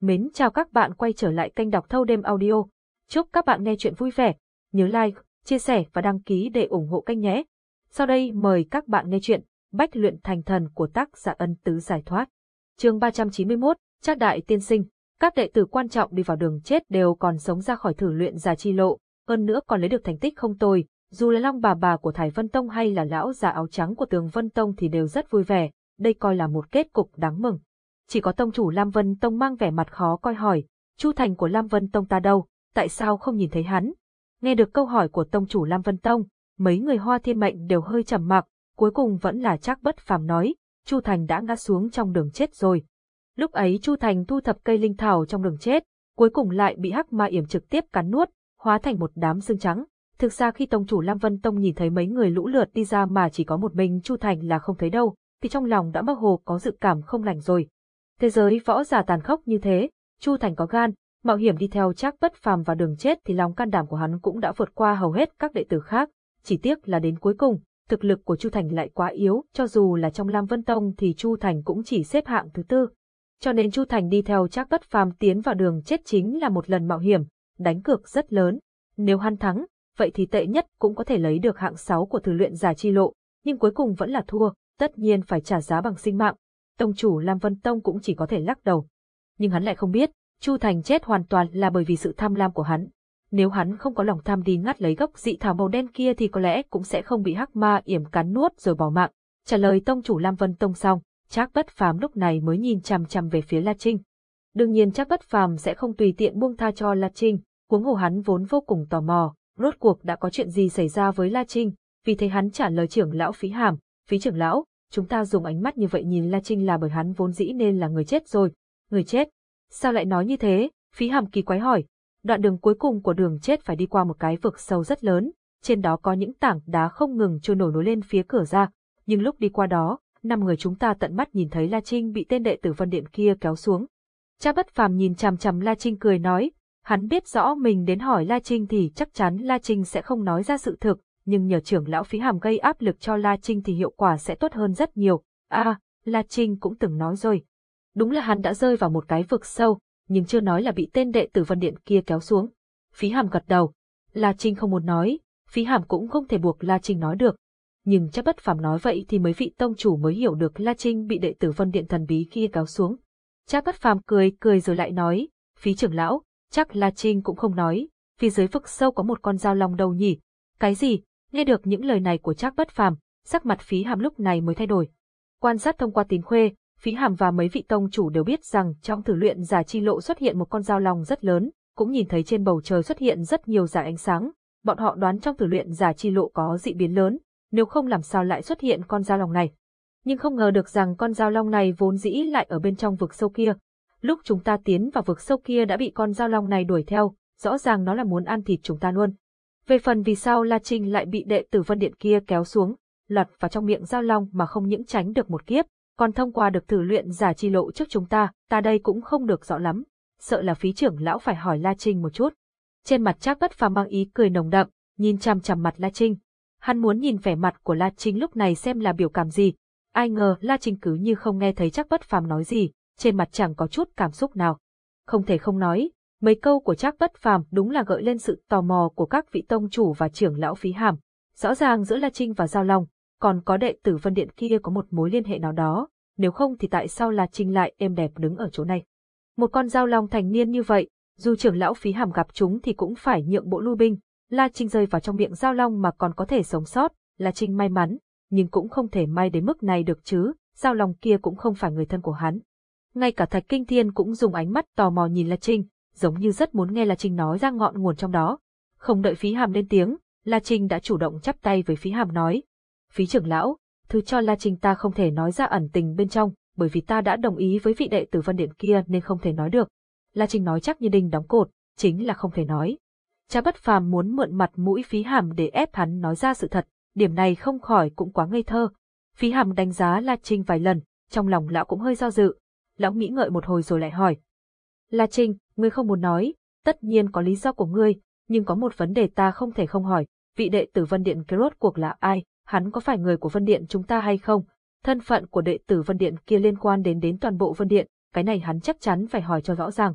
Mến chào các bạn quay trở lại kênh đọc thâu đêm audio. Chúc các bạn nghe chuyện vui vẻ. Nhớ like, chia sẻ và đăng ký để ủng hộ kênh nhé. Sau đây mời các bạn nghe chuyện Bách luyện thành thần của tác giả ân tứ giải thoát. chương 391, Trác Đại Tiên Sinh. Các đệ tử quan trọng đi vào đường chết đều còn sống ra khỏi thử luyện giả chi lộ, hơn nữa còn lấy được thành tích không tồi. Dù là long bà bà của Thái Vân Tông hay là lão già áo trắng của tường Vân Tông thì đều rất vui vẻ, đây coi là một kết cục đáng mừng chỉ có tông chủ Lam Vân Tông mang vẻ mặt khó coi hỏi, Chu Thành của Lam Vân Tông ta đâu, tại sao không nhìn thấy hắn? Nghe được câu hỏi của tông chủ Lam Vân Tông, mấy người hoa thiên mệnh đều hơi trầm mặc, cuối cùng vẫn là chắc bất phàm nói, Chu Thành đã ngã xuống trong đường chết rồi. Lúc ấy Chu Thành thu thập cây linh thảo trong đường chết, cuối cùng lại bị hắc ma yểm trực tiếp cắn nuốt, hóa thành một đám xương trắng. Thực ra khi tông chủ Lam Vân Tông nhìn thấy mấy người lũ lượt đi ra mà chỉ có một mình Chu Thành là không thấy đâu, thì trong lòng đã mơ hồ có dự cảm không lành rồi. Thế giới võ giả tàn khốc như thế, Chu Thành có gan, mạo hiểm đi theo chắc bất phàm vào đường chết thì lòng can đảm của hắn cũng đã vượt qua hầu hết các đệ tử khác, chỉ tiếc là đến cuối cùng, thực lực của Chu Thành lại quá yếu, cho dù là trong Lam Vân Tông thì Chu Thành cũng chỉ xếp hạng thứ tư. Cho nên Chu Thành đi theo chắc bất phàm tiến vào đường chết chính là một lần mạo hiểm, đánh cược rất lớn. Nếu hắn thắng, vậy thì tệ nhất cũng có thể lấy được hạng 6 của thử luyện giả chi lộ, nhưng cuối cùng vẫn là thua, tất nhiên phải trả giá bằng sinh mạng tông chủ Lam Vân Tông cũng chỉ có thể lắc đầu. Nhưng hắn lại không biết, Chu Thành chết hoàn toàn là bởi vì sự tham lam của hắn. Nếu hắn không có lòng tham đi ngắt lấy gốc dị thảo màu đen kia thì có lẽ cũng sẽ không bị hắc ma yểm cắn nuốt rồi bỏ mạng. Trả lời tông chủ Lam Vân Tông xong, Trác Bất Phàm lúc này mới nhìn chằm chằm về phía La Trinh. Đương nhiên Trác Bất Phàm sẽ không tùy tiện buông tha cho La Trinh, huống hồ hắn vốn vô cùng tò mò, rốt cuộc đã có chuyện gì xảy ra với La Trinh, vì thế hắn trả lời trưởng lão Phí Hàm, "Phí trưởng lão, chúng ta dùng ánh mắt như vậy nhìn La Trinh là bởi hắn vốn dĩ nên là người chết rồi. Người chết? Sao lại nói như thế? Phí hàm kỳ quái hỏi. Đoạn đường cuối cùng của đường chết phải đi qua một cái vực sâu rất lớn, trên đó có những tảng đá không ngừng trôi nổi nối lên phía cửa ra. Nhưng lúc đi qua đó, năm người chúng ta tận mắt nhìn thấy La Trinh bị tên đệ tử Vân Điện kia kéo xuống. Cha bất phàm nhìn chằm chằm La Trinh cười nói, hắn biết rõ mình đến hỏi La Trinh thì chắc chắn La Trinh sẽ không nói ra sự thực, nhưng nhờ trưởng lão phí hàm gây áp lực cho La Trinh thì hiệu quả sẽ tốt hơn rất nhiều. À, La Trinh cũng từng nói rồi. Đúng là hắn đã rơi vào một cái vực sâu, nhưng chưa nói là bị tên đệ tử Vân Điện kia kéo xuống. Phí hàm gật đầu. La Trinh không muốn nói, phí hàm cũng không thể buộc La Trinh nói được. Nhưng chắc bất phàm nói vậy thì mấy vị tông chủ mới hiểu được La Trinh bị đệ tử Vân Điện thần bí kia kéo xuống. Chắc bất phàm cười cười rồi lại nói, phí trưởng lão, chắc La Trinh cũng không nói, vì dưới vực sâu có một con dao long đầu nhỉ. Cái gì? Nghe được những lời này của Trác Bất Phàm, sắc mặt Phí Hàm lúc này mới thay đổi. Quan sát thông qua tín khuê, Phí Hàm và mấy vị tông chủ đều biết rằng trong thử luyện giả chi lộ xuất hiện một con dao long rất lớn, cũng nhìn thấy trên bầu trời xuất hiện rất nhiều giả ánh sáng. Bọn họ đoán trong thử luyện giả chi lộ có dị biến lớn, nếu không làm sao lại xuất hiện con dao long này. Nhưng không ngờ được rằng con dao long này vốn dĩ lại ở bên trong vực sâu kia. Lúc chúng ta tiến vào vực sâu kia đã bị con dao long này đuổi theo, rõ ràng nó là muốn ăn thịt chúng ta luôn. Về phần vì sao La Trinh lại bị đệ tử Vân Điện kia kéo xuống, lật vào trong miệng giao long mà không những tránh được một kiếp, còn thông qua được thử luyện giả chi lộ trước chúng ta, ta đây cũng không được rõ lắm. Sợ là phí trưởng lão phải hỏi La Trinh một chút. Trên mặt Trác Bất Phàm mang ý cười nồng đậm, nhìn chằm chằm mặt La Trinh. Hắn muốn nhìn vẻ mặt của La Trinh lúc này xem là biểu cảm gì. Ai ngờ La Trinh cứ như không nghe thấy Trác Bất Phàm nói gì, trên mặt chẳng có chút cảm xúc nào. Không thể không nói, Mấy câu của Trác Bất Phàm đúng là gợi lên sự tò mò của các vị tông chủ và trưởng lão phí hàm. Rõ ràng giữa La Trinh và Giao Long, còn có đệ tử Vân Điện kia có một mối liên hệ nào đó, nếu không thì tại sao La Trinh lại êm đẹp đứng ở chỗ này. Một con Giao Long thành niên như vậy, dù trưởng lão phí hàm gặp chúng thì cũng phải nhượng bộ lui binh, La Trinh rơi vào trong miệng Giao Long mà còn có thể sống sót, La Trinh may mắn, nhưng cũng không thể may đến mức này được chứ, Giao Long kia cũng không phải người thân của hắn. Ngay cả Thạch Kinh Thiên cũng dùng ánh mắt tò mò nhìn La Trinh, giống như rất muốn nghe La Trinh nói ra ngọn nguồn trong đó. Không đợi phí hàm lên tiếng, La Trinh đã chủ động chắp tay với phí hàm nói. Phí trưởng lão, thứ cho La Trinh ta không thể nói ra ẩn tình bên trong, bởi vì ta đã đồng ý với vị đệ tử văn Điện kia nên không thể nói được. La Trinh nói chắc như đinh đóng cột, chính là không thể nói. Cha bất phàm muốn mượn mặt mũi phí hàm để ép hắn nói ra sự thật, điểm này không khỏi cũng quá ngây thơ. Phí hàm đánh giá La Trinh vài lần, trong lòng lão cũng hơi do dự. Lão nghĩ ngợi một hồi rồi lại hỏi. La Trinh, ngươi không muốn nói, tất nhiên có lý do của ngươi, nhưng có một vấn đề ta không thể không hỏi, vị đệ tử Vân Điện kia rốt cuộc là ai, hắn có phải người của Vân Điện chúng ta hay không? Thân phận của đệ tử Vân Điện kia liên quan đến đến toàn bộ Vân Điện, cái này hắn chắc chắn phải hỏi cho rõ ràng.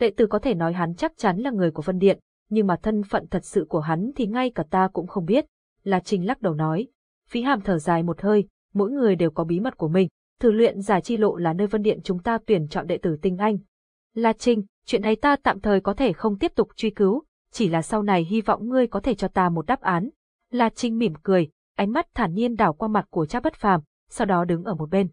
Đệ tử có thể nói hắn chắc chắn là người của Vân Điện, nhưng mà thân phận thật sự của hắn thì ngay cả ta cũng không biết. La Trinh lắc đầu nói. Phí hàm thở dài một hơi, mỗi người đều có bí mật của mình. Thử luyện giải chi lộ là nơi Vân Điện chúng ta tuyển chọn đệ tử tinh anh. La Trinh, chuyện này ta tạm thời có thể không tiếp tục truy cứu, chỉ là sau này hy vọng ngươi có thể cho ta một đáp án. La Trinh mỉm cười, ánh mắt thản nhiên đảo qua mặt của Trác Bất Phàm, sau đó đứng ở một bên.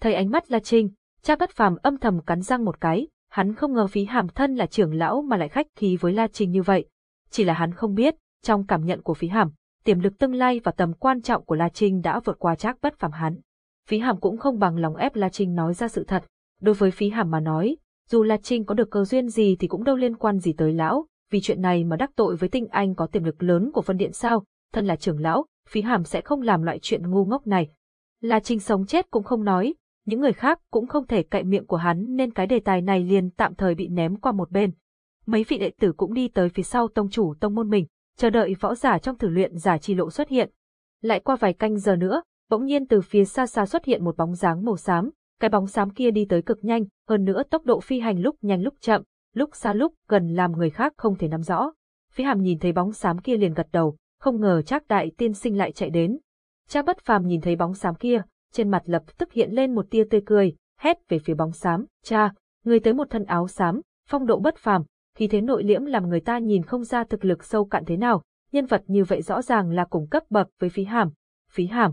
Thấy ánh mắt La Trinh, Trác Bất Phàm âm thầm cắn răng một cái, hắn không ngờ phí hàm thân là trưởng lão mà lại khách khí với La Trinh như vậy. Chỉ là hắn không biết, trong cảm nhận của phí hàm, tiềm lực tương lai và tầm quan trọng của La Trinh đã vượt qua Trác Bất Phàm hắn. Phí hàm cũng không bằng lòng ép La Trinh nói ra sự thật. Đối với phí hàm mà nói, dù là Trinh có được cơ duyên gì thì cũng đâu liên quan gì tới lão, vì chuyện này mà đắc tội với tinh anh có tiềm lực lớn của phân điện sao, thân là trưởng lão, phí hàm sẽ không làm loại chuyện ngu ngốc này. Là Trinh sống chết cũng không nói, những người khác cũng không thể cậy miệng của hắn nên cái đề tài này liền tạm thời bị ném qua một bên. Mấy vị đệ tử cũng đi tới phía sau tông chủ tông môn mình, chờ đợi võ giả trong thử luyện giả chi lộ xuất hiện. Lại qua vài canh giờ nữa, bỗng nhiên từ phía xa xa xuất hiện một bóng dáng màu xám, cái bóng xám kia đi tới cực nhanh, hơn nữa tốc độ phi hành lúc nhanh lúc chậm, lúc xa lúc gần làm người khác không thể nắm rõ. Phí hàm nhìn thấy bóng xám kia liền gật đầu, không ngờ Trác đại tiên sinh lại chạy đến. Trác bất phàm nhìn thấy bóng xám kia, trên mặt lập tức hiện lên một tia tươi cười, hét về phía bóng xám, cha, người tới một thân áo xám, phong độ bất phàm, khí thế nội liễm làm người ta nhìn không ra thực lực sâu cạn thế nào, nhân vật như vậy rõ ràng là cùng cấp bậc với phí hàm. Phí hàm.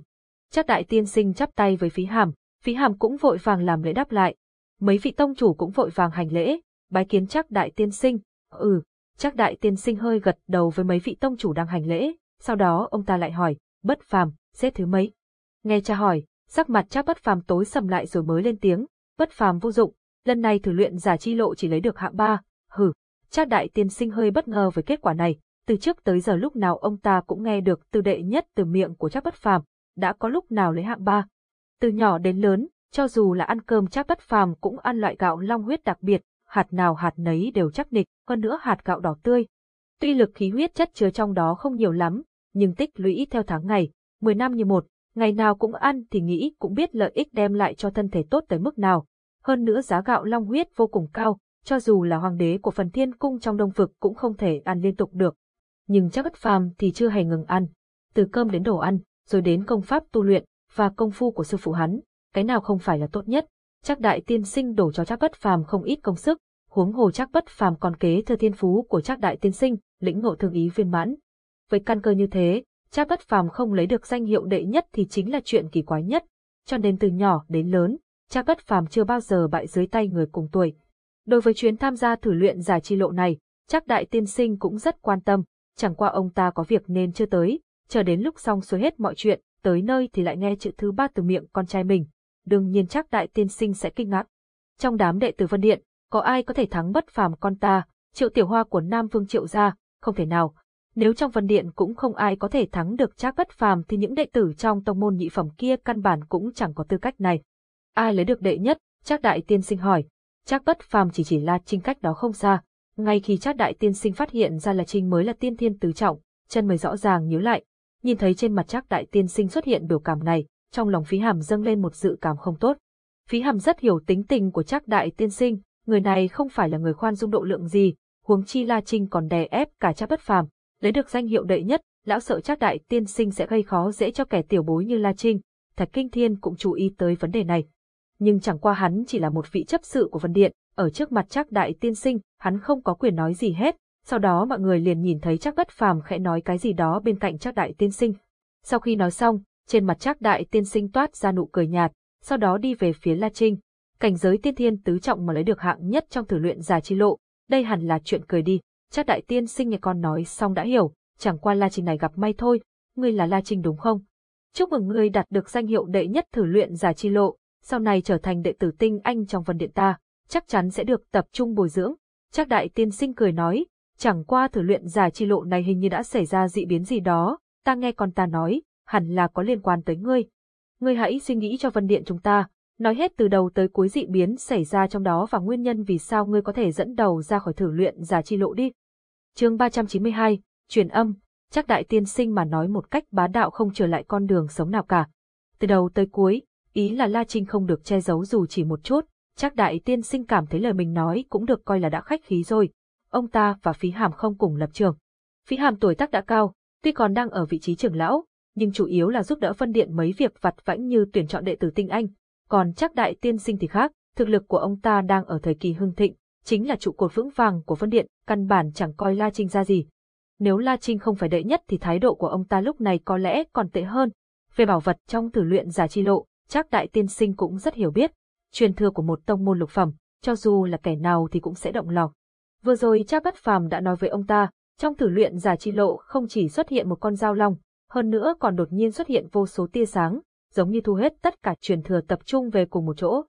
Chắc đại tiên sinh chắp tay với phí hàm, phí hàm cũng vội vàng làm lễ đáp lại. Mấy vị tông chủ cũng vội vàng hành lễ, bái kiến chắc đại tiên sinh. Ừ, chắc đại tiên sinh hơi gật đầu với mấy vị tông chủ đang hành lễ, sau đó ông ta lại hỏi, bất phàm, xếp thứ mấy? Nghe cha hỏi, sắc mặt chắc bất phàm tối sầm lại rồi mới lên tiếng, bất phàm vô dụng, lần này thử luyện giả chi lộ chỉ lấy được hạng ba, hử. chắc đại tiên sinh hơi bất ngờ với kết quả này, từ trước tới giờ lúc nào ông ta cũng nghe được từ đệ nhất từ miệng của chắc bất phàm, đã có lúc nào lấy hạng ba. Từ nhỏ đến lớn, cho dù là ăn cơm chắc bất phàm cũng ăn loại gạo long huyết đặc biệt, hạt nào hạt nấy đều chắc nịch, hơn nữa hạt gạo đỏ tươi. Tuy lực khí huyết chất chứa trong đó không nhiều lắm, nhưng tích lũy theo tháng ngày, 10 năm như một, ngày nào cũng ăn thì nghĩ cũng biết lợi ích đem lại cho thân thể tốt tới mức nào. Hơn nữa giá gạo long huyết vô cùng cao, cho dù là hoàng đế của phần thiên cung trong đông vực cũng không thể ăn liên tục được. Nhưng chắc bất phàm thì chưa hề ngừng ăn. Từ cơm đến đồ ăn, rồi đến công pháp tu luyện, và công phu của sư phụ hắn, cái nào không phải là tốt nhất. Chắc đại tiên sinh đổ cho chắc bất phàm không ít công sức, huống hồ chắc bất phàm còn kế thừa thiên phú của chắc đại tiên sinh, lĩnh ngộ thương ý viên mãn. Với căn cơ như thế, chắc bất phàm không lấy được danh hiệu đệ nhất thì chính là chuyện kỳ quái nhất, cho nên từ nhỏ đến lớn, chắc bất phàm chưa bao giờ bại dưới tay người cùng tuổi. Đối với chuyến tham gia thử luyện giải chi lộ này, chắc đại tiên sinh cũng rất quan tâm, chẳng qua ông ta có việc nên chưa tới, chờ đến lúc xong xuôi hết mọi chuyện, tới nơi thì lại nghe chữ thứ ba từ miệng con trai mình. Đương nhiên chắc đại tiên sinh sẽ kinh ngạc. Trong đám đệ tử Vân Điện, có ai có thể thắng bất phàm con ta, triệu tiểu hoa của Nam Vương triệu gia, không thể nào. Nếu trong Vân Điện cũng không ai có thể thắng được chắc bất phàm thì những đệ tử trong tông môn nhị phẩm kia căn bản cũng chẳng có tư cách này. Ai lấy được đệ nhất, chắc đại tiên sinh hỏi. Chắc bất phàm chỉ chỉ là trinh cách đó không xa. Ngay khi chắc đại tiên sinh phát hiện ra là trinh mới là tiên thiên tứ trọng, chân mới rõ ràng nhíu lại, Nhìn thấy trên mặt chắc đại tiên sinh xuất hiện biểu cảm này, trong lòng phí hàm dâng lên một dự cảm không tốt. Phí hàm rất hiểu tính tình của chắc đại tiên sinh, người này không phải là người khoan dung độ lượng gì, huống chi La Trinh còn đè ép cả Trác bất phàm, lấy được danh hiệu đệ nhất, lão sợ chắc đại tiên sinh sẽ gây khó dễ cho kẻ tiểu bối như La Trinh, Thạch Kinh Thiên cũng chú ý tới vấn đề này. Nhưng chẳng qua hắn chỉ là một vị chấp sự của Vân Điện, ở trước mặt chắc đại tiên sinh, hắn không có quyền nói gì hết, sau đó mọi người liền nhìn thấy chắc bất phàm khẽ nói cái gì đó bên cạnh chắc đại tiên sinh. Sau khi nói xong, trên mặt chắc đại tiên sinh toát ra nụ cười nhạt, sau đó đi về phía La Trinh. Cảnh giới tiên thiên tứ trọng mà lấy được hạng nhất trong thử luyện giả chi lộ, đây hẳn là chuyện cười đi. Chắc đại tiên sinh nghe con nói xong đã hiểu, chẳng qua La Trinh này gặp may thôi, ngươi là La Trinh đúng không? Chúc mừng ngươi đạt được danh hiệu đệ nhất thử luyện giả chi lộ, sau này trở thành đệ tử tinh anh trong vân điện ta, chắc chắn sẽ được tập trung bồi dưỡng. Chắc đại tiên sinh cười nói, Chẳng qua thử luyện giả chi lộ này hình như đã xảy ra dị biến gì đó, ta nghe con ta nói, hẳn là có liên quan tới ngươi. Ngươi hãy suy nghĩ cho vân điện chúng ta, nói hết từ đầu tới cuối dị biến xảy ra trong đó và nguyên nhân vì sao ngươi có thể dẫn đầu ra khỏi thử luyện giả chi lộ đi. chương 392, truyền âm, chắc đại tiên sinh mà nói một cách bá đạo không trở lại con đường sống nào cả. Từ đầu tới cuối, ý là La Trinh không được che giấu dù chỉ một chút, Chắc đại tiên sinh cảm thấy lời mình nói cũng được coi là đã khách khí rồi. Ông ta và phí hàm không cùng lập trường. Phí hàm tuổi tác đã cao, tuy còn đang ở vị trí trưởng lão, nhưng chủ yếu là giúp đỡ phân điện mấy việc vặt vãnh như tuyển chọn đệ tử tinh anh. Còn chắc đại tiên sinh thì khác, thực lực của ông ta đang ở thời kỳ hưng thịnh, chính là trụ cột vững vàng của phân điện, căn bản chẳng coi La Trinh ra gì. Nếu La Trinh không phải đệ nhất thì thái độ của ông ta lúc này có lẽ còn tệ hơn. Về bảo vật trong thử luyện giả chi lộ, chắc đại tiên sinh cũng rất hiểu biết. Truyền thừa của một tông môn lục phẩm, cho dù là kẻ nào thì cũng sẽ động lòng. Vừa rồi cha bất phàm đã nói với ông ta, trong thử luyện giả chi lộ không chỉ xuất hiện một con dao long, hơn nữa còn đột nhiên xuất hiện vô số tia sáng, giống như thu hết tất cả truyền thừa tập trung về cùng một chỗ.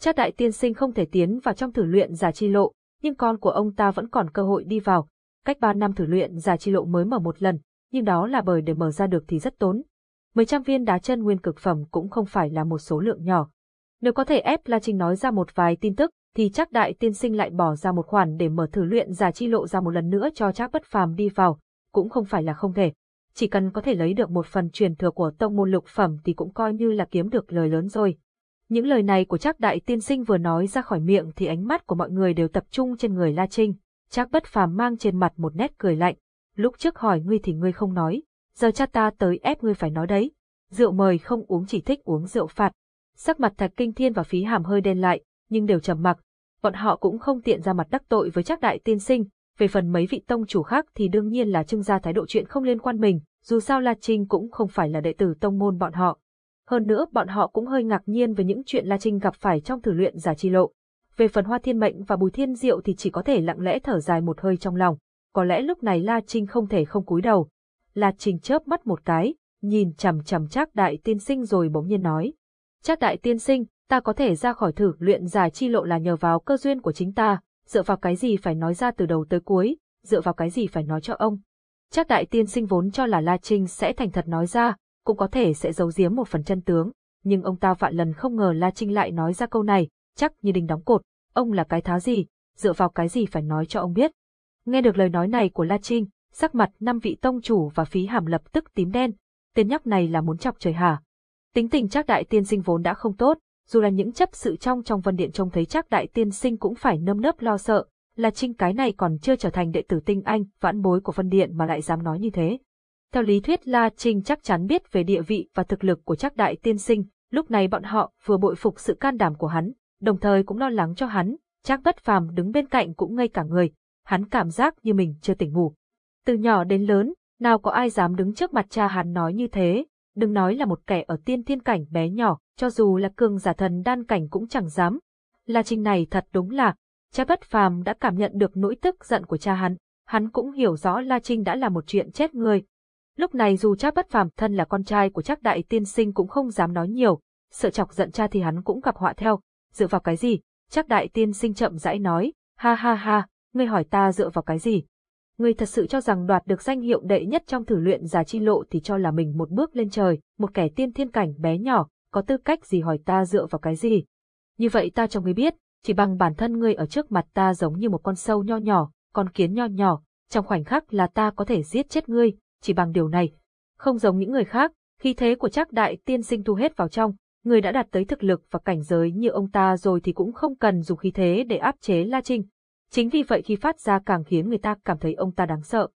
Cha đại tiên sinh không thể tiến vào trong thử luyện giả chi lộ, nhưng con của ông ta vẫn còn cơ hội đi vào. Cách 3 năm thử luyện giả chi lộ mới mở một lần, nhưng đó là bởi để mở ra được thì rất tốn. Mấy trăm viên đá chân nguyên cực phẩm cũng không phải là một số lượng nhỏ. Nếu có thể ép La Trinh nói ra một vài tin tức, thì chắc đại tiên sinh lại bỏ ra một khoản để mở thử luyện giả chi lộ ra một lần nữa cho chắc bất phàm đi vào, cũng không phải là không thể. Chỉ cần có thể lấy được một phần truyền thừa của tông môn lục phẩm thì cũng coi như là kiếm được lời lớn rồi. Những lời này của Trác Đại Tiên Sinh vừa nói ra khỏi miệng thì ánh mắt của mọi người đều tập trung trên người La Trinh. Trác Bất Phàm mang trên mặt một nét cười lạnh. Lúc trước hỏi ngươi thì ngươi không nói, giờ cha ta tới ép ngươi phải nói đấy. Rượu mời không uống chỉ thích uống rượu phạt. Sắc mặt Thạch Kinh Thiên và Phí Hàm hơi đen lại, nhưng đều trầm mặc. Bọn họ cũng không tiện ra mặt đắc tội với Trác Đại Tiên Sinh. Về phần mấy vị tông chủ khác thì đương nhiên là trưng ra thái độ chuyện không liên quan mình, dù sao La Trinh cũng không phải là đệ tử tông môn bọn họ. Hơn nữa bọn họ cũng hơi ngạc nhiên về những chuyện La Trinh gặp phải trong thử luyện giả chi lộ. Về phần Hoa Thiên Mệnh và Bùi Thiên Diệu thì chỉ có thể lặng lẽ thở dài một hơi trong lòng. Có lẽ lúc này La Trinh không thể không cúi đầu. La Trinh chớp mắt một cái, nhìn chằm chằm Trác Đại Tiên Sinh rồi bỗng nhiên nói: "Trác Đại Tiên Sinh, ta có thể ra khỏi thử luyện giả chi lộ là nhờ vào cơ duyên của chính ta, dựa vào cái gì phải nói ra từ đầu tới cuối, dựa vào cái gì phải nói cho ông?" Chắc Đại Tiên Sinh vốn cho là La Trinh sẽ thành thật nói ra, cũng có thể sẽ giấu giếm một phần chân tướng, nhưng ông ta vạn lần không ngờ La Trinh lại nói ra câu này, chắc như đinh đóng cột, ông là cái thá gì, dựa vào cái gì phải nói cho ông biết. Nghe được lời nói này của La Trinh, sắc mặt năm vị tông chủ và phí hàm lập tức tím đen, tên nhóc này là muốn chọc trời hả. Tính tình chắc đại tiên sinh vốn đã không tốt, dù là những chấp sự trong trong vân điện trông thấy chắc đại tiên sinh cũng phải nâm nấp lo sợ, là trinh cái này còn chưa trở thành đệ tử tinh anh, vãn bối của vân điện mà lại dám nói như thế. Theo lý thuyết La Trinh chắc chắn biết về địa vị và thực lực của chắc đại tiên sinh, lúc này bọn họ vừa bội phục sự can đảm của hắn, đồng thời cũng lo lắng cho hắn, chắc bất phàm đứng bên cạnh cũng ngây cả người, hắn cảm giác như mình chưa tỉnh ngủ. Từ nhỏ đến lớn, nào có ai dám đứng trước mặt cha hắn nói như thế, đừng nói là một kẻ ở tiên thiên cảnh bé nhỏ, cho dù là cường giả thần đan cảnh cũng chẳng dám. La Trinh này thật đúng là, cha bất phàm đã cảm nhận được nỗi tức giận của cha hắn, hắn cũng hiểu rõ La Trinh đã là một chuyện chết người, Lúc này dù cha bất phàm thân là con trai của chắc đại tiên sinh cũng không dám nói nhiều, sợ chọc giận cha thì hắn cũng gặp họa theo. Dựa vào cái gì? Chắc đại tiên sinh chậm rãi nói, ha ha ha, ngươi hỏi ta dựa vào cái gì? Ngươi thật sự cho rằng đoạt được danh hiệu đệ nhất trong thử luyện giả chi lộ thì cho là mình một bước lên trời, một kẻ tiên thiên cảnh bé nhỏ, có tư cách gì hỏi ta dựa vào cái gì? Như vậy ta cho ngươi biết, chỉ bằng bản thân ngươi ở trước mặt ta giống như một con sâu nho nhỏ, con kiến nho nhỏ, trong khoảnh khắc là ta có thể giết chết ngươi, chỉ bằng điều này. Không giống những người khác, khí thế của chắc đại tiên sinh thu hết vào trong, người đã đạt tới thực lực và cảnh giới như ông ta rồi thì cũng không cần dùng khí thế để áp chế La Trinh. Chính vì vậy khi phát ra càng khiến người ta cảm thấy ông ta đáng sợ.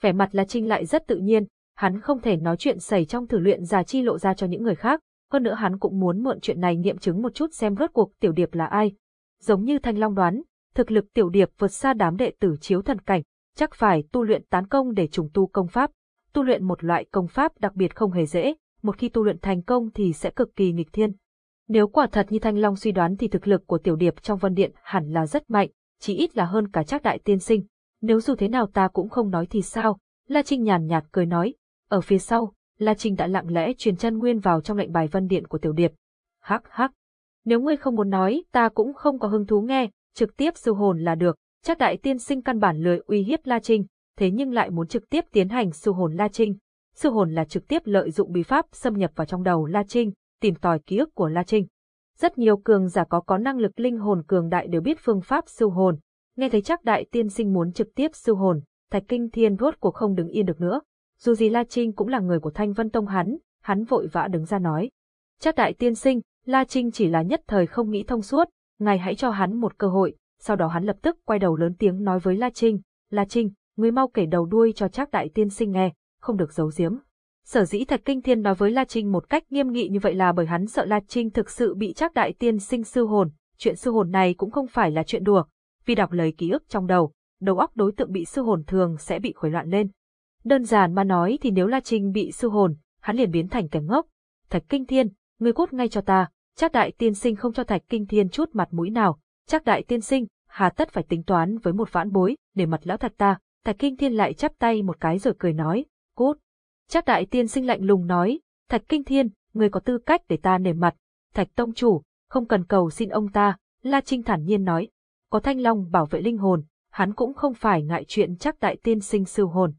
Vẻ mặt La Trinh lại rất tự nhiên, hắn không thể nói chuyện xảy trong thử luyện giả chi lộ ra cho những người khác, hơn nữa hắn cũng muốn mượn chuyện này nghiệm chứng một chút xem rốt cuộc tiểu điệp là ai. Giống như Thanh Long đoán, thực lực tiểu điệp vượt xa đám đệ tử chiếu thần cảnh, chắc phải tu luyện tán công để trùng tu công pháp tu luyện một loại công pháp đặc biệt không hề dễ, một khi tu luyện thành công thì sẽ cực kỳ nghịch thiên. Nếu quả thật như Thanh Long suy đoán thì thực lực của Tiểu Điệp trong Vân Điện hẳn là rất mạnh, chỉ ít là hơn cả Trác Đại Tiên Sinh. Nếu dù thế nào ta cũng không nói thì sao? La Trinh nhàn nhạt cười nói. Ở phía sau, La Trinh đã lặng lẽ truyền chân nguyên vào trong lệnh bài Vân Điện của Tiểu Điệp. Hắc hắc. Nếu ngươi không muốn nói, ta cũng không có hứng thú nghe, trực tiếp siêu hồn là được. Trác Đại Tiên Sinh căn bản lười uy hiếp La Trinh, thế nhưng lại muốn trực tiếp tiến hành siêu hồn La Trinh. siêu hồn là trực tiếp lợi dụng bí pháp xâm nhập vào trong đầu La Trinh, tìm tòi ký ức của La Trinh. Rất nhiều cường giả có có năng lực linh hồn cường đại đều biết phương pháp siêu hồn. Nghe thấy chắc đại tiên sinh muốn trực tiếp siêu hồn, Thạch Kinh Thiên rốt cuộc không đứng yên được nữa. Dù gì La Trinh cũng là người của Thanh Vân Tông hắn, hắn vội vã đứng ra nói. Chắc đại tiên sinh, La Trinh chỉ là nhất thời không nghĩ thông suốt, ngài hãy cho hắn một cơ hội, sau đó hắn lập tức quay đầu lớn tiếng nói với La Trinh, La Trinh, ngươi mau kể đầu đuôi cho Trác đại tiên sinh nghe, không được giấu giếm. Sở dĩ Thạch Kinh Thiên nói với La Trinh một cách nghiêm nghị như vậy là bởi hắn sợ La Trinh thực sự bị Trác đại tiên sinh sư hồn, chuyện sư hồn này cũng không phải là chuyện đùa, vì đọc lời ký ức trong đầu, đầu óc đối tượng bị sư hồn thường sẽ bị khuấy loạn lên. Đơn giản mà nói thì nếu La Trinh bị sư hồn, hắn liền biến thành kẻ ngốc. Thạch Kinh Thiên, ngươi cút ngay cho ta, Trác đại tiên sinh không cho Thạch Kinh Thiên chút mặt mũi nào, Trác đại tiên sinh, hà tất phải tính toán với một vãn bối, để mặt lão thật ta, Thạch Kinh Thiên lại chắp tay một cái rồi cười nói, cút. Trác đại tiên sinh lạnh lùng nói, Thạch Kinh Thiên, người có tư cách để ta nể mặt, Thạch Tông Chủ, không cần cầu xin ông ta, La Trinh thản nhiên nói, có Thanh Long bảo vệ linh hồn, hắn cũng không phải ngại chuyện chắc đại tiên sinh sư hồn.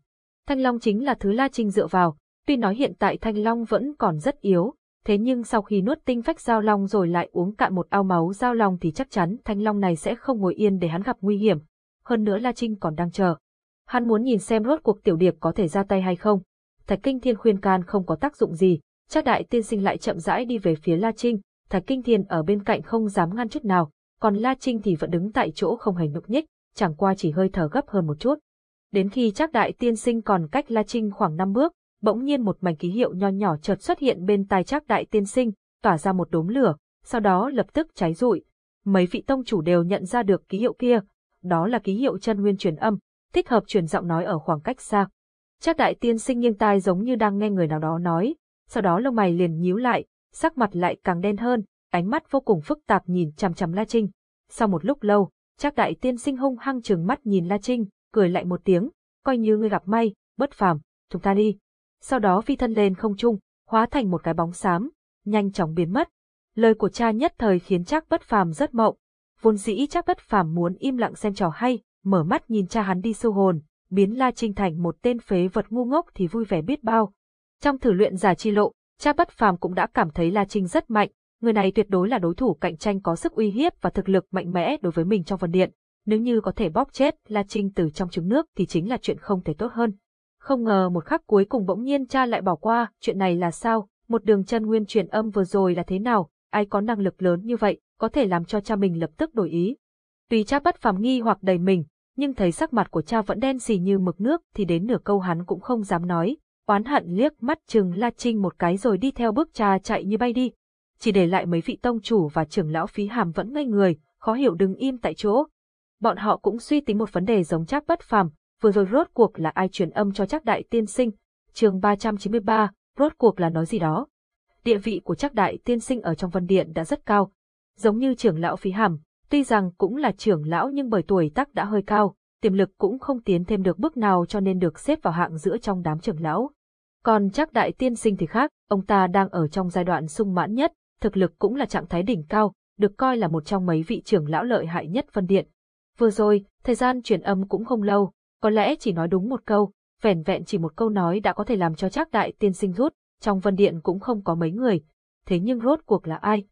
Thanh Long chính là thứ La Trinh dựa vào, tuy nói hiện tại Thanh Long vẫn còn rất yếu, thế nhưng sau khi nuốt tinh phách giao long rồi lại uống cạn một ao máu giao long thì chắc chắn Thanh Long này sẽ không ngồi yên để hắn gặp nguy hiểm. Hơn nữa La Trinh còn đang chờ. Hắn muốn nhìn xem rốt cuộc tiểu điệp có thể ra tay hay không. Thạch Kinh Thiên khuyên can không có tác dụng gì, Trác đại tiên sinh lại chậm rãi đi về phía La Trinh, Thạch Kinh Thiên ở bên cạnh không dám ngăn chút nào, còn La Trinh thì vẫn đứng tại chỗ không hề nhúc nhích, chẳng qua chỉ hơi thở gấp hơn một chút. Đến khi Trác đại tiên sinh còn cách La Trinh khoảng 5 bước, bỗng nhiên một mảnh ký hiệu nho nhỏ chợt xuất hiện bên tai Trác đại tiên sinh, tỏa ra một đốm lửa, sau đó lập tức cháy rụi. Mấy vị tông chủ đều nhận ra được ký hiệu kia, đó là ký hiệu chân nguyên truyền âm, thích hợp truyền giọng nói ở khoảng cách xa. Chắc đại tiên sinh nghiêng tai giống như đang nghe người nào đó nói, sau đó lông mày liền nhíu lại, sắc mặt lại càng đen hơn, ánh mắt vô cùng phức tạp nhìn chằm chằm La Trinh. Sau một lúc lâu, chắc đại tiên sinh hung hăng trừng mắt nhìn La Trinh, cười lại một tiếng, coi như ngươi gặp may, bất phàm, chúng ta đi. Sau đó phi thân lên không trung, hóa thành một cái bóng xám, nhanh chóng biến mất. Lời của cha nhất thời khiến chắc bất phàm rất mộng. Vốn dĩ chắc bất phàm muốn im lặng xem trò hay, mở mắt nhìn cha hắn đi sâu hồn, biến La Trinh thành một tên phế vật ngu ngốc thì vui vẻ biết bao. Trong thử luyện giả chi lộ, cha bất phàm cũng đã cảm thấy La Trinh rất mạnh, người này tuyệt đối là đối thủ cạnh tranh có sức uy hiếp và thực lực mạnh mẽ đối với mình trong vân điện. Nếu như có thể bóp chết La Trinh từ trong trứng nước thì chính là chuyện không thể tốt hơn. Không ngờ một khắc cuối cùng bỗng nhiên cha lại bỏ qua, chuyện này là sao, một đường chân nguyên truyền âm vừa rồi là thế nào, ai có năng lực lớn như vậy, có thể làm cho cha mình lập tức đổi ý. Tuy cha bất phàm nghi hoặc đầy mình, nhưng thấy sắc mặt của cha vẫn đen xì như mực nước thì đến nửa câu hắn cũng không dám nói, oán hận liếc mắt chừng La Trinh một cái rồi đi theo bước cha chạy như bay đi, chỉ để lại mấy vị tông chủ và trưởng lão phí hàm vẫn ngây người, khó hiểu đứng im tại chỗ. Bọn họ cũng suy tính một vấn đề giống chắc bất phàm, vừa rồi rốt cuộc là ai truyền âm cho chắc đại tiên sinh, chương 393, rốt cuộc là nói gì đó. Địa vị của chắc đại tiên sinh ở trong vân điện đã rất cao, giống như trưởng lão phí hàm, tuy rằng cũng là trưởng lão nhưng bởi tuổi tác đã hơi cao, tiềm lực cũng không tiến thêm được bước nào cho nên được xếp vào hạng giữa trong đám trưởng lão. Còn chắc đại tiên sinh thì khác, ông ta đang ở trong giai đoạn sung mãn nhất, thực lực cũng là trạng thái đỉnh cao, được coi là một trong mấy vị trưởng lão lợi hại nhất phân điện. Vừa rồi, thời gian truyền âm cũng không lâu, có lẽ chỉ nói đúng một câu, vẻn vẹn chỉ một câu nói đã có thể làm cho chắc đại tiên sinh rút, trong vân điện cũng không có mấy người. Thế nhưng rốt cuộc là ai?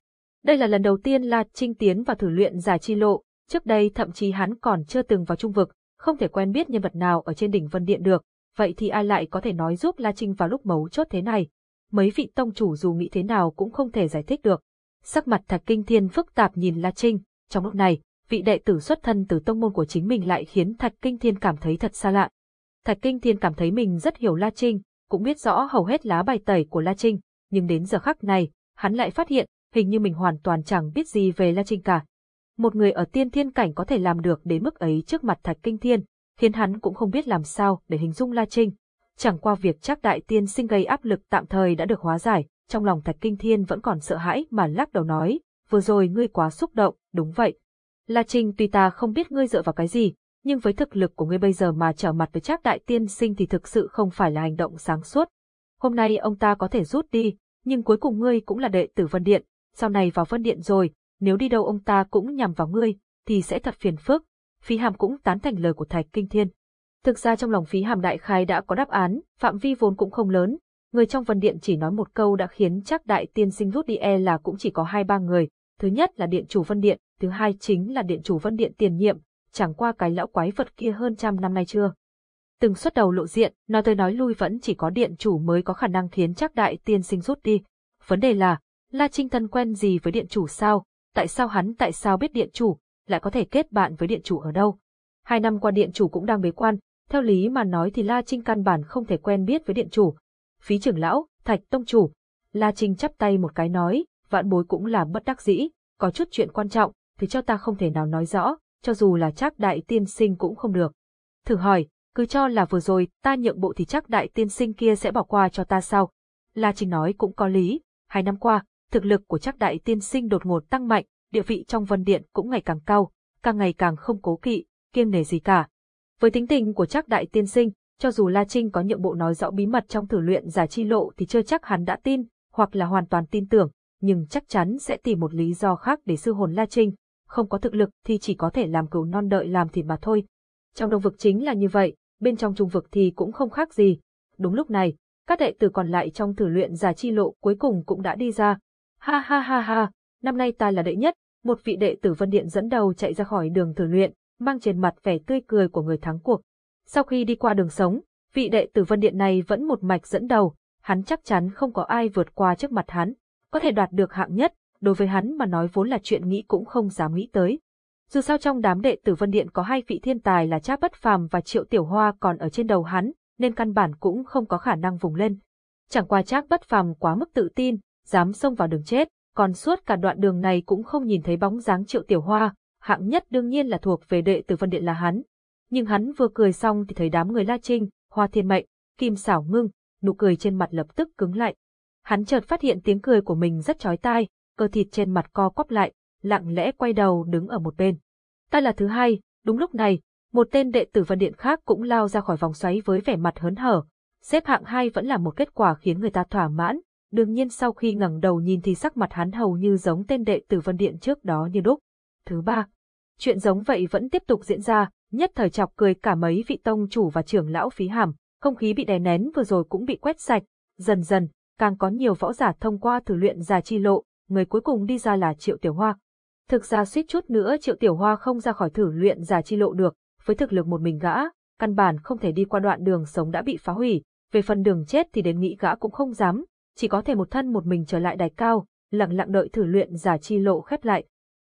Đây là lần đầu tiên La Trinh tiến vào thử luyện giả chi lộ, trước đây thậm chí hắn còn chưa từng vào trung vực, không thể quen biết nhân vật nào ở trên đỉnh vân điện được, vậy thì ai lại có thể nói giúp La Trinh vào lúc mấu chốt thế này? mấy vị tông chủ dù nghĩ thế nào cũng không thể giải thích được. Sắc mặt Thạch Kinh Thiên phức tạp nhìn La Trinh, trong lúc này, vị đệ tử xuất thân từ tông môn của chính mình lại khiến Thạch Kinh Thiên cảm thấy thật xa lạ. Thạch Kinh Thiên cảm thấy mình rất hiểu La Trinh, cũng biết rõ hầu hết lá bài tẩy của La Trinh, nhưng đến giờ khắc này, hắn lại phát hiện, hình như mình hoàn toàn chẳng biết gì về La Trinh cả. Một người ở tiên thiên cảnh có thể làm được đến mức ấy trước mặt Thạch Kinh Thiên, khiến hắn cũng không biết làm sao để hình dung La Trinh, Chẳng qua việc chắc đại tiên sinh gây áp lực tạm thời đã được hóa giải, trong lòng Thạch Kinh Thiên vẫn còn sợ hãi mà lắc đầu nói, vừa rồi ngươi quá xúc động, đúng vậy. La Trinh tuy ta không biết ngươi dựa vào cái gì, nhưng với thực lực của ngươi bây giờ mà trở mặt với chắc đại tiên sinh thì thực sự không phải là hành động sáng suốt. Hôm nay ông ta có thể rút đi, nhưng cuối cùng ngươi cũng là đệ tử Vân Điện, sau này vào Vân Điện rồi, nếu đi đâu ông ta cũng nhằm vào ngươi, thì sẽ thật phiền phức. phí Hàm cũng tán thành lời của Thạch Kinh Thiên. Thực ra trong lòng phí hàm đại khai đã có đáp án, phạm vi vốn cũng không lớn. Người trong vân điện chỉ nói một câu đã khiến chắc đại tiên sinh rút đi e là cũng chỉ có hai ba người. Thứ nhất là điện chủ vân điện, thứ hai chính là điện chủ vân điện tiền nhiệm, chẳng qua cái lão quái vật kia hơn trăm năm nay chưa. Từng xuất đầu lộ diện, nói tới nói lui vẫn chỉ có điện chủ mới có khả năng khiến chắc đại tiên sinh rút đi. Vấn đề là, La Trinh thân quen gì với điện chủ sao? tại sao hắn tại sao biết điện chủ, lại có thể kết bạn với điện chủ ở đâu. Hai năm qua điện chủ cũng đang bế quan, theo lý mà nói thì La Trinh căn bản không thể quen biết với điện chủ. Phí trưởng lão, thạch tông chủ. La Trinh chắp tay một cái nói, vạn bối cũng là bất đắc dĩ, có chút chuyện quan trọng, thì cho ta không thể nào nói rõ, cho dù là chắc đại tiên sinh cũng không được. Thử hỏi, cứ cho là vừa rồi ta nhượng bộ thì chắc đại tiên sinh kia sẽ bỏ qua cho ta sao? La Trinh nói cũng có lý, hai năm qua, thực lực của chắc đại tiên sinh đột ngột tăng mạnh, địa vị trong vân điện cũng ngày càng cao, càng ngày càng không cố kỵ, kiêng nể gì cả. Với tính tình của chắc đại tiên sinh, cho dù La Trinh có nhượng bộ nói rõ bí mật trong thử luyện giả chi lộ thì chưa chắc hắn đã tin, hoặc là hoàn toàn tin tưởng, nhưng chắc chắn sẽ tìm một lý do khác để sư hồn La Trinh, không có thực lực thì chỉ có thể làm cừu non đợi làm thịt mà thôi. Trong đông vực chính là như vậy, bên trong trung vực thì cũng không khác gì. Đúng lúc này, các đệ tử còn lại trong thử luyện giả chi lộ cuối cùng cũng đã đi ra. Ha ha ha ha, năm nay ta là đệ nhất, một vị đệ tử Vân Điện dẫn đầu chạy ra khỏi đường thử luyện, mang trên mặt vẻ tươi cười của người thắng cuộc. Sau khi đi qua đường sống, vị đệ tử Vân Điện này vẫn một mạch dẫn đầu, hắn chắc chắn không có ai vượt qua trước mặt hắn, có thể đoạt được hạng nhất, đối với hắn mà nói vốn là chuyện nghĩ cũng không dám nghĩ tới. Dù sao trong đám đệ tử Vân Điện có hai vị thiên tài là Trác Bất Phàm và Triệu Tiểu Hoa còn ở trên đầu hắn, nên căn bản cũng không có khả năng vùng lên. Chẳng qua Trác Bất Phàm quá mức tự tin, dám xông vào đường chết, còn suốt cả đoạn đường này cũng không nhìn thấy bóng dáng Triệu Tiểu Hoa, hạng nhất đương nhiên là thuộc về đệ tử Vân Điện là hắn. Nhưng hắn vừa cười xong thì thấy đám người La Trinh, Hoa Thiên Mệnh, Kim Sảo Ngưng, nụ cười trên mặt lập tức cứng lại. Hắn chợt phát hiện tiếng cười của mình rất chói tai, cơ thịt trên mặt co quắp lại, lặng lẽ quay đầu đứng ở một bên. Ta là thứ hai, đúng lúc này, một tên đệ tử Vân Điện khác cũng lao ra khỏi vòng xoáy với vẻ mặt hớn hở. Xếp hạng hai vẫn là một kết quả khiến người ta thỏa mãn, đương nhiên sau khi ngẩng đầu nhìn thì sắc mặt hắn hầu như giống tên đệ tử Vân Điện trước đó như đúc. Thứ ba, chuyện giống vậy vẫn tiếp tục diễn ra, nhất thời chọc cười cả mấy vị tông chủ và trưởng lão phí hàm, không khí bị đè nén vừa rồi cũng bị quét sạch, dần dần, càng có nhiều võ giả thông qua thử luyện giả chi lộ, người cuối cùng đi ra là Triệu Tiểu Hoa. Thực ra suýt chút nữa Triệu Tiểu Hoa không ra khỏi thử luyện giả chi lộ được, với thực lực một mình gã, căn bản không thể đi qua đoạn đường sống đã bị phá hủy, về phần đường chết thì đến nghĩ gã cũng không dám, chỉ có thể một thân một mình trở lại đài cao, lặng lặng đợi thử luyện giả chi lộ khép lại.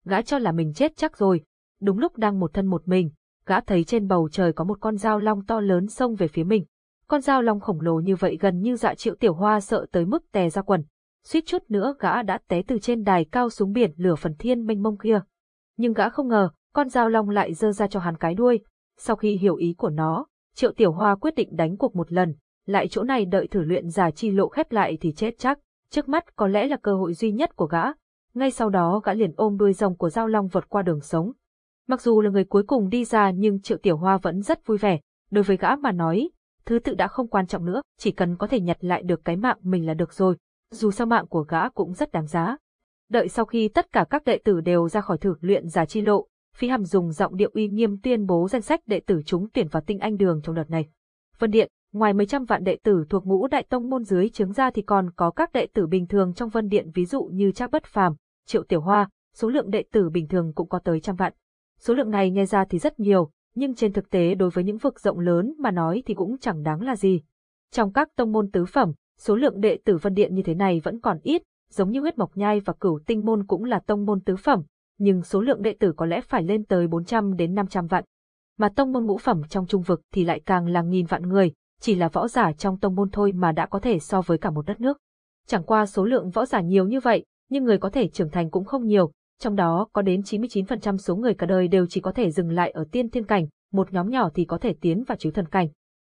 Gã cho là mình chết chắc rồi, đúng lúc đang một thân một mình, gã thấy trên bầu trời có một con dao long to lớn xông về phía mình. Con dao long khổng lồ như vậy gần như dạ triệu tiểu hoa sợ tới mức tè ra quần. Suýt chút nữa gã đã té từ trên đài cao xuống biển lửa phần thiên mênh mông kia. Nhưng gã không ngờ, con dao long lại giơ ra cho hắn cái đuôi. Sau khi hiểu ý của nó, triệu tiểu hoa quyết định đánh cuộc một lần, lại chỗ này đợi thử luyện giả chi lộ khép lại thì chết chắc, trước mắt có lẽ là cơ hội duy nhất của gã. Ngay sau đó gã liền ôm đuôi rồng của giao long vượt qua đường sống. Mặc dù là người cuối cùng đi ra nhưng triệu tiểu hoa vẫn rất vui vẻ, đối với gã mà nói, thứ tự đã không quan trọng nữa, chỉ cần có thể nhặt lại được cái mạng mình là được rồi, dù sao mạng của gã cũng rất đáng giá. Đợi sau khi tất cả các đệ tử đều ra khỏi thử luyện giả chi lộ, Phi Hàm dùng giọng điệu uy nghiêm tuyên bố danh sách đệ tử trúng tuyển vào tinh anh đường trong đợt này. Vân Điện, ngoài mấy trăm vạn đệ tử thuộc ngũ đại tông môn dưới chứng ra thì còn có các đệ tử bình thường trong Vân Điện ví dụ như Trác Bất Phàm, Triệu Tiểu Hoa, số lượng đệ tử bình thường cũng có tới trăm vạn. Số lượng này nghe ra thì rất nhiều, nhưng trên thực tế đối với những vực rộng lớn mà nói thì cũng chẳng đáng là gì. Trong các tông môn tứ phẩm, số lượng đệ tử Vân Điện như thế này vẫn còn ít, giống như huyết mộc nhai và cửu tinh môn cũng là tông môn tứ phẩm, nhưng số lượng đệ tử có lẽ phải lên tới 400 đến 500 vạn. Mà tông môn ngũ phẩm trong trung vực thì lại càng là nghìn vạn người, chỉ là võ giả trong tông môn thôi mà đã có thể so với cả một đất nước. Chẳng qua số lượng võ giả nhiều như vậy, nhưng người có thể trưởng thành cũng không nhiều, trong đó có đến 99% số người cả đời đều chỉ có thể dừng lại ở tiên thiên cảnh, một nhóm nhỏ thì có thể tiến vào chiếu thần cảnh.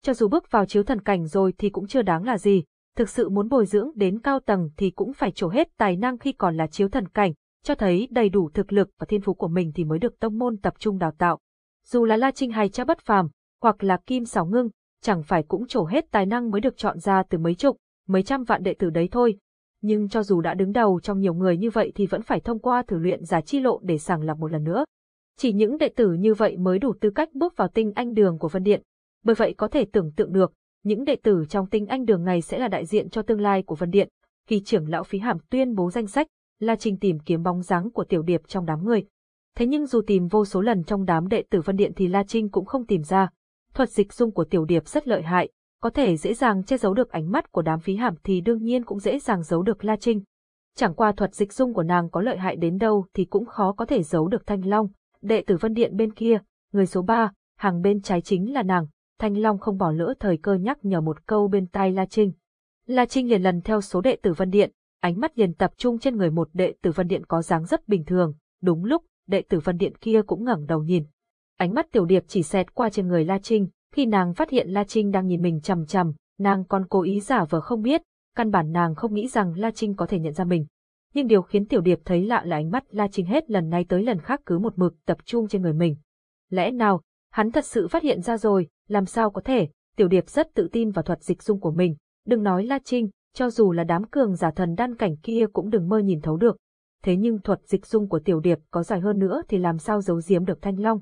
Cho dù bước vào chiếu thần cảnh rồi thì cũng chưa đáng là gì, thực sự muốn bồi dưỡng đến cao tầng thì cũng phải trổ hết tài năng khi còn là chiếu thần cảnh, cho thấy đầy đủ thực lực và thiên phú của mình thì mới được tông môn tập trung đào tạo. Dù là La Trinh hay Cha Bất Phàm, hoặc là Kim Sảo Ngưng, chẳng phải cũng trổ hết tài năng mới được chọn ra từ mấy chục, mấy trăm vạn đệ tử đấy thôi, nhưng cho dù đã đứng đầu trong nhiều người như vậy thì vẫn phải thông qua thử luyện giả chi lộ để sàng lọc một lần nữa. Chỉ những đệ tử như vậy mới đủ tư cách bước vào tinh anh đường của Vân Điện. Bởi vậy có thể tưởng tượng được, những đệ tử trong tinh anh đường này sẽ là đại diện cho tương lai của Vân Điện. Khi trưởng lão phí hàm tuyên bố danh sách, La Trinh tìm kiếm bóng dáng của tiểu điệp trong đám người. Thế nhưng dù tìm vô số lần trong đám đệ tử Vân Điện thì La Trinh cũng không tìm ra. Thuật dịch dung của tiểu điệp rất lợi hại, có thể dễ dàng che giấu được ánh mắt của đám phí hàm thì đương nhiên cũng dễ dàng giấu được La Trinh. Chẳng qua thuật dịch dung của nàng có lợi hại đến đâu thì cũng khó có thể giấu được Thanh Long. Đệ tử Vân Điện bên kia, người số ba, hàng bên trái chính là nàng. Thanh Long không bỏ lỡ thời cơ nhắc nhở một câu bên tai La Trinh. La Trinh liền lần theo số đệ tử Vân Điện, ánh mắt liền tập trung trên người một đệ tử Vân Điện có dáng rất bình thường. Đúng lúc, đệ tử Vân Điện kia cũng ngẩng đầu nhìn. Ánh mắt Tiểu Điệp chỉ xẹt qua trên người La Trinh, khi nàng phát hiện La Trinh đang nhìn mình chằm chằm, nàng còn cố ý giả vờ không biết, căn bản nàng không nghĩ rằng La Trinh có thể nhận ra mình. Nhưng điều khiến Tiểu Điệp thấy lạ là ánh mắt La Trinh hết lần này tới lần khác cứ một mực tập trung trên người mình. Lẽ nào, hắn thật sự phát hiện ra rồi, làm sao có thể, Tiểu Điệp rất tự tin vào thuật dịch dung của mình, đừng nói La Trinh, cho dù là đám cường giả thần đan cảnh kia cũng đừng mơ nhìn thấu được. Thế nhưng thuật dịch dung của Tiểu Điệp có dài hơn nữa thì làm sao giấu giếm được Thanh Long.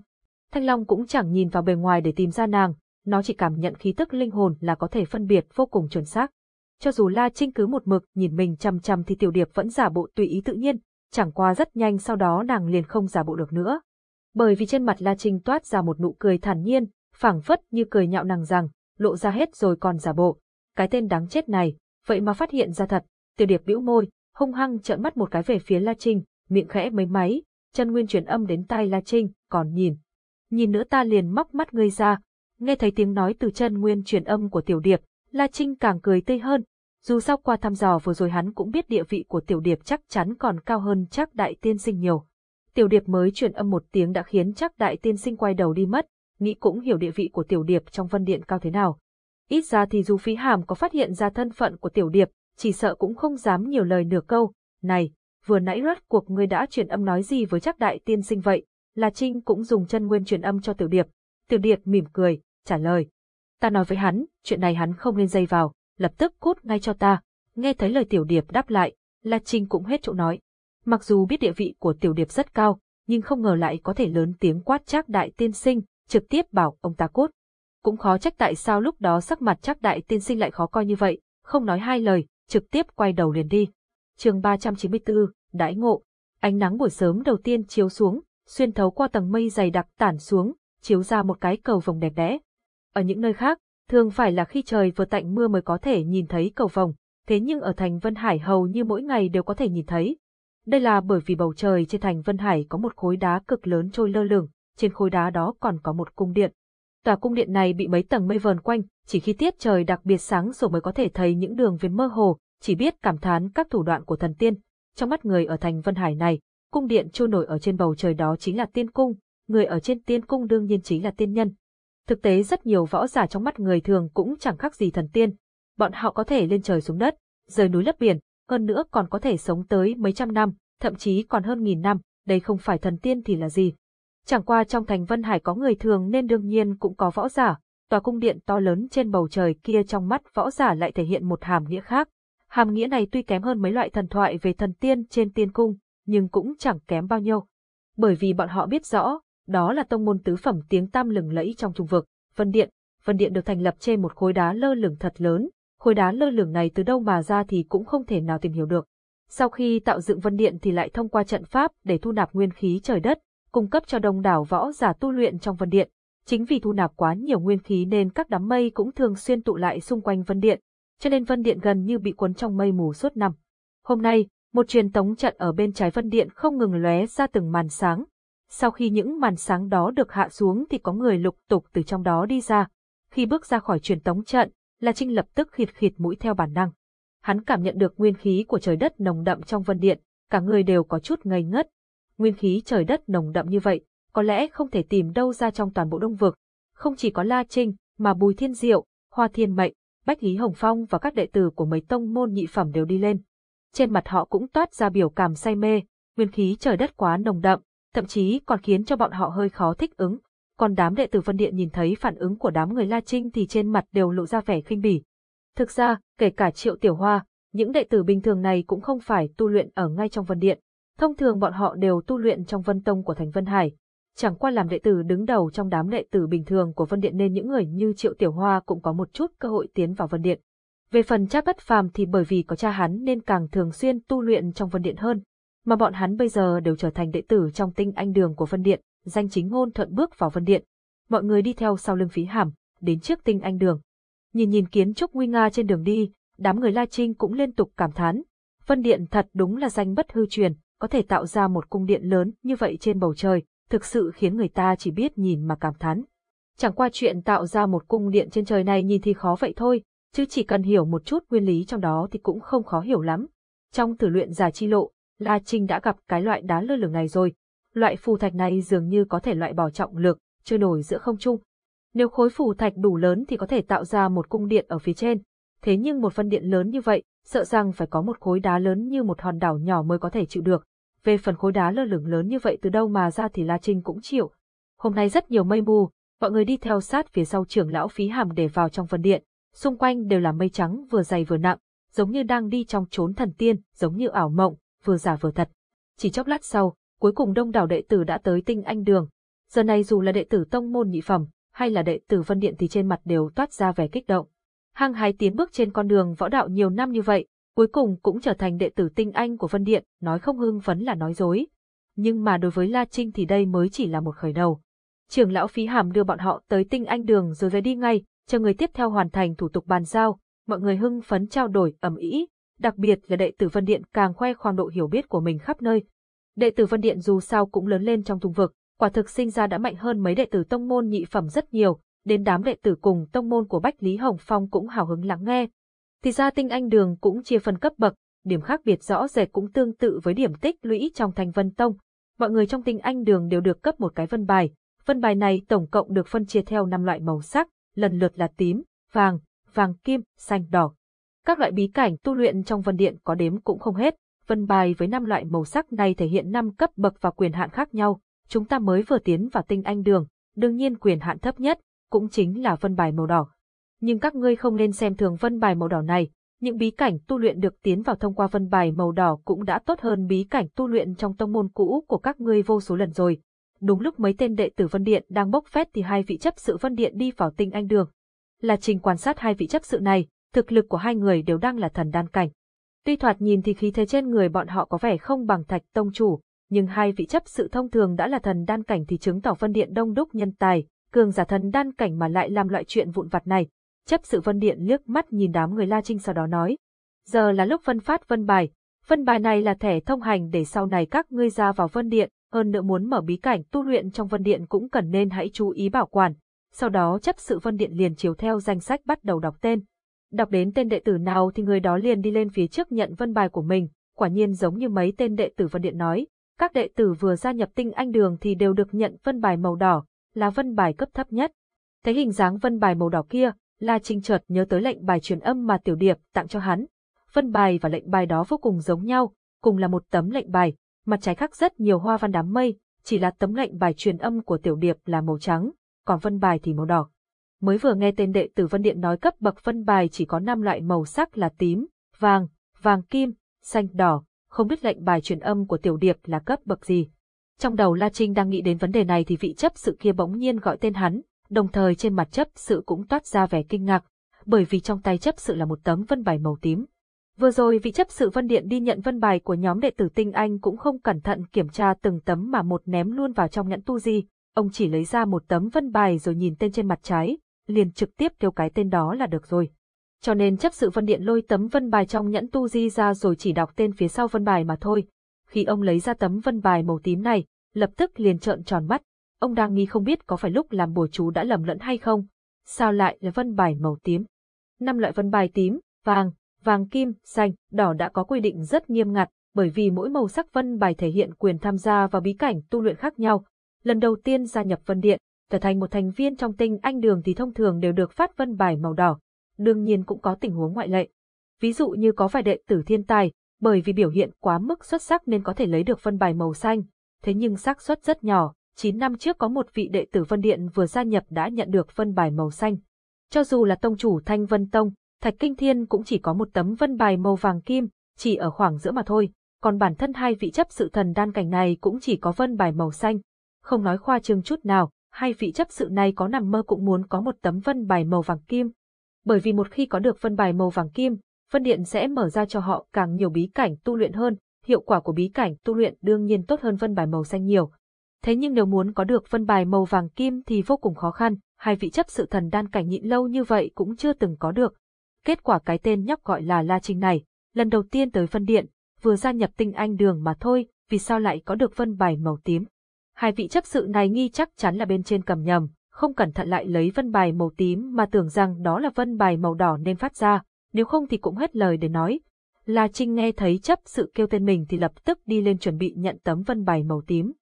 Thanh Long cũng chẳng nhìn vào bề ngoài để tìm ra nàng, nó chỉ cảm nhận khí tức linh hồn là có thể phân biệt vô cùng chuẩn xác. Cho dù La Trinh cứ một mực nhìn mình chằm chằm thì Tiểu Điệp vẫn giả bộ tùy ý tự nhiên, chẳng qua rất nhanh sau đó nàng liền không giả bộ được nữa. Bởi vì trên mặt La Trinh toát ra một nụ cười thản nhiên, phảng phất như cười nhạo nàng rằng, lộ ra hết rồi còn giả bộ. Cái tên đáng chết này, vậy mà phát hiện ra thật, Tiểu Điệp bĩu môi, hung hăng trợn mắt một cái về phía La Trinh, miệng khẽ mấy máy, chân nguyên truyền âm đến tai La Trinh, còn nhìn. Nhìn nữa ta liền móc mắt ngươi ra, nghe thấy tiếng nói từ chân nguyên truyền âm của Tiểu Điệp, La Trinh càng cười tươi hơn, dù sau qua thăm dò vừa rồi hắn cũng biết địa vị của Tiểu Điệp chắc chắn còn cao hơn chắc đại tiên sinh nhiều. Tiểu Điệp mới truyền âm một tiếng đã khiến chắc đại tiên sinh quay đầu đi mất, nghĩ cũng hiểu địa vị của Tiểu Điệp trong vân điện cao thế nào. Ít ra thì dù phí hàm có phát hiện ra thân phận của Tiểu Điệp, chỉ sợ cũng không dám nhiều lời nửa câu. Này, vừa nãy rốt cuộc ngươi đã truyền âm nói gì với chắc đại tiên sinh vậy? La Trinh cũng dùng chân nguyên truyền âm cho Tiểu Điệp. Tiểu Điệp mỉm cười, trả lời. Ta nói với hắn, chuyện này hắn không nên dây vào, lập tức cút ngay cho ta. Nghe thấy lời Tiểu Điệp đáp lại, La Trinh cũng hết chỗ nói. Mặc dù biết địa vị của Tiểu Điệp rất cao, nhưng không ngờ lại có thể lớn tiếng quát chắc đại tiên sinh, trực tiếp bảo ông ta cút. Cũng khó trách tại sao lúc đó sắc mặt chắc đại tiên sinh lại khó coi như vậy, không nói hai lời, trực tiếp quay đầu liền đi. chương 394, Đãi Ngộ Ánh nắng buổi sớm đầu tiên chiếu xuống, xuyên thấu qua tầng mây dày đặc tản xuống, chiếu ra một cái cầu vồng đẹp đẽ. Ở những nơi khác, thường phải là khi trời vừa tạnh mưa mới có thể nhìn thấy cầu vồng, thế nhưng ở thành Vân Hải hầu như mỗi ngày đều có thể nhìn thấy. Đây là bởi vì bầu trời trên thành Vân Hải có một khối đá cực lớn trôi lơ lửng, trên khối đá đó còn có một cung điện. Tòa cung điện này bị mấy tầng mây vờn quanh, chỉ khi tiết trời đặc biệt sáng rồi mới có thể thấy những đường viền mơ hồ, chỉ biết cảm thán các thủ đoạn của thần tiên. Trong mắt người ở thành Vân Hải này, cung điện trôi nổi ở trên bầu trời đó chính là tiên cung, người ở trên tiên cung đương nhiên chính là tiên nhân. Thực tế rất nhiều võ giả trong mắt người thường cũng chẳng khác gì thần tiên. Bọn họ có thể lên trời xuống đất, rời núi lấp biển, hơn nữa còn có thể sống tới mấy trăm năm, thậm chí còn hơn nghìn năm, đây không phải thần tiên thì là gì. Chẳng qua trong thành Vân Hải có người thường nên đương nhiên cũng có võ giả, tòa cung điện to lớn trên bầu trời kia trong mắt võ giả lại thể hiện một hàm nghĩa khác. Hàm nghĩa này tuy kém hơn mấy loại thần thoại về thần tiên trên tiên cung, nhưng cũng chẳng kém bao nhiêu. Bởi vì bọn họ biết rõ, đó là tông môn tứ phẩm tiếng tam lừng lẫy trong trung vực, Vân Điện. Vân Điện được thành lập trên một khối đá lơ lửng thật lớn, khối đá lơ lửng này từ đâu mà ra thì cũng không thể nào tìm hiểu được. Sau khi tạo dựng Vân Điện thì lại thông qua trận pháp để thu nạp nguyên khí trời đất, cung cấp cho đông đảo võ giả tu luyện trong Vân Điện. Chính vì thu nạp quá nhiều nguyên khí nên các đám mây cũng thường xuyên tụ lại xung quanh Vân Điện, cho nên Vân Điện gần như bị cuốn trong mây mù suốt năm. Hôm nay, một truyền tống trận ở bên trái Vân Điện không ngừng lóe ra từng màn sáng. Sau khi những màn sáng đó được hạ xuống thì có người lục tục từ trong đó đi ra. Khi bước ra khỏi truyền tống trận, La Trinh lập tức khịt khịt mũi theo bản năng. Hắn cảm nhận được nguyên khí của trời đất nồng đậm trong Vân Điện, cả người đều có chút ngây ngất. Nguyên khí trời đất nồng đậm như vậy, có lẽ không thể tìm đâu ra trong toàn bộ đông vực. Không chỉ có La Trinh, mà Bùi Thiên Diệu, Hoa Thiên Mệnh, Bách Lý Hồng Phong và các đệ tử của mấy tông môn nhị phẩm đều đi lên. Trên mặt họ cũng toát ra biểu cảm say mê, nguyên khí trời đất quá nồng đậm, thậm chí còn khiến cho bọn họ hơi khó thích ứng. Còn đám đệ tử Vân Điện nhìn thấy phản ứng của đám người La Trinh thì trên mặt đều lộ ra vẻ khinh bỉ. Thực ra, kể cả Triệu Tiểu Hoa, những đệ tử bình thường này cũng không phải tu luyện ở ngay trong Vân Điện. Thông thường bọn họ đều tu luyện trong Vân Tông của Thành Vân Hải. Chẳng qua làm đệ tử đứng đầu trong đám đệ tử bình thường của Vân Điện nên những người như Triệu Tiểu Hoa cũng có một chút cơ hội tiến vào Vân Điện. Về phần cha bất phàm thì bởi vì có cha hắn nên càng thường xuyên tu luyện trong Vân Điện hơn, mà bọn hắn bây giờ đều trở thành đệ tử trong tinh anh đường của Vân Điện, danh chính ngôn thuận bước vào Vân Điện. Mọi người đi theo sau lưng phí hàm, đến trước tinh anh đường. Nhìn nhìn kiến trúc nguy nga trên đường đi, đám người La Trinh cũng liên tục cảm thán. Vân Điện thật đúng là danh bất hư truyền, có thể tạo ra một cung điện lớn như vậy trên bầu trời, thực sự khiến người ta chỉ biết nhìn mà cảm thán. Chẳng qua chuyện tạo ra một cung điện trên trời này nhìn thì khó vậy thôi, chứ chỉ cần hiểu một chút nguyên lý trong đó thì cũng không khó hiểu lắm. Trong thử luyện giả chi lộ, La Trinh đã gặp cái loại đá lơ lửng này rồi. Loại phù thạch này dường như có thể loại bỏ trọng lực, trôi nổi giữa không trung. Nếu khối phù thạch đủ lớn thì có thể tạo ra một cung điện ở phía trên. Thế nhưng một phân điện lớn như vậy, sợ rằng phải có một khối đá lớn như một hòn đảo nhỏ mới có thể chịu được. Về phần khối đá lơ lửng lớn như vậy từ đâu mà ra thì La Trinh cũng chịu. Hôm nay rất nhiều mây mù, mọi người đi theo sát phía sau trưởng lão phí hàm để vào trong phân điện. Xung quanh đều là mây trắng vừa dày vừa nặng, giống như đang đi trong chốn thần tiên, giống như ảo mộng, vừa giả vừa thật. Chỉ chốc lát sau, cuối cùng đông đảo đệ tử đã tới tinh anh đường. Giờ này dù là đệ tử tông môn nhị phẩm, hay là đệ tử vân điện thì trên mặt đều toát ra vẻ kích động. Hăng hái tiến bước trên con đường võ đạo nhiều năm như vậy, cuối cùng cũng trở thành đệ tử tinh anh của vân điện, nói không hưng phấn là nói dối. Nhưng mà đối với La Trinh thì đây mới chỉ là một khởi đầu. Trường lão phí hàm đưa bọn họ tới tinh anh đường rồi rời đi ngay, chờ người tiếp theo hoàn thành thủ tục bàn giao, mọi người hưng phấn trao đổi ầm ĩ, đặc biệt là đệ tử Vân Điện càng khoe khoang độ hiểu biết của mình khắp nơi. Đệ tử Vân Điện dù sao cũng lớn lên trong thùng vực, quả thực sinh ra đã mạnh hơn mấy đệ tử tông môn nhị phẩm rất nhiều, đến đám đệ tử cùng tông môn của Bách Lý Hồng Phong cũng hào hứng lắng nghe. Thì ra tinh anh đường cũng chia phần cấp bậc, điểm khác biệt rõ rệt cũng tương tự với điểm tích lũy trong thành vân tông. Mọi người trong tinh anh đường đều được cấp một cái vân bài, vân bài này tổng cộng được phân chia theo năm loại màu sắc, lần lượt là tím, vàng, vàng kim, xanh, đỏ. Các loại bí cảnh tu luyện trong vân điện có đếm cũng không hết, vân bài với năm loại màu sắc này thể hiện năm cấp bậc và quyền hạn khác nhau. Chúng ta mới vừa tiến vào tinh anh đường, đương nhiên quyền hạn thấp nhất, cũng chính là vân bài màu đỏ. Nhưng các ngươi không nên xem thường vân bài màu đỏ này, những bí cảnh tu luyện được tiến vào thông qua vân bài màu đỏ cũng đã tốt hơn bí cảnh tu luyện trong tông môn cũ của các ngươi vô số lần rồi. Đúng lúc mấy tên đệ tử Vân Điện đang bốc phét thì hai vị chấp sự Vân Điện đi vào tinh anh đường. Là trình quan sát hai vị chấp sự này, thực lực của hai người đều đang là thần đan cảnh. Tuy thoạt nhìn thì khí thế trên người bọn họ có vẻ không bằng thạch tông chủ, nhưng hai vị chấp sự thông thường đã là thần đan cảnh thì chứng tỏ Vân Điện đông đúc nhân tài, cường giả thần đan cảnh mà lại làm loại chuyện vụn vặt này. Chấp sự Vân Điện liếc mắt nhìn đám người La Trinh sau đó nói. Giờ là lúc phân phát vân bài. Vân bài này là thẻ thông hành để sau này các ngươi ra vào Vân Điện, hơn nữa muốn mở bí cảnh tu luyện trong Vân Điện cũng cần nên hãy chú ý bảo quản. Sau đó chấp sự Vân Điện liền chiếu theo danh sách bắt đầu đọc tên. Đọc đến tên đệ tử nào thì người đó liền đi lên phía trước nhận vân bài của mình, quả nhiên giống như mấy tên đệ tử Vân Điện nói. Các đệ tử vừa gia nhập tinh anh đường thì đều được nhận vân bài màu đỏ, là vân bài cấp thấp nhất. Thấy hình dáng vân bài màu đỏ kia, La Trinh chợt nhớ tới lệnh bài truyền âm mà Tiểu Điệp tặng cho hắn. Vân bài và lệnh bài đó vô cùng giống nhau, cùng là một tấm lệnh bài, mặt trái khắc rất nhiều hoa văn đám mây, chỉ là tấm lệnh bài truyền âm của Tiểu Điệp là màu trắng, còn vân bài thì màu đỏ. Mới vừa nghe tên đệ tử Vân Điện nói cấp bậc vân bài chỉ có 5 loại màu sắc là tím, vàng, vàng kim, xanh, đỏ, không biết lệnh bài truyền âm của Tiểu Điệp là cấp bậc gì. Trong đầu La Trinh đang nghĩ đến vấn đề này thì vị chấp sự kia bỗng nhiên gọi tên hắn, đồng thời trên mặt chấp sự cũng toát ra vẻ kinh ngạc, bởi vì trong tay chấp sự là một tấm vân bài màu tím. Vừa rồi vị chấp sự Vân Điện đi nhận vân bài của nhóm đệ tử Tinh Anh cũng không cẩn thận kiểm tra từng tấm mà một ném luôn vào trong nhẫn tu di, ông chỉ lấy ra một tấm vân bài rồi nhìn tên trên mặt trái, liền trực tiếp kêu cái tên đó là được rồi. Cho nên chấp sự Vân Điện lôi tấm vân bài trong nhẫn tu di ra rồi chỉ đọc tên phía sau vân bài mà thôi. Khi ông lấy ra tấm vân bài màu tím này, lập tức liền trợn tròn mắt, ông đang nghi không biết có phải lúc làm bùa chú đã lầm lẫn hay không. Sao lại là vân bài màu tím? Năm loại vân bài tím, vàng, vàng kim, xanh, đỏ đã có quy định rất nghiêm ngặt, bởi vì mỗi màu sắc vân bài thể hiện quyền tham gia vào bí cảnh tu luyện khác nhau. Lần đầu tiên gia nhập vân điện, trở thành một thành viên trong tinh anh đường thì thông thường đều được phát vân bài màu đỏ. Đương nhiên cũng có tình huống ngoại lệ. Ví dụ như có vài đệ tử thiên tài, bởi vì biểu hiện quá mức xuất sắc nên có thể lấy được vân bài màu xanh, thế nhưng xác suất rất nhỏ, 9 năm trước có một vị đệ tử Vân Điện vừa gia nhập đã nhận được vân bài màu xanh. Cho dù là tông chủ Thanh Vân Tông, Thạch Kinh Thiên cũng chỉ có một tấm vân bài màu vàng kim, chỉ ở khoảng giữa mà thôi, còn bản thân hai vị chấp sự thần đan cảnh này cũng chỉ có vân bài màu xanh. Không nói khoa trương chút nào, hai vị chấp sự này có nằm mơ cũng muốn có một tấm vân bài màu vàng kim. Bởi vì một khi có được vân bài màu vàng kim, Vân Điện sẽ mở ra cho họ càng nhiều bí cảnh tu luyện hơn, hiệu quả của bí cảnh tu luyện đương nhiên tốt hơn vân bài màu xanh nhiều. Thế nhưng nếu muốn có được vân bài màu vàng kim thì vô cùng khó khăn, hai vị chấp sự thần đan cảnh nhịn lâu như vậy cũng chưa từng có được. Kết quả cái tên nhóc gọi là La Trinh này, lần đầu tiên tới phân điện, vừa gia nhập tinh anh đường mà thôi, vì sao lại có được vân bài màu tím. Hai vị chấp sự này nghi chắc chắn là bên trên cầm nhầm, không cẩn thận lại lấy vân bài màu tím mà tưởng rằng đó là vân bài màu đỏ nên phát ra, nếu không thì cũng hết lời để nói. La Trinh nghe thấy chấp sự kêu tên mình thì lập tức đi lên chuẩn bị nhận tấm vân bài màu tím.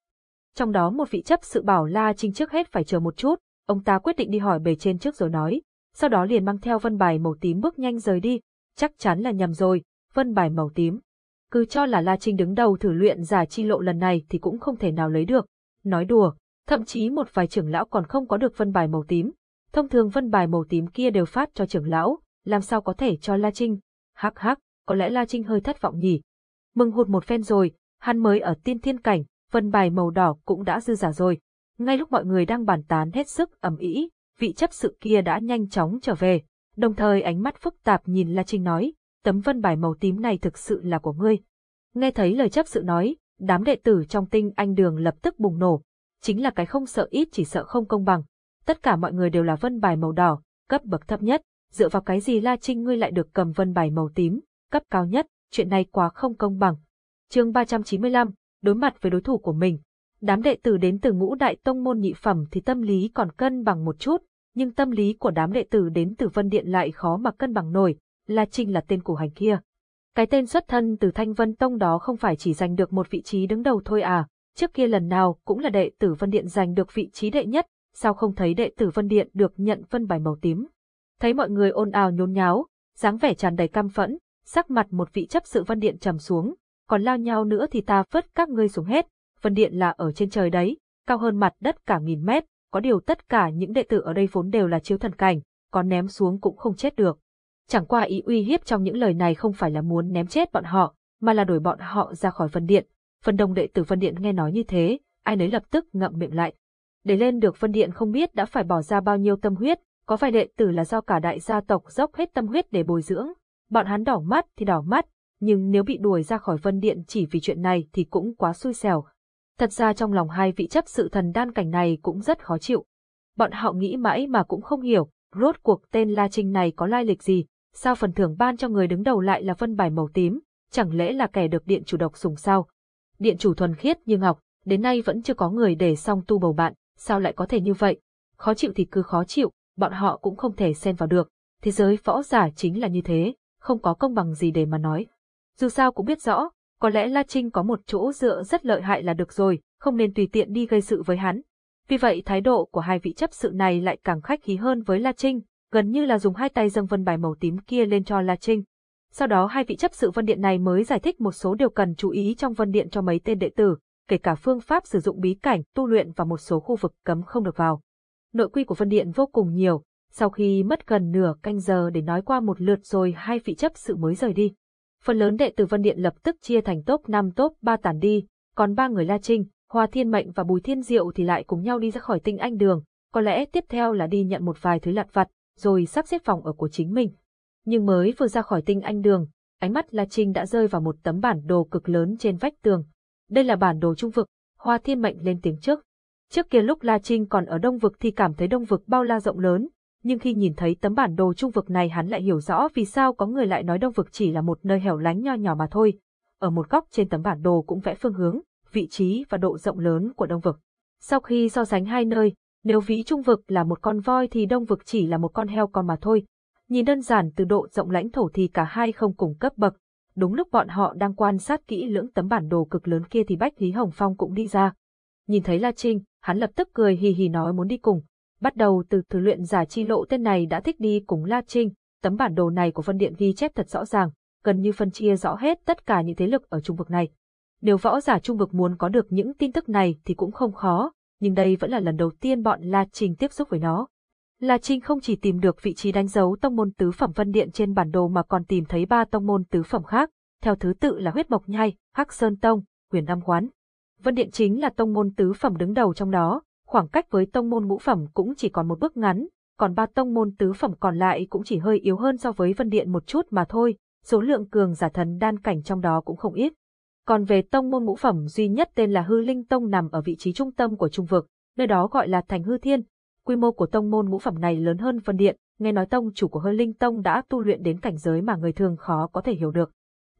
Trong đó một vị chấp sự bảo La Trinh trước hết phải chờ một chút, ông ta quyết định đi hỏi bề trên trước rồi nói, sau đó liền mang theo vân bài màu tím bước nhanh rời đi, chắc chắn là nhầm rồi, vân bài màu tím. Cứ cho là La Trinh đứng đầu thử luyện giả chi lộ lần này thì cũng không thể nào lấy được. Nói đùa, thậm chí một vài trưởng lão còn không có được vân bài màu tím. Thông thường vân bài màu tím kia đều phát cho trưởng lão, làm sao có thể cho La Trinh. Hắc hắc, có lẽ La Trinh hơi thất vọng nhỉ. Mừng hụt một phen rồi, hắn mới ở tiên thiên cảnh, vân bài màu đỏ cũng đã dư giả rồi. Ngay lúc mọi người đang bàn tán hết sức ầm ĩ, vị chấp sự kia đã nhanh chóng trở về, đồng thời ánh mắt phức tạp nhìn La Trinh nói, tấm vân bài màu tím này thực sự là của ngươi. Nghe thấy lời chấp sự nói, đám đệ tử trong tinh anh đường lập tức bùng nổ, chính là cái không sợ ít chỉ sợ không công bằng. Tất cả mọi người đều là vân bài màu đỏ, cấp bậc thấp nhất, dựa vào cái gì La Trinh ngươi lại được cầm vân bài màu tím, cấp cao nhất, chuyện này quá không công bằng. chương 395, đối mặt với đối thủ của mình. Đám đệ tử đến từ ngũ đại tông môn nhị phẩm thì tâm lý còn cân bằng một chút, nhưng tâm lý của đám đệ tử đến từ Vân Điện lại khó mà cân bằng nổi, La Trinh là tên cổ hành kia. Cái tên xuất thân từ Thanh Vân Tông đó không phải chỉ giành được một vị trí đứng đầu thôi à, trước kia lần nào cũng là đệ tử Vân Điện giành được vị trí đệ nhất, sao không thấy đệ tử Vân Điện được nhận phân bài màu tím. Thấy mọi người ôn ào nhốn nháo, dáng vẻ tràn đầy căm phẫn, sắc mặt một vị chấp sự Vân Điện trầm xuống, còn lao nhau nữa thì ta vứt các ngươi xuống hết, Phần Điện là ở trên trời đấy, cao hơn mặt đất cả nghìn mét, có điều tất cả những đệ tử ở đây vốn đều là chiếu thần cảnh, có ném xuống cũng không chết được. Chẳng qua ý uy hiếp trong những lời này không phải là muốn ném chết bọn họ, mà là đuổi bọn họ ra khỏi phân Điện. Phần đông đệ tử phân Điện nghe nói như thế, ai nấy lập tức ngậm miệng lại. Để lên được phân Điện không biết đã phải bỏ ra bao nhiêu tâm huyết, có vài đệ tử là do cả đại gia tộc dốc hết tâm huyết để bồi dưỡng. Bọn hắn đỏ mắt thì đỏ mắt, nhưng nếu bị đuổi ra khỏi phân Điện chỉ vì chuyện này thì cũng quá xui xẻo. Thật ra trong lòng hai vị chấp sự thần đan cảnh này cũng rất khó chịu. Bọn họ nghĩ mãi mà cũng không hiểu, rốt cuộc tên La Trinh này có lai lịch gì, sao phần thưởng ban cho người đứng đầu lại là vân bài màu tím, chẳng lẽ là kẻ được điện chủ độc sùng sao? Điện chủ thuần khiết như ngọc, đến nay vẫn chưa có người để xong tu bầu bạn, sao lại có thể như vậy? Khó chịu thì cứ khó chịu, bọn họ cũng không thể xen vào được. Thế giới võ giả chính là như thế, không có công bằng gì để mà nói. Dù sao cũng biết rõ, có lẽ La Trinh có một chỗ dựa rất lợi hại là được rồi, không nên tùy tiện đi gây sự với hắn. Vì vậy thái độ của hai vị chấp sự này lại càng khách khí hơn với La Trinh, gần như là dùng hai tay dâng vân bài màu tím kia lên cho La Trinh. Sau đó hai vị chấp sự vân điện này mới giải thích một số điều cần chú ý trong vân điện cho mấy tên đệ tử, kể cả phương pháp sử dụng bí cảnh, tu luyện và một số khu vực cấm không được vào. Nội quy của vân điện vô cùng nhiều, sau khi mất gần nửa canh giờ để nói qua một lượt rồi hai vị chấp sự mới rời đi. Phần lớn đệ tử Vân Điện lập tức chia thành top 5 top 3 tản đi, còn ba người La Trinh, Hoa Thiên Mệnh và Bùi Thiên Diệu thì lại cùng nhau đi ra khỏi tinh anh đường, có lẽ tiếp theo là đi nhận một vài thứ lặt vặt, rồi sắp xếp phòng ở của chính mình. Nhưng mới vừa ra khỏi tinh anh đường, ánh mắt La Trinh đã rơi vào một tấm bản đồ cực lớn trên vách tường. Đây là bản đồ trung vực, Hoa Thiên Mệnh lên tiếng trước. Trước kia lúc La Trinh còn ở đông vực thì cảm thấy đông vực bao la rộng lớn, nhưng khi nhìn thấy tấm bản đồ trung vực này hắn lại hiểu rõ vì sao có người lại nói đông vực chỉ là một nơi hẻo lánh nho nhỏ mà thôi. Ở một góc trên tấm bản đồ cũng vẽ phương hướng, vị trí và độ rộng lớn của đông vực. Sau khi so sánh hai nơi, nếu vĩ trung vực là một con voi thì đông vực chỉ là một con heo con mà thôi. Nhìn đơn giản từ độ rộng lãnh thổ thì cả hai không cùng cấp bậc. Đúng lúc bọn họ đang quan sát kỹ lưỡng tấm bản đồ cực lớn kia thì Bách Lý Hồng Phong cũng đi ra. Nhìn thấy La Trinh, hắn lập tức cười hì hì nói muốn đi cùng. Bắt đầu từ thử luyện giả chi lộ tên này đã thích đi cùng La Trinh, tấm bản đồ này của Vân Điện ghi chép thật rõ ràng, gần như phân chia rõ hết tất cả những thế lực ở trung vực này. Nếu võ giả trung vực muốn có được những tin tức này thì cũng không khó, nhưng đây vẫn là lần đầu tiên bọn La Trinh tiếp xúc với nó. La Trinh không chỉ tìm được vị trí đánh dấu tông môn tứ phẩm Vân Điện trên bản đồ mà còn tìm thấy ba tông môn tứ phẩm khác, theo thứ tự là huyết mộc nhai, hắc sơn tông, huyền âm quán. Vân Điện chính là tông môn tứ phẩm đứng đầu trong đó, khoảng cách với tông môn ngũ phẩm cũng chỉ còn một bước ngắn, còn ba tông môn tứ phẩm còn lại cũng chỉ hơi yếu hơn so với Vân Điện một chút mà thôi, số lượng cường giả thần đan cảnh trong đó cũng không ít. Còn về tông môn ngũ phẩm duy nhất tên là Hư Linh Tông nằm ở vị trí trung tâm của trung vực, nơi đó gọi là Thành Hư Thiên. Quy mô của tông môn ngũ phẩm này lớn hơn Vân Điện, nghe nói tông chủ của Hư Linh Tông đã tu luyện đến cảnh giới mà người thường khó có thể hiểu được.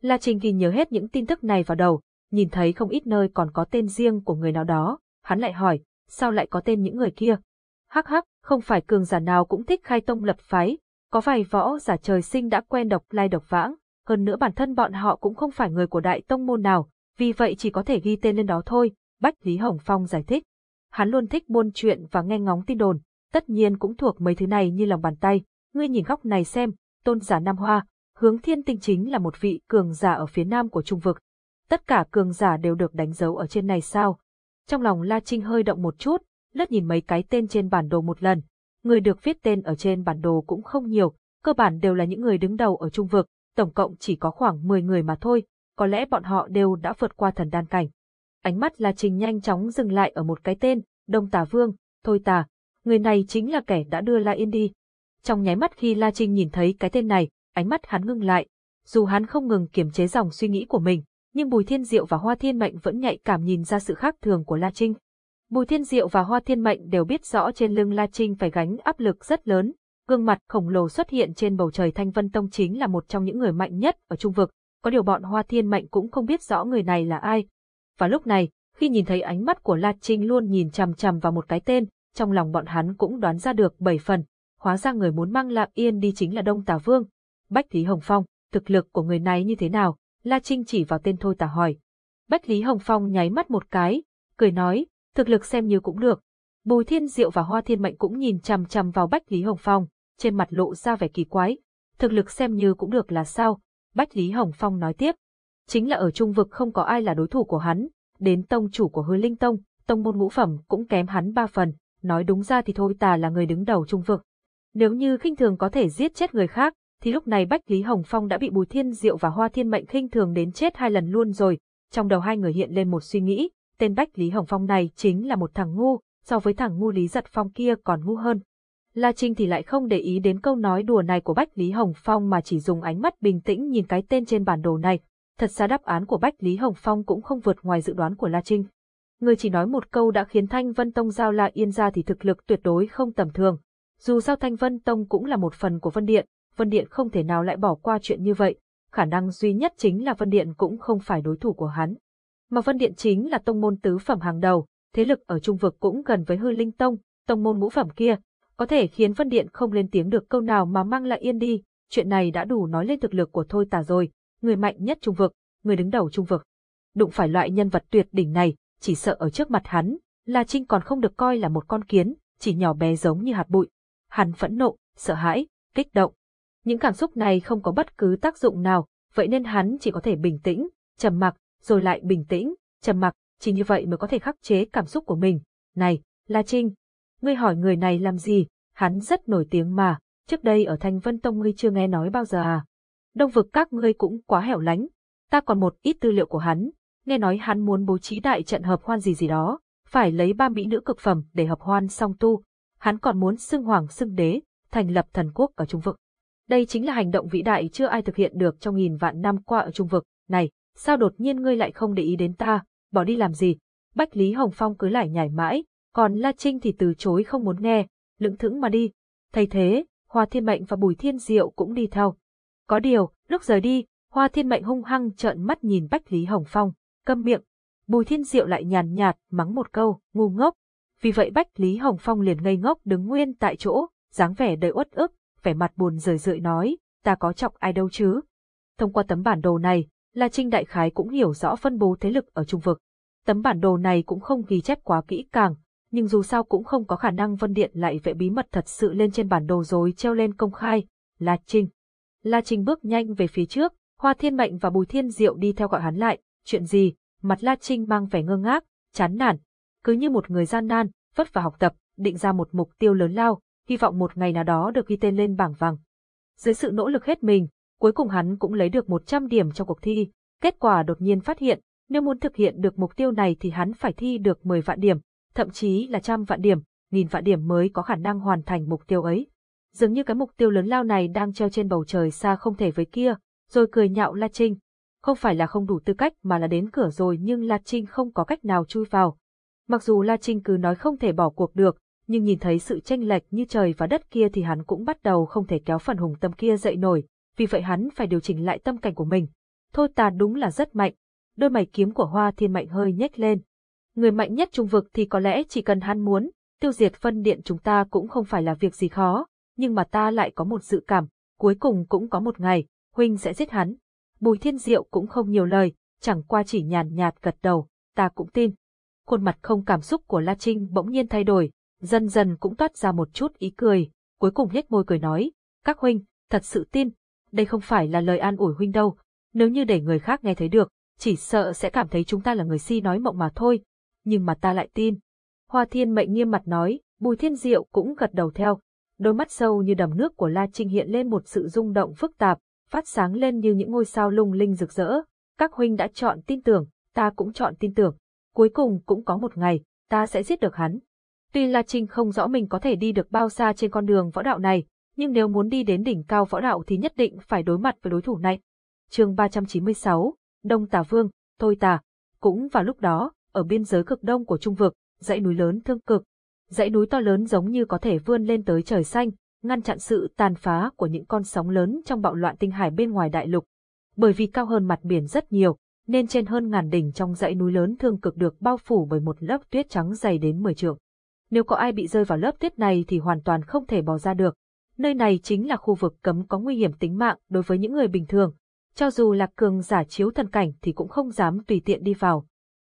La trình ghi nhớ hết những tin tức này vào đầu, nhìn thấy không ít nơi còn có tên riêng của người nào đó, hắn lại hỏi, sao lại có tên những người kia? Hắc hắc, không phải cường giả nào cũng thích khai tông lập phái, có vài võ giả trời sinh đã quen độc lai độc vãng, hơn nữa bản thân bọn họ cũng không phải người của đại tông môn nào, vì vậy chỉ có thể ghi tên lên đó thôi, Bách Lý Hồng Phong giải thích. Hắn luôn thích buôn chuyện và nghe ngóng tin đồn, tất nhiên cũng thuộc mấy thứ này như lòng bàn tay, ngươi nhìn góc này xem, tôn giả Nam Hoa, hướng thiên tinh chính là một vị cường giả ở phía nam của trung vực. Tất cả cường giả đều được đánh dấu ở trên này sao? Trong lòng La Trinh hơi động một chút, lướt nhìn mấy cái tên trên bản đồ một lần. Người được viết tên ở trên bản đồ cũng không nhiều, cơ bản đều là những người đứng đầu ở trung vực, tổng cộng chỉ có khoảng 10 người mà thôi, có lẽ bọn họ đều đã vượt qua thần đan cảnh. Ánh mắt La Trinh nhanh chóng dừng lại ở một cái tên, Đông Tà Vương, Thôi Tà. Người này chính là kẻ đã đưa La Yên đi. Trong nháy mắt khi La Trinh nhìn thấy cái tên này, ánh mắt hắn ngưng lại. Dù hắn không ngừng kiềm chế dòng suy nghĩ của mình, nhưng Bùi Thiên Diệu và Hoa Thiên Mệnh vẫn nhạy cảm nhìn ra sự khác thường của La Trinh. Bùi Thiên Diệu và Hoa Thiên Mệnh đều biết rõ trên lưng La Trinh phải gánh áp lực rất lớn, gương mặt khổng lồ xuất hiện trên bầu trời Thanh Vân Tông chính là một trong những người mạnh nhất ở trung vực, có điều bọn Hoa Thiên Mệnh cũng không biết rõ người này là ai. Và lúc này, khi nhìn thấy ánh mắt của La Trinh luôn nhìn chằm chằm vào một cái tên, trong lòng bọn hắn cũng đoán ra được bảy phần, hóa ra người muốn mang Lạp Yên đi chính là Đông Tà Vương. Bách Thí Hồng Phong, thực lực của người này như thế nào? La Trinh chỉ vào tên thôi tả hỏi. Bách Lý Hồng Phong nháy mắt một cái, cười nói, thực lực xem như cũng được. Bùi Thiên Diệu và Hoa Thiên Mệnh cũng nhìn chằm chằm vào Bách Lý Hồng Phong, trên mặt lộ ra vẻ kỳ quái. Thực lực xem như cũng được là sao? Bách Lý Hồng Phong nói tiếp. Chính là ở trung vực không có ai là đối thủ của hắn, đến tông chủ của hứa linh tông, tông môn ngũ phẩm cũng kém hắn ba phần, nói đúng ra thì thôi tà là người đứng đầu trung vực. Nếu như khinh thường có thể giết chết người khác, thì lúc này Bách Lý Hồng Phong đã bị Bùi Thiên Diệu và Hoa Thiên Mệnh khinh thường đến chết hai lần luôn rồi. Trong đầu hai người hiện lên một suy nghĩ, tên Bách Lý Hồng Phong này chính là một thằng ngu, so với thằng ngu Lý Giật Phong kia còn ngu hơn. La Trinh thì lại không để ý đến câu nói đùa này của Bách Lý Hồng Phong mà chỉ dùng ánh mắt bình tĩnh nhìn cái tên trên bản đồ này. Thật ra đáp án của Bách Lý Hồng Phong cũng không vượt ngoài dự đoán của La Trinh. Người chỉ nói một câu đã khiến Thanh Vân Tông giao La Yên ra thì thực lực tuyệt đối không tầm thường. Dù sao Thanh Vân Tông cũng là một phần của Vân Điện, Vân Điện không thể nào lại bỏ qua chuyện như vậy, khả năng duy nhất chính là Vân Điện cũng không phải đối thủ của hắn. Mà Vân Điện chính là tông môn tứ phẩm hàng đầu, thế lực ở trung vực cũng gần với hư linh tông, tông môn ngũ phẩm kia, có thể khiến Vân Điện không lên tiếng được câu nào mà mang lại yên đi, chuyện này đã đủ nói lên thực lực của Thôi Tà rồi, người mạnh nhất trung vực, người đứng đầu trung vực. Đụng phải loại nhân vật tuyệt đỉnh này, chỉ sợ ở trước mặt hắn, La Trinh còn không được coi là một con kiến, chỉ nhỏ bé giống như hạt bụi. Hắn phẫn nộ, sợ hãi, kích động. Những cảm xúc này không có bất cứ tác dụng nào, vậy nên hắn chỉ có thể bình tĩnh, trầm mặc, rồi lại bình tĩnh, trầm mặc, chỉ như vậy mới có thể khắc chế cảm xúc của mình. Này, La Trinh, ngươi hỏi người này làm gì, hắn rất nổi tiếng mà, trước đây ở Thanh Vân Tông ngươi chưa nghe nói bao giờ à. Đông vực các ngươi cũng quá hẻo lánh, ta còn một ít tư liệu của hắn, nghe nói hắn muốn bố trí đại trận hợp hoan gì gì đó, phải lấy ba mỹ nữ cực phẩm để hợp hoan song tu, hắn còn muốn xưng hoàng xưng đế, thành lập thần quốc ở Trung Vực. Đây chính là hành động vĩ đại chưa ai thực hiện được trong nghìn vạn năm qua ở Trung Vực, này, sao đột nhiên ngươi lại không để ý đến ta, bỏ đi làm gì? Bách Lý Hồng Phong cứ lại nhảy mãi, còn La Trinh thì từ chối không muốn nghe, lững thững mà đi. Thay thế, Hoa Thiên Mệnh và Bùi Thiên Diệu cũng đi theo. Có điều, lúc rời đi, Hoa Thiên Mệnh hung hăng trợn mắt nhìn Bách Lý Hồng Phong, câm miệng. Bùi Thiên Diệu lại nhàn nhạt, mắng một câu, ngu ngốc. Vì vậy Bách Lý Hồng Phong liền ngây ngốc đứng nguyên tại chỗ, dáng vẻ đầy uất ức, vẻ mặt buồn rười rượi nói, ta có chọc ai đâu chứ. Thông qua tấm bản đồ này, La Trinh Đại Khái cũng hiểu rõ phân bố thế lực ở trung vực. Tấm bản đồ này cũng không ghi chép quá kỹ càng, nhưng dù sao cũng không có khả năng Vân Điện lại vệ bí mật thật sự lên trên bản đồ rồi treo lên công khai. La Trinh. La Trinh bước nhanh về phía trước, Hoa Thiên Mệnh và Bùi Thiên Diệu đi theo gọi hắn lại. Chuyện gì? Mặt La Trinh mang vẻ ngơ ngác, chán nản. Cứ như một người gian nan, vất vả học tập, định ra một mục tiêu lớn lao, hy vọng một ngày nào đó được ghi tên lên bảng vàng. Dưới sự nỗ lực hết mình, cuối cùng hắn cũng lấy được 100 điểm trong cuộc thi. Kết quả đột nhiên phát hiện, nếu muốn thực hiện được mục tiêu này thì hắn phải thi được 10 vạn điểm, thậm chí là trăm vạn điểm, nghìn vạn điểm mới có khả năng hoàn thành mục tiêu ấy. Dường như cái mục tiêu lớn lao này đang treo trên bầu trời xa không thể với kia, rồi cười nhạo La Trinh. Không phải là không đủ tư cách mà là đến cửa rồi nhưng La Trinh không có cách nào chui vào. Mặc dù La Trinh cứ nói không thể bỏ cuộc được, nhưng nhìn thấy sự tranh lệch như trời và đất kia thì hắn cũng bắt đầu không thể kéo phần hùng tâm kia dậy nổi, vì vậy hắn phải điều chỉnh lại tâm cảnh của mình. thôi ta đúng là rất mạnh. Đôi mày kiếm của Hoa Thiên Mạnh hơi nhếch lên. Người mạnh nhất trung vực thì có lẽ chỉ cần hắn muốn, tiêu diệt phân điện chúng ta cũng không phải là việc gì khó, nhưng mà ta lại có một dự cảm, cuối cùng cũng có một ngày, huynh sẽ giết hắn. Bùi Thiên Diệu cũng không nhiều lời, chẳng qua chỉ nhàn nhạt gật đầu, ta cũng tin. Khuôn mặt không cảm xúc của La Trinh bỗng nhiên thay đổi, dần dần cũng toát ra một chút ý cười, cuối cùng nhếch môi cười nói, các huynh, thật sự tin, đây không phải là lời an ủi huynh đâu, nếu như để người khác nghe thấy được, chỉ sợ sẽ cảm thấy chúng ta là người si nói mộng mà thôi, nhưng mà ta lại tin. Hoa Thiên mệnh nghiêm mặt nói, Bùi Thiên Diệu cũng gật đầu theo, đôi mắt sâu như đầm nước của La Trinh hiện lên một sự rung động phức tạp, phát sáng lên như những ngôi sao lung linh rực rỡ. Các huynh đã chọn tin tưởng, ta cũng chọn tin tưởng. Cuối cùng cũng có một ngày, ta sẽ giết được hắn. Tuy La Trinh không rõ mình có thể đi được bao xa trên con đường võ đạo này, nhưng nếu muốn đi đến đỉnh cao võ đạo thì nhất định phải đối mặt với đối thủ này. chương 396, Đông Tà Vương, Thôi Tà. Cũng vào lúc đó, ở biên giới cực đông của Trung Vực, dãy núi lớn thương cực. Dãy núi to lớn giống như có thể vươn lên tới trời xanh, ngăn chặn sự tàn phá của những con sóng lớn trong bạo loạn tinh hải bên ngoài đại lục. Bởi vì cao hơn mặt biển rất nhiều, nên trên hơn ngàn đỉnh trong dãy núi lớn thương cực được bao phủ bởi một lớp tuyết trắng dày đến 10 trượng. Nếu có ai bị rơi vào lớp tuyết này thì hoàn toàn không thể bò ra được. Nơi này chính là khu vực cấm có nguy hiểm tính mạng đối với những người bình thường. Cho dù là cường giả chiếu thần cảnh thì cũng không dám tùy tiện đi vào.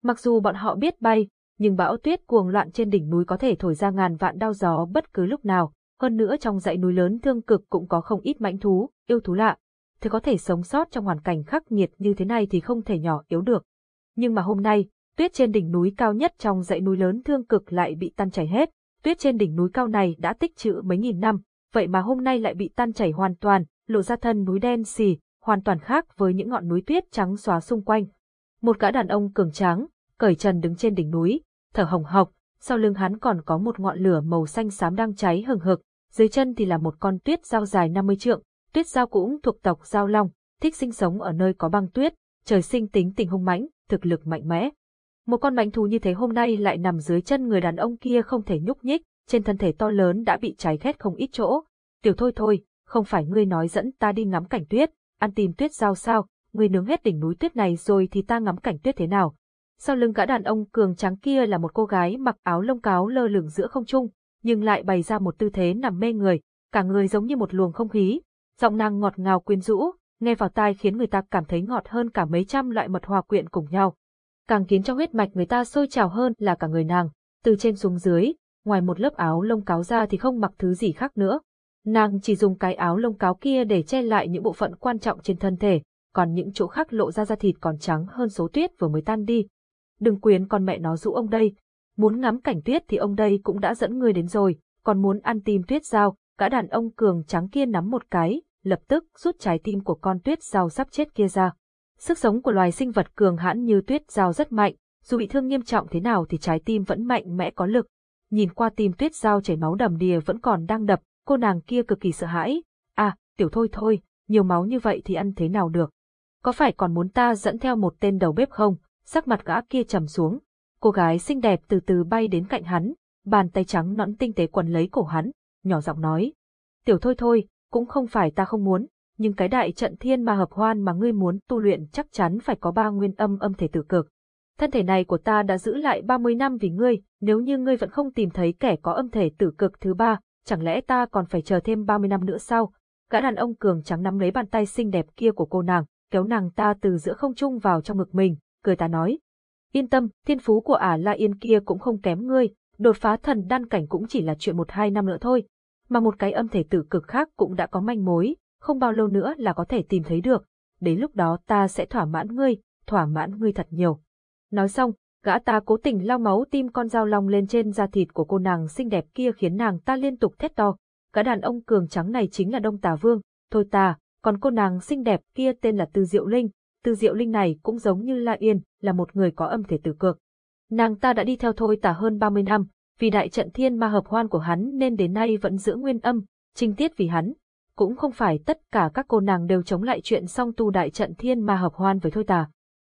Mặc dù bọn họ biết bay, nhưng bão tuyết cuồng loạn trên đỉnh núi có thể thổi ra ngàn vạn đao gió bất cứ lúc nào. Hơn nữa trong dãy núi lớn thương cực cũng có không ít mãnh thú, yêu thú lạ. Thế có thể sống sót trong hoàn cảnh khắc nghiệt như thế này thì không thể nhỏ yếu được. Nhưng mà hôm nay, tuyết trên đỉnh núi cao nhất trong dãy núi lớn thương cực lại bị tan chảy hết. Tuyết trên đỉnh núi cao này đã tích trữ mấy nghìn năm, vậy mà hôm nay lại bị tan chảy hoàn toàn, lộ ra thân núi đen xì, hoàn toàn khác với những ngọn núi tuyết trắng xóa xung quanh. Một gã đàn ông cường tráng, cởi trần đứng trên đỉnh núi, thở hồng hộc, sau lưng hắn còn có một ngọn lửa màu xanh xám đang cháy hừng hực, dưới chân thì là một con tuyết dao dài 50 trượng, tuyết dao cũng thuộc tộc dao long, thích sinh sống ở nơi có băng tuyết, trời sinh tính tình hung mãnh, thực lực mạnh mẽ. Một con mảnh thú như thế hôm nay lại nằm dưới chân người đàn ông kia không thể nhúc nhích, trên thân thể to lớn đã bị cháy khét không ít chỗ. Tiểu thôi thôi, không phải ngươi nói dẫn ta đi ngắm cảnh tuyết, ăn tìm tuyết giao sao, ngươi nướng hết đỉnh núi tuyết này rồi thì ta ngắm cảnh tuyết thế nào. Sau lưng gã đàn ông cường tráng kia là một cô gái mặc áo lông cáo lơ lửng giữa không trung, nhưng lại bày ra một tư thế nằm mê người, cả người giống như một luồng không khí. Giọng nàng ngọt ngào quyến rũ, nghe vào tai khiến người ta cảm thấy ngọt hơn cả mấy trăm loại mật hòa quyện cùng nhau. Càng khiến cho huyết mạch người ta sôi trào hơn là cả người nàng, từ trên xuống dưới, ngoài một lớp áo lông cáo ra thì không mặc thứ gì khác nữa. Nàng chỉ dùng cái áo lông cáo kia để che lại những bộ phận quan trọng trên thân thể, còn những chỗ khác lộ ra da thịt còn trắng hơn số tuyết vừa mới tan đi. Đừng quyến con mẹ nó dụ ông đây. Muốn ngắm cảnh tuyết thì ông đây cũng đã dẫn người đến rồi, còn muốn ăn tim tuyết dao, cả đàn ông cường trắng kia nắm một cái, lập tức rút trái tim của con tuyết dao sắp chết kia ra. Sức sống của loài sinh vật cường hãn như tuyết giao rất mạnh, dù bị thương nghiêm trọng thế nào thì trái tim vẫn mạnh mẽ có lực. Nhìn qua tim tuyết giao chảy máu đầm đìa vẫn còn đang đập, cô nàng kia cực kỳ sợ hãi. À, tiểu thôi thôi, nhiều máu như vậy thì ăn thế nào được? Có phải còn muốn ta dẫn theo một tên đầu bếp không? Sắc mặt gã kia trầm xuống. Cô gái xinh đẹp từ từ bay đến cạnh hắn, bàn tay trắng nõn tinh tế quần lấy cổ hắn, nhỏ giọng nói. Tiểu thôi thôi, cũng không phải ta không muốn, nhưng cái đại trận thiên ma hợp hoan mà ngươi muốn tu luyện chắc chắn phải có ba nguyên âm âm thể tử cực. Thân thể này của ta đã giữ lại 30 năm vì ngươi, nếu như ngươi vẫn không tìm thấy kẻ có âm thể tử cực thứ ba, chẳng lẽ ta còn phải chờ thêm 30 năm nữa sao? Gã đàn ông cường trắng nắm lấy bàn tay xinh đẹp kia của cô nàng, kéo nàng ta từ giữa không trung vào trong ngực mình, cười ta nói. Yên tâm, thiên phú của ả La Yên kia cũng không kém ngươi, đột phá thần đan cảnh cũng chỉ là chuyện một hai năm nữa thôi. Mà một cái âm thể tử cực khác cũng đã có manh mối, không bao lâu nữa là có thể tìm thấy được. Đến lúc đó ta sẽ thỏa mãn ngươi, thỏa mãn ngươi thật nhiều. Nói xong, gã ta cố tình lau máu tim con dao long lên trên da thịt của cô nàng xinh đẹp kia khiến nàng ta liên tục thét to. Gã đàn ông cường trắng này chính là Đông Tà Vương, thôi ta, còn cô nàng xinh đẹp kia tên là Tư Diệu Linh. Tư Diệu Linh này cũng giống như La Yên, là một người có âm thể tử cực. Nàng ta đã đi theo thôi Tả hơn 30 năm, vì đại trận thiên ma hợp hoan của hắn nên đến nay vẫn giữ nguyên âm, trinh tiết vì hắn. Cũng không phải tất cả các cô nàng đều chống lại chuyện song tu đại trận thiên ma hợp hoan với thôi tà.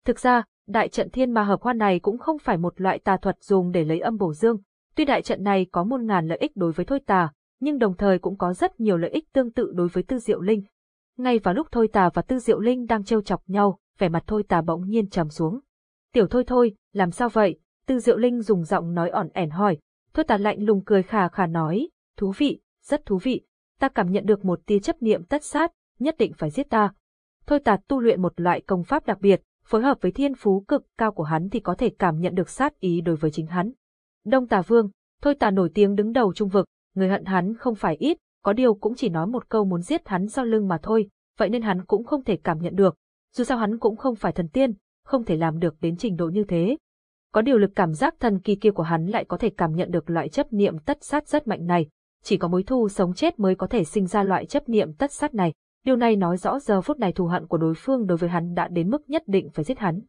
Thực ra, đại trận thiên ma hợp hoan này cũng không phải một loại tà thuật dùng để lấy âm bổ dương. Tuy đại trận này có muôn ngàn lợi ích đối với thôi tà, nhưng đồng thời cũng có rất nhiều lợi ích tương tự đối với tư diệu linh. Ngay vào lúc thôi tà và tư diệu linh đang trêu chọc nhau, vẻ mặt thôi tà bỗng nhiên trầm xuống. Tiểu thôi thôi, làm sao vậy? Tư Diệu Linh dùng giọng nói ỏn ẻn hỏi. Thôi tà lạnh lùng cười khà khà nói, thú vị, rất thú vị. Ta cảm nhận được một tia chấp niệm tất sát, nhất định phải giết ta. Thôi tạt tu luyện một loại công pháp đặc biệt, phối hợp với thiên phú cực cao của hắn thì có thể cảm nhận được sát ý đối với chính hắn. Đông Tà Vương, thôi tà nổi tiếng đứng đầu trung vực, người hận hắn không phải ít, có điều cũng chỉ nói một câu muốn giết hắn sau lưng mà thôi, vậy nên hắn cũng không thể cảm nhận được. Dù sao hắn cũng không phải thần tiên, không thể làm được đến trình độ như thế. Có điều lực cảm giác thần kỳ kia của hắn lại có thể cảm nhận được loại chấp niệm tất sát rất mạnh này. Chỉ có mối thù sống chết mới có thể sinh ra loại chấp niệm tất sát này. Điều này nói rõ giờ phút này thù hận của đối phương đối với hắn đã đến mức nhất định phải giết hắn.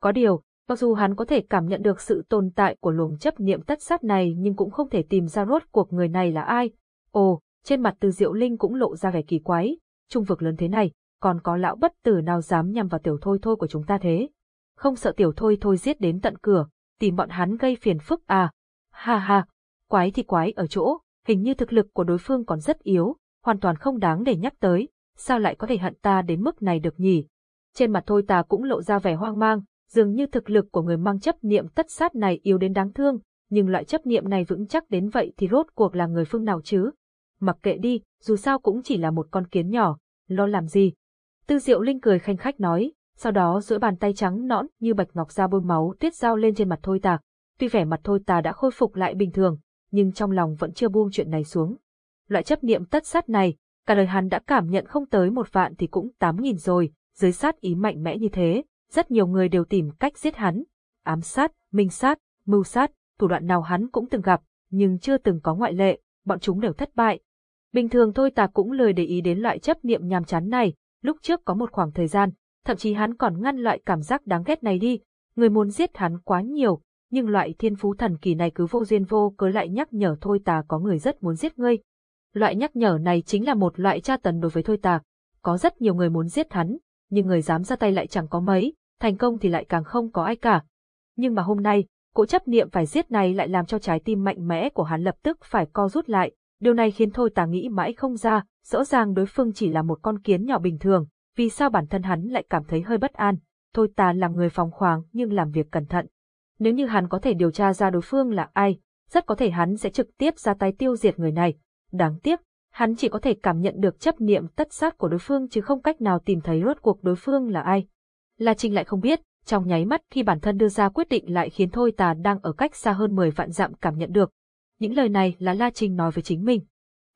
Có điều, mặc dù hắn có thể cảm nhận được sự tồn tại của luồng chấp niệm tất sát này nhưng cũng không thể tìm ra rốt cuộc người này là ai. Ồ, trên mặt từ diệu linh cũng lộ ra vẻ kỳ quái, trung vực lớn thế này, còn có lão bất tử nào dám nhằm vào tiểu thôi thôi của chúng ta thế. Không sợ tiểu thôi thôi giết đến tận cửa, tìm bọn hắn gây phiền phức à. Ha ha, quái thì quái ở chỗ, hình như thực lực của đối phương còn rất yếu, hoàn toàn không đáng để nhắc tới, sao lại có thể hận ta đến mức này được nhỉ? Trên mặt thôi ta cũng lộ ra vẻ hoang mang, dường như thực lực của người mang chấp niệm tất sát này yếu đến đáng thương, nhưng loại chấp niệm này vững chắc đến vậy thì rốt cuộc là người phương nào chứ? Mặc kệ đi, dù sao cũng chỉ là một con kiến nhỏ, lo làm gì? Tư Diệu Linh cười khanh khách nói, sau đó giữa bàn tay trắng nõn như bạch ngọc ra bôi máu tuyết dao lên trên mặt Thôi ta. Tuy vẻ mặt Thôi ta đã khôi phục lại bình thường, nhưng trong lòng vẫn chưa buông chuyện này xuống. Loại chấp niệm tất sát này, cả đời hắn đã cảm nhận không tới một vạn thì cũng tám nghìn rồi, dưới sát ý mạnh mẽ như thế, rất nhiều người đều tìm cách giết hắn. Ám sát, minh sát, mưu sát, thủ đoạn nào hắn cũng từng gặp, nhưng chưa từng có ngoại lệ, bọn chúng đều thất bại. Bình thường thôi ta cũng lười để ý đến loại chấp niệm nhàm chán này, lúc trước có một khoảng thời gian, thậm chí hắn còn ngăn loại cảm giác đáng ghét này đi, người muốn giết hắn quá nhiều, nhưng loại thiên phú thần kỳ này cứ vô duyên vô cớ lại nhắc nhở thôi tà có người rất muốn giết ngươi. Loại nhắc nhở này chính là một loại tra tấn đối với thôi tà, có rất nhiều người muốn giết hắn, nhưng người dám ra tay lại chẳng có mấy, thành công thì lại càng không có ai cả. Nhưng mà hôm nay, cỗ chấp niệm phải giết này lại làm cho trái tim mạnh mẽ của hắn lập tức phải co rút lại, điều này khiến thôi tà nghĩ mãi không ra, rõ ràng đối phương chỉ là một con kiến nhỏ bình thường, vì sao bản thân hắn lại cảm thấy hơi bất an, thôi tà là người phòng khoáng nhưng làm việc cẩn thận. Nếu như hắn có thể điều tra ra đối phương là ai, rất có thể hắn sẽ trực tiếp ra tay tiêu diệt người này. Đáng tiếc, hắn chỉ có thể cảm nhận được chấp niệm tất sát của đối phương chứ không cách nào tìm thấy rốt cuộc đối phương là ai. La Trinh lại không biết, trong nháy mắt khi bản thân đưa ra quyết định lại khiến Thôi Tà đang ở cách xa hơn 10 vạn dặm cảm nhận được. Những lời này là La Trinh nói với chính mình.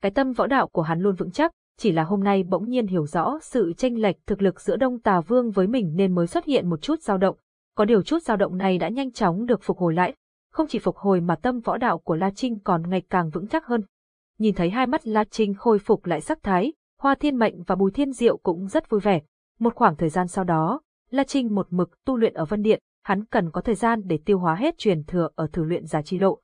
Cái tâm võ đạo của hắn luôn vững chắc, chỉ là hôm nay bỗng nhiên hiểu rõ sự tranh lệch thực lực giữa Đông Tà Vương với mình nên mới xuất hiện một chút dao động. Có điều chút dao động này đã nhanh chóng được phục hồi lại, không chỉ phục hồi mà tâm võ đạo của La Trinh còn ngày càng vững chắc hơn. Nhìn thấy hai mắt La Trinh khôi phục lại sắc thái, Hoa Thiên Mệnh và Bùi Thiên Diệu cũng rất vui vẻ. Một khoảng thời gian sau đó, La Trinh một mực tu luyện ở Vân Điện, hắn cần có thời gian để tiêu hóa hết truyền thừa ở thử luyện giả chi lộ.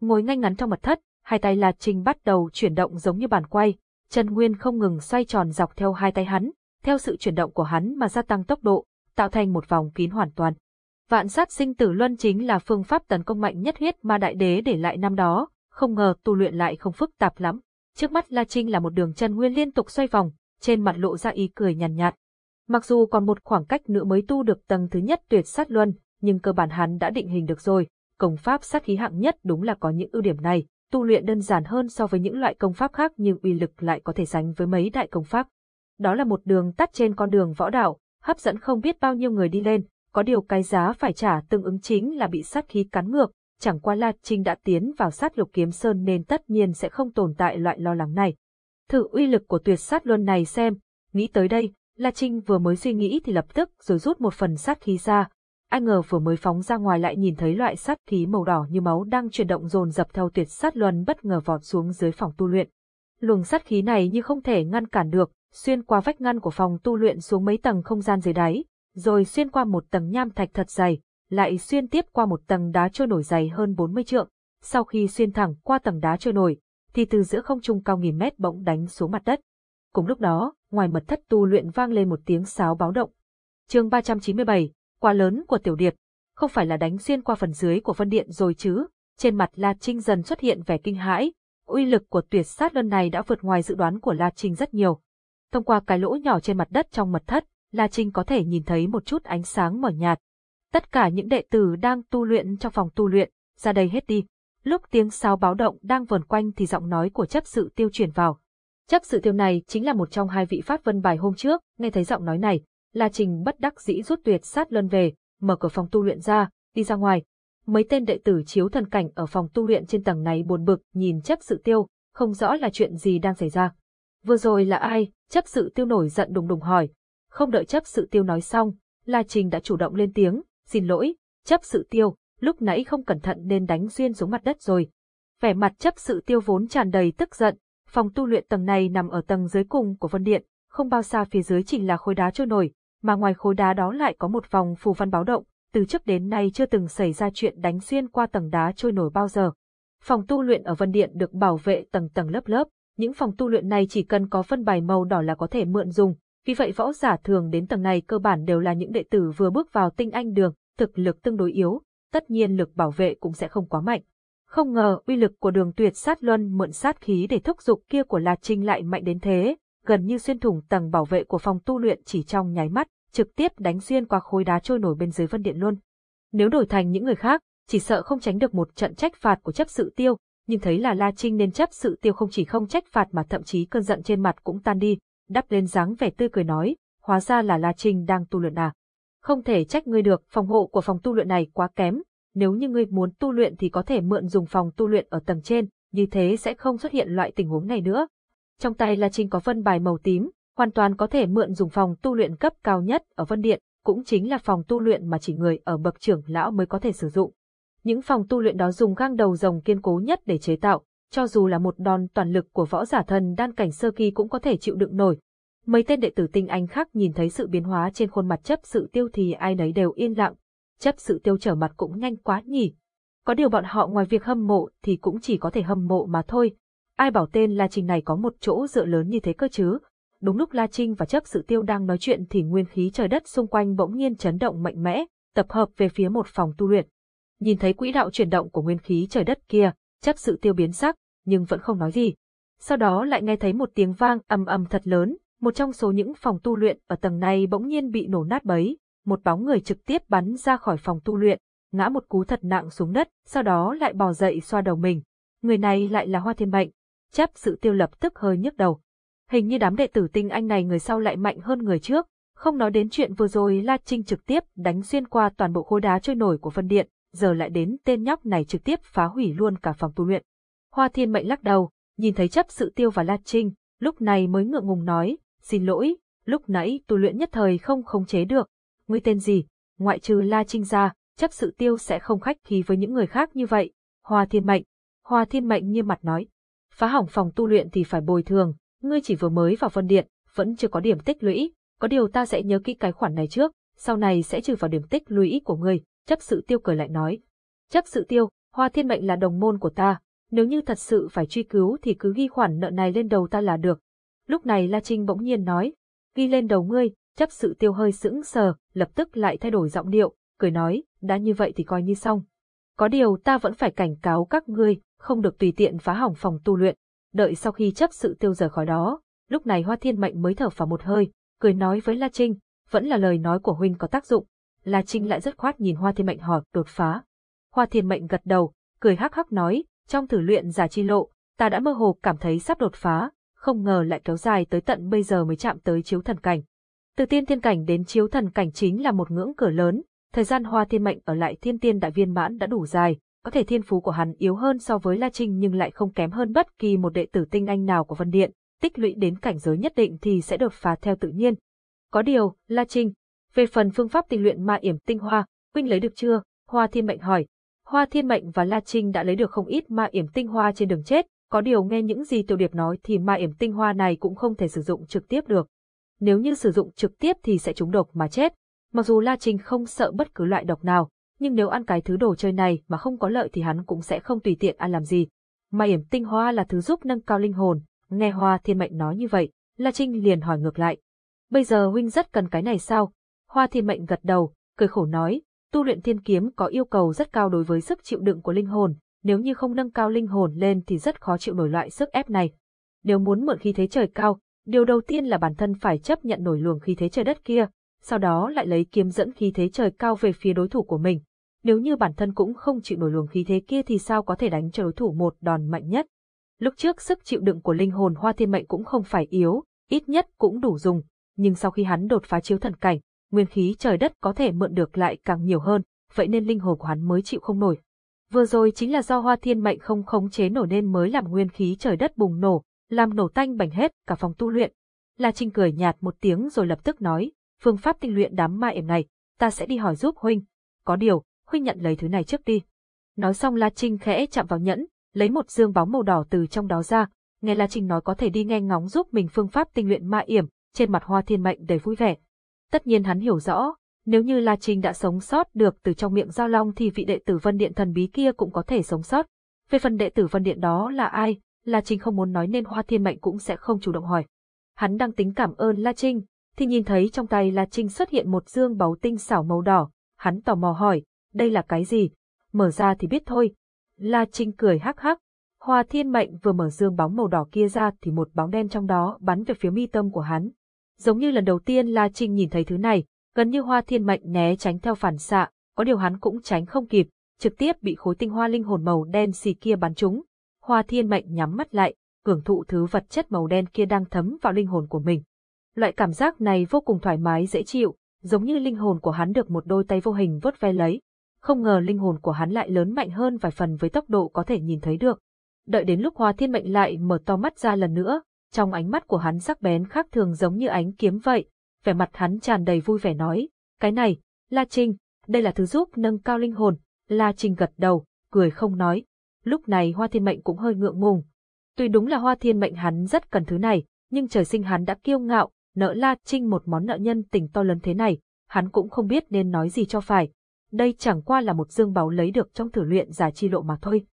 Ngồi ngay ngắn trong mật thất, hai tay La Trinh bắt đầu chuyển động giống như bàn quay, chân nguyên không ngừng xoay tròn dọc theo hai tay hắn, theo sự chuyển động của hắn mà gia tăng tốc độ, tạo thành một vòng kín hoàn toàn. Vạn sát sinh tử luân chính là phương pháp tấn công mạnh nhất huyết ma đại đế để lại năm đó, không ngờ tu luyện lại không phức tạp lắm. Trước mắt La Trinh là một đường chân nguyên liên tục xoay vòng, trên mặt lộ ra ý cười nhàn nhạt, nhạt. Mặc dù còn một khoảng cách nữa mới tu được tầng thứ nhất tuyệt sát luân, nhưng cơ bản hắn đã định hình được rồi, công pháp sát khí hạng nhất đúng là có những ưu điểm này, tu luyện đơn giản hơn so với những loại công pháp khác nhưng uy lực lại có thể sánh với mấy đại công pháp. Đó là một đường tắt trên con đường võ đạo, hấp dẫn không biết bao nhiêu người đi lên, có điều cái giá phải trả tương ứng chính là bị sát khí cắn ngược, chẳng qua La Trinh đã tiến vào sát lục kiếm sơn nên tất nhiên sẽ không tồn tại loại lo lắng này. Thử uy lực của tuyệt sát luân này xem, nghĩ tới đây, La Trinh vừa mới suy nghĩ thì lập tức rồi rút một phần sát khí ra, ai ngờ vừa mới phóng ra ngoài lại nhìn thấy loại sát khí màu đỏ như máu đang chuyển động dồn dập theo tuyệt sát luân bất ngờ vọt xuống dưới phòng tu luyện. Luồng sát khí này như không thể ngăn cản được, xuyên qua vách ngăn của phòng tu luyện xuống mấy tầng không gian dưới đáy, rồi xuyên qua một tầng nham thạch thật dày, lại xuyên tiếp qua một tầng đá trôi nổi dày hơn 40 trượng. Sau khi xuyên thẳng qua tầng đá trôi nổi, thì từ giữa không trung cao nghìn mét bỗng đánh xuống mặt đất. Cùng lúc đó, ngoài mật thất tu luyện vang lên một tiếng sáo báo động. Chương 397, quá lớn của tiểu điệp, không phải là đánh xuyên qua phần dưới của phân điện rồi chứ, trên mặt La Trinh dần xuất hiện vẻ kinh hãi, uy lực của tuyệt sát lần này đã vượt ngoài dự đoán của La Trinh rất nhiều. Thông qua cái lỗ nhỏ trên mặt đất trong mật thất, La Trinh có thể nhìn thấy một chút ánh sáng mờ nhạt. Tất cả những đệ tử đang tu luyện trong phòng tu luyện, ra đây hết đi. Lúc tiếng sáo báo động đang vần quanh thì giọng nói của chấp sự tiêu chuyển vào. Chấp sự tiêu này chính là một trong hai vị phát vân bài hôm trước, nghe thấy giọng nói này, La Trình bất đắc dĩ rút tuyệt sát lân về, mở cửa phòng tu luyện ra, đi ra ngoài. Mấy tên đệ tử chiếu thần cảnh ở phòng tu luyện trên tầng này buồn bực nhìn chấp sự tiêu, không rõ là chuyện gì đang xảy ra. Vừa rồi là ai? Chấp sự tiêu nổi giận đùng đùng hỏi. Không đợi chấp sự tiêu nói xong, La Trình đã chủ động lên tiếng, xin lỗi, chấp sự tiêu, lúc nãy không cẩn thận nên đánh xuyên xuống mặt đất rồi. Vẻ mặt chấp sự tiêu vốn tràn đầy tức giận, phòng tu luyện tầng này nằm ở tầng dưới cùng của vân điện, không bao xa phía dưới chỉ là khối đá trôi nổi, mà ngoài khối đá đó lại có một vòng phù văn báo động, từ trước đến nay chưa từng xảy ra chuyện đánh xuyên qua tầng đá trôi nổi bao giờ. Phòng tu luyện ở Vân Điện được bảo vệ tầng tầng lớp lớp, những phòng tu luyện này chỉ cần có phân bài màu đỏ là có thể mượn dùng, vì vậy võ giả thường đến tầng này cơ bản đều là những đệ tử vừa bước vào tinh anh đường, thực lực tương đối yếu, tất nhiên lực bảo vệ cũng sẽ không quá mạnh. Không ngờ uy lực của đường tuyệt sát luân mượn sát khí để thúc dục kia của La Trinh lại mạnh đến thế, gần như xuyên thủng tầng bảo vệ của phòng tu luyện chỉ trong nháy mắt, trực tiếp đánh xuyên qua khối đá trôi nổi bên dưới vân điện luôn. Nếu đổi thành những người khác, chỉ sợ không tránh được một trận trách phạt của chấp sự tiêu, nhưng thấy là La Trinh nên chấp sự tiêu không chỉ không trách phạt mà thậm chí cơn giận trên mặt cũng tan đi, đắp lên dáng vẻ tươi cười nói, hóa ra là La Trinh đang tu luyện à. Không thể trách ngươi được, phòng hộ của phòng tu luyện này quá kém, nếu như ngươi muốn tu luyện thì có thể mượn dùng phòng tu luyện ở tầng trên, như thế sẽ không xuất hiện loại tình huống này nữa. Trong tay La Trinh có vân bài màu tím, hoàn toàn có thể mượn dùng phòng tu luyện cấp cao nhất ở Vân Điện, cũng chính là phòng tu luyện mà chỉ người ở bậc trưởng lão mới có thể sử dụng. Những phòng tu luyện đó dùng gang đầu rồng kiên cố nhất để chế tạo, cho dù là một đòn toàn lực của võ giả thần đan cảnh sơ kỳ cũng có thể chịu đựng nổi. Mấy tên đệ tử tinh anh khác nhìn thấy sự biến hóa trên khuôn mặt chấp sự tiêu thì ai nấy đều yên lặng. Chấp sự tiêu trở mặt cũng nhanh quá nhỉ. Có điều bọn họ ngoài việc hâm mộ thì cũng chỉ có thể hâm mộ mà thôi. Ai bảo tên La Trinh này có một chỗ dựa lớn như thế cơ chứ? Đúng lúc La Trinh và chấp sự tiêu đang nói chuyện thì nguyên khí trời đất xung quanh bỗng nhiên chấn động mạnh mẽ, tập hợp về phía một phòng tu luyện. Nhìn thấy quỹ đạo chuyển động của nguyên khí trời đất kia, chấp sự tiêu biến sắc, nhưng vẫn không nói gì. Sau đó lại nghe thấy một tiếng vang ầm ầm thật lớn, một trong số những phòng tu luyện ở tầng này bỗng nhiên bị nổ nát bấy, một bóng người trực tiếp bắn ra khỏi phòng tu luyện, ngã một cú thật nặng xuống đất, sau đó lại bò dậy xoa đầu mình. Người này lại là Hoa Thiên Mệnh. Chấp sự tiêu lập tức hơi nhức đầu. Hình như đám đệ tử tinh anh này người sau lại mạnh hơn người trước, không nói đến chuyện vừa rồi La Trinh trực tiếp đánh xuyên qua toàn bộ khối đá trôi nổi của phân điện, giờ lại đến tên nhóc này trực tiếp phá hủy luôn cả phòng tu luyện. Hoa Thiên Mệnh lắc đầu, nhìn thấy chấp sự tiêu và La Trinh, lúc này mới ngượng ngùng nói, xin lỗi, lúc nãy tu luyện nhất thời không khống chế được. Ngươi tên gì? Ngoại trừ La Trinh ra, chấp sự tiêu sẽ không khách khí với những người khác như vậy. Hoa Thiên Mệnh. Hoa Thiên Mệnh nghiêm mặt nói. Phá hỏng phòng tu luyện thì phải bồi thường, ngươi chỉ vừa mới vào phân điện, vẫn chưa có điểm tích lũy, có điều ta sẽ nhớ kỹ cái khoản này trước, sau này sẽ trừ vào điểm tích lũy của ngươi, chấp sự tiêu cười lại nói. Chấp sự tiêu, Hoa Thiên Mệnh là đồng môn của ta, nếu như thật sự phải truy cứu thì cứ ghi khoản nợ này lên đầu ta là được. Lúc này La Trinh bỗng nhiên nói, ghi lên đầu ngươi, chấp sự tiêu hơi sững sờ, lập tức lại thay đổi giọng điệu, cười nói, đã như vậy thì coi như xong. Có điều ta vẫn phải cảnh cáo các ngươi, không được tùy tiện phá hỏng phòng tu luyện, đợi sau khi chấp sự tiêu rời khỏi đó, lúc này Hoa Thiên Mệnh mới thở phào một hơi, cười nói với La Trinh, vẫn là lời nói của huynh có tác dụng. La Trinh lại rất khoát nhìn Hoa Thiên Mệnh hỏi, đột phá. Hoa Thiên Mệnh gật đầu, cười hắc hắc nói, trong thử luyện giả chi lộ, ta đã mơ hồ cảm thấy sắp đột phá, không ngờ lại kéo dài tới tận bây giờ mới chạm tới chiếu thần cảnh. Từ tiên thiên cảnh đến chiếu thần cảnh chính là một ngưỡng cửa lớn, thời gian Hoa Thiên Mệnh ở lại thiên tiên đại viên mãn đã đủ dài, có thể thiên phú của hắn yếu hơn so với La Trinh nhưng lại không kém hơn bất kỳ một đệ tử tinh anh nào của Vân Điện, tích lũy đến cảnh giới nhất định thì sẽ đột phá theo tự nhiên. Có điều, La Trinh, về phần phương pháp tinh luyện ma yểm tinh hoa, huynh lấy được chưa? Hoa Thiên Mệnh hỏi. Hoa Thiên Mệnh và La Trinh đã lấy được không ít ma yểm tinh hoa trên đường chết, có điều nghe những gì Tiểu Điệp nói thì ma yểm tinh hoa này cũng không thể sử dụng trực tiếp được. Nếu như sử dụng trực tiếp thì sẽ trúng độc mà chết. Mặc dù La Trinh không sợ bất cứ loại độc nào, nhưng nếu ăn cái thứ đồ chơi này mà không có lợi thì hắn cũng sẽ không tùy tiện ăn làm gì. Ma yểm tinh hoa là thứ giúp nâng cao linh hồn, nghe Hoa Thiên Mệnh nói như vậy, La Trinh liền hỏi ngược lại. Bây giờ huynh rất cần cái này sao? Hoa Thiên Mệnh gật đầu, cười khổ nói, tu luyện thiên kiếm có yêu cầu rất cao đối với sức chịu đựng của linh hồn, nếu như không nâng cao linh hồn lên thì rất khó chịu nổi loại sức ép này. Nếu muốn mượn khí thế trời cao, điều đầu tiên là bản thân phải chấp nhận nổi luồng khí thế trời đất kia, sau đó lại lấy kiếm dẫn khí thế trời cao về phía đối thủ của mình. Nếu như bản thân cũng không chịu nổi luồng khí thế kia thì sao có thể đánh cho đối thủ một đòn mạnh nhất. Lúc trước sức chịu đựng của linh hồn hoa thiên mệnh cũng không phải yếu, ít nhất cũng đủ dùng, nhưng sau khi hắn đột phá chiếu thần cảnh, nguyên khí trời đất có thể mượn được lại càng nhiều hơn, vậy nên linh hồn của hắn mới chịu không nổi. Vừa rồi chính là do hoa thiên mệnh không khống chế nổi nên mới làm nguyên khí trời đất bùng nổ, làm nổ tanh bành hết cả phòng tu luyện. La Trinh cười nhạt một tiếng rồi lập tức nói, phương pháp tinh luyện đám ma ểm này, ta sẽ đi hỏi giúp huynh. Có điều, huynh nhận lấy thứ này trước đi. Nói xong La Trinh khẽ chạm vào nhẫn, lấy một dương bóng màu đỏ từ trong đó ra, nghe La Trinh nói có thể đi nghe ngóng giúp mình phương pháp tinh luyện ma yểm, trên mặt Hoa Thiên Mệnh đầy vui vẻ. Tất nhiên hắn hiểu rõ, nếu như La Trinh đã sống sót được từ trong miệng Giao Long thì vị đệ tử Vân Điện thần bí kia cũng có thể sống sót. Về phần đệ tử Vân Điện đó là ai, La Trinh không muốn nói nên Hoa Thiên Mệnh cũng sẽ không chủ động hỏi. Hắn đang tính cảm ơn La Trinh, thì nhìn thấy trong tay La Trinh xuất hiện một dương báu tinh xảo màu đỏ, hắn tò mò hỏi, đây là cái gì? Mở ra thì biết thôi. La Trinh cười hắc hắc. Hoa Thiên Mệnh vừa mở dương bóng màu đỏ kia ra thì một bóng đen trong đó bắn về phía mi tâm của hắn. Giống như lần đầu tiên La Trinh nhìn thấy thứ này, gần như Hoa Thiên Mệnh né tránh theo phản xạ, có điều hắn cũng tránh không kịp, trực tiếp bị khối tinh hoa linh hồn màu đen xì kia bắn trúng. Hoa Thiên Mệnh nhắm mắt lại, hưởng thụ thứ vật chất màu đen kia đang thấm vào linh hồn của mình. Loại cảm giác này vô cùng thoải mái dễ chịu, giống như linh hồn của hắn được một đôi tay vô hình vớt ve lấy. Không ngờ linh hồn của hắn lại lớn mạnh hơn vài phần với tốc độ có thể nhìn thấy được. Đợi đến lúc Hoa Thiên Mệnh lại mở to mắt ra lần nữa, trong ánh mắt của hắn sắc bén khác thường giống như ánh kiếm vậy, vẻ mặt hắn tràn đầy vui vẻ nói, cái này, La Trinh, đây là thứ giúp nâng cao linh hồn, La Trinh gật đầu, cười không nói. Lúc này Hoa Thiên Mệnh cũng hơi ngượng ngùng. Tuy đúng là Hoa Thiên Mệnh hắn rất cần thứ này, nhưng trời sinh hắn đã kiêu ngạo, nợ La Trinh một món nợ nhân tình to lớn thế này, hắn cũng không biết nên nói gì cho phải. Đây chẳng qua là một dương báu lấy được trong thử luyện giả chi lộ mà thôi.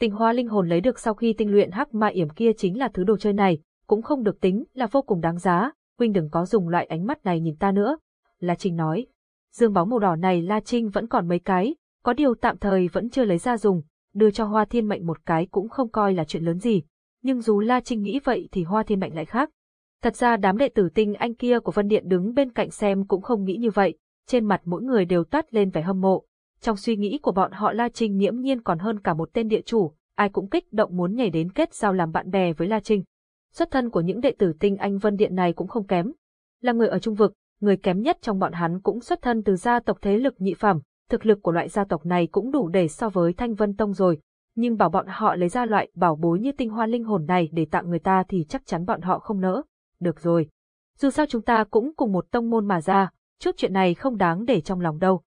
Tinh hoa linh hồn lấy được sau khi tinh luyện hắc ma yểm kia chính là thứ đồ chơi này, cũng không được tính là vô cùng đáng giá, huynh đừng có dùng loại ánh mắt này nhìn ta nữa. La Trinh nói, dương báu màu đỏ này La Trinh vẫn còn mấy cái, có điều tạm thời vẫn chưa lấy ra dùng, đưa cho Hoa Thiên Mệnh một cái cũng không coi là chuyện lớn gì. Nhưng dù La Trinh nghĩ vậy thì Hoa Thiên Mệnh lại khác. Thật ra đám đệ tử tinh anh kia của Vân Điện đứng bên cạnh xem cũng không nghĩ như vậy, trên mặt mỗi người đều toát lên vẻ hâm mộ. Trong suy nghĩ của bọn họ La Trinh nghiễm nhiên còn hơn cả một tên địa chủ, ai cũng kích động muốn nhảy đến kết giao làm bạn bè với La Trinh. Xuất thân của những đệ tử tinh anh Vân Điện này cũng không kém. Là người ở trung vực, người kém nhất trong bọn hắn cũng xuất thân từ gia tộc thế lực nhị phẩm, thực lực của loại gia tộc này cũng đủ để so với Thanh Vân Tông rồi, nhưng bảo bọn họ lấy ra loại bảo bối như tinh hoa linh hồn này để tặng người ta thì chắc chắn bọn họ không nỡ. Được rồi. Dù sao chúng ta cũng cùng một tông môn mà ra, chút chuyện này không đáng để trong lòng đâu.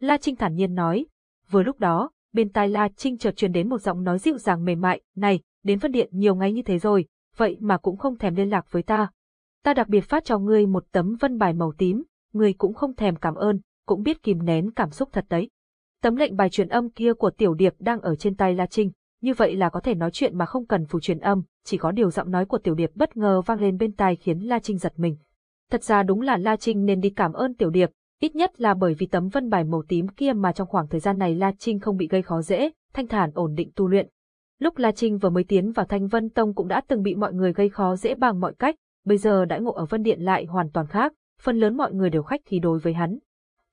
La Trinh thản nhiên nói. Vừa lúc đó, bên tai La Trinh chợt truyền đến một giọng nói dịu dàng mềm mại, này, đến phân điện nhiều ngày như thế rồi, vậy mà cũng không thèm liên lạc với ta. Ta đặc biệt phát cho ngươi một tấm vân bài màu tím, ngươi cũng không thèm cảm ơn, cũng biết kìm nén cảm xúc thật đấy. Tấm lệnh bài truyền âm kia của Tiểu Điệp đang ở trên tay La Trinh, như vậy là có thể nói chuyện mà không cần phủ truyền âm, chỉ có điều giọng nói của Tiểu Điệp bất ngờ vang lên bên tai khiến La Trinh giật mình. Thật ra đúng là La Trinh nên đi cảm ơn Tiểu Điệp, ít nhất là bởi vì tấm vân bài màu tím kia mà trong khoảng thời gian này La Trinh không bị gây khó dễ, thanh thản ổn định tu luyện. Lúc La Trinh vừa mới tiến vào Thanh Vân Tông cũng đã từng bị mọi người gây khó dễ bằng mọi cách, bây giờ đã ngộ ở Vân Điện lại hoàn toàn khác, phần lớn mọi người đều khách khí đối với hắn.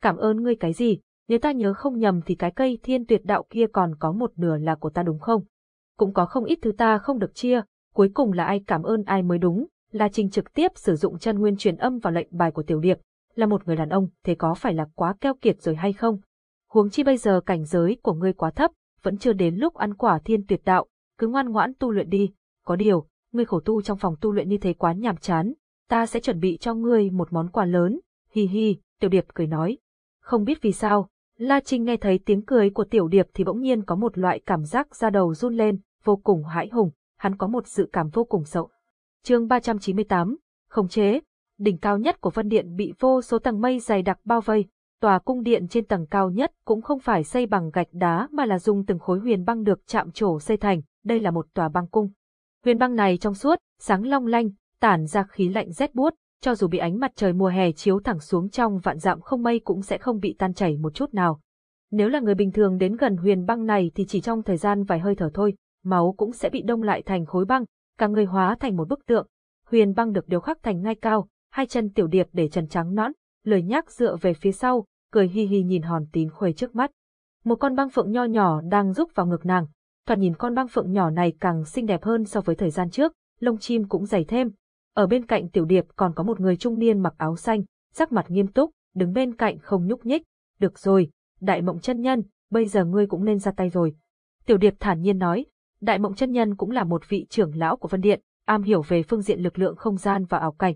Cảm ơn ngươi cái gì, nếu ta nhớ không nhầm thì cái cây thiên tuyệt đạo kia còn có một nửa là của ta đúng không? Cũng có không ít thứ ta không được chia, cuối cùng là ai cảm ơn ai mới đúng, La Trinh trực tiếp sử dụng chân nguyên truyền âm vào lệnh bài của Tiểu Điệp, là một người đàn ông, thế có phải là quá keo kiệt rồi hay không? Huống chi bây giờ cảnh giới của ngươi quá thấp, vẫn chưa đến lúc ăn quả thiên tuyệt đạo, cứ ngoan ngoãn tu luyện đi, có điều, ngươi khổ tu trong phòng tu luyện như thế quá nhàm chán, ta sẽ chuẩn bị cho ngươi một món quà lớn, hi hi, Tiểu Điệp cười nói. Không biết vì sao, La Trinh nghe thấy tiếng cười của Tiểu Điệp thì bỗng nhiên có một loại cảm giác da đầu run lên, vô cùng hãi hùng, hắn có một sự cảm vô cùng sợ. chương 398, khống chế, đỉnh cao nhất của Vân Điện bị vô số tầng mây dày đặc bao vây, tòa cung điện trên tầng cao nhất cũng không phải xây bằng gạch đá mà là dùng từng khối huyền băng được chạm trổ xây thành, đây là một tòa băng cung. Huyền băng này trong suốt, sáng long lanh, tản ra khí lạnh rét buốt, cho dù bị ánh mặt trời mùa hè chiếu thẳng xuống trong vạn dặm không mây cũng sẽ không bị tan chảy một chút nào. Nếu là người bình thường đến gần huyền băng này thì chỉ trong thời gian vài hơi thở thôi, máu cũng sẽ bị đông lại thành khối băng, cả người hóa thành một bức tượng. Huyền băng được điêu khắc thành ngai cao, hai chân tiểu điệp để trần trắng nõn, lời nhác dựa về phía sau, cười hi hi nhìn hòn tín khuê trước mắt. Một con băng phượng nho nhỏ đang rúc vào ngực nàng, thoạt nhìn con băng phượng nhỏ này càng xinh đẹp hơn so với thời gian trước, lông chim cũng dày thêm. Ở bên cạnh tiểu điệp còn có một người trung niên mặc áo xanh, sắc mặt nghiêm túc, đứng bên cạnh không nhúc nhích. Được rồi, đại mộng chân nhân, bây giờ ngươi cũng nên ra tay rồi. Tiểu điệp thản nhiên nói, đại mộng chân nhân cũng là một vị trưởng lão của Vân Điện, am hiểu về phương diện lực lượng không gian và ảo cảnh.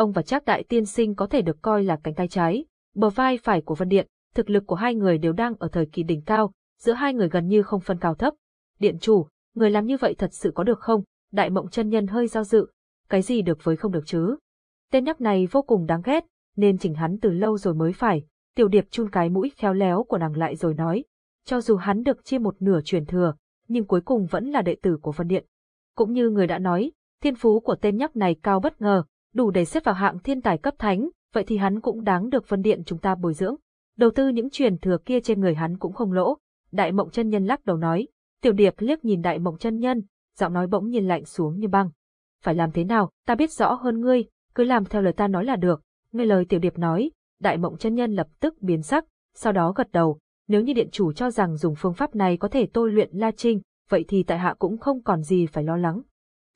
Ông và Trác Đại Tiên Sinh có thể được coi là cánh tay trái, bờ vai phải của Vân Điện, thực lực của hai người đều đang ở thời kỳ đỉnh cao, giữa hai người gần như không phân cao thấp. Điện chủ, người làm như vậy thật sự có được không? Đại mộng chân nhân hơi do dự, cái gì được với không được chứ? Tên nhóc này vô cùng đáng ghét, nên chỉnh hắn từ lâu rồi mới phải. Tiểu điệp chun cái mũi khéo léo của nàng lại rồi nói, cho dù hắn được chia một nửa truyền thừa, nhưng cuối cùng vẫn là đệ tử của Vân Điện. Cũng như người đã nói, thiên phú của tên nhóc này cao bất ngờ, đủ để xếp vào hạng thiên tài cấp thánh, vậy thì hắn cũng đáng được phân Điện chúng ta bồi dưỡng. Đầu tư những truyền thừa kia trên người hắn cũng không lỗ. Đại mộng chân nhân lắc đầu nói, tiểu điệp liếc nhìn đại mộng chân nhân, giọng nói bỗng nhiên lạnh xuống như băng. Phải làm thế nào, ta biết rõ hơn ngươi, cứ làm theo lời ta nói là được. Nghe lời tiểu điệp nói, đại mộng chân nhân lập tức biến sắc, sau đó gật đầu, nếu như điện chủ cho rằng dùng phương pháp này có thể tôi luyện La Trinh, vậy thì tại hạ cũng không còn gì phải lo lắng.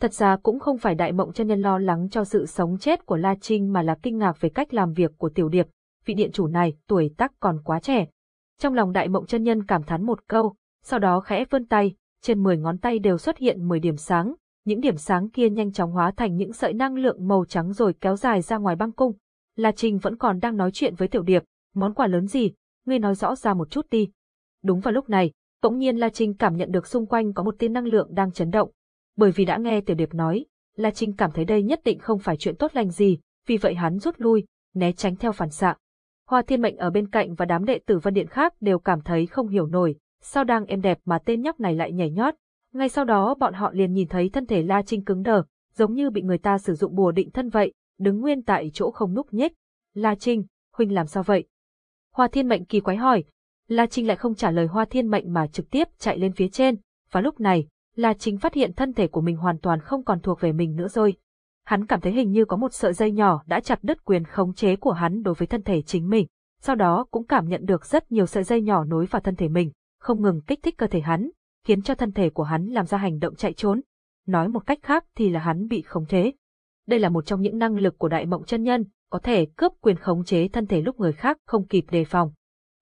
Thật ra cũng không phải đại mộng chân nhân lo lắng cho sự sống chết của La Trinh mà là kinh ngạc về cách làm việc của tiểu điệp, vị điện chủ này tuổi tác còn quá trẻ. Trong lòng đại mộng chân nhân cảm thán một câu, sau đó khẽ vươn tay, trên 10 ngón tay đều xuất hiện 10 điểm sáng, những điểm sáng kia nhanh chóng hóa thành những sợi năng lượng màu trắng rồi kéo dài ra ngoài băng cung. La Trinh vẫn còn đang nói chuyện với tiểu điệp, món quà lớn gì, ngươi nói rõ ra một chút đi. Đúng vào lúc này, bỗng nhiên La Trinh cảm nhận được xung quanh có một tia năng lượng đang chấn động. Bởi vì đã nghe Tiểu Điệp nói, La Trinh cảm thấy đây nhất định không phải chuyện tốt lành gì, vì vậy hắn rút lui, né tránh theo phản xạ. Hoa Thiên Mệnh ở bên cạnh và đám đệ tử Vân Điện khác đều cảm thấy không hiểu nổi, sao đang êm đẹp mà tên nhóc này lại nhảy nhót. Ngay sau đó bọn họ liền nhìn thấy thân thể La Trinh cứng đờ, giống như bị người ta sử dụng bùa định thân vậy, đứng nguyên tại chỗ không núc nhích. La Trinh, huynh làm sao vậy? Hoa Thiên Mệnh kỳ quái hỏi. La Trinh lại không trả lời Hoa Thiên Mệnh mà trực tiếp chạy lên phía trên, và lúc này, là chính phát hiện thân thể của mình hoàn toàn không còn thuộc về mình nữa rồi. Hắn cảm thấy hình như có một sợi dây nhỏ đã chặt đứt quyền khống chế của hắn đối với thân thể chính mình, sau đó cũng cảm nhận được rất nhiều sợi dây nhỏ nối vào thân thể mình, không ngừng kích thích cơ thể hắn, khiến cho thân thể của hắn làm ra hành động chạy trốn. Nói một cách khác thì là hắn bị khống chế. Đây là một trong những năng lực của đại mộng chân nhân, có thể cướp quyền khống chế thân thể lúc người khác không kịp đề phòng.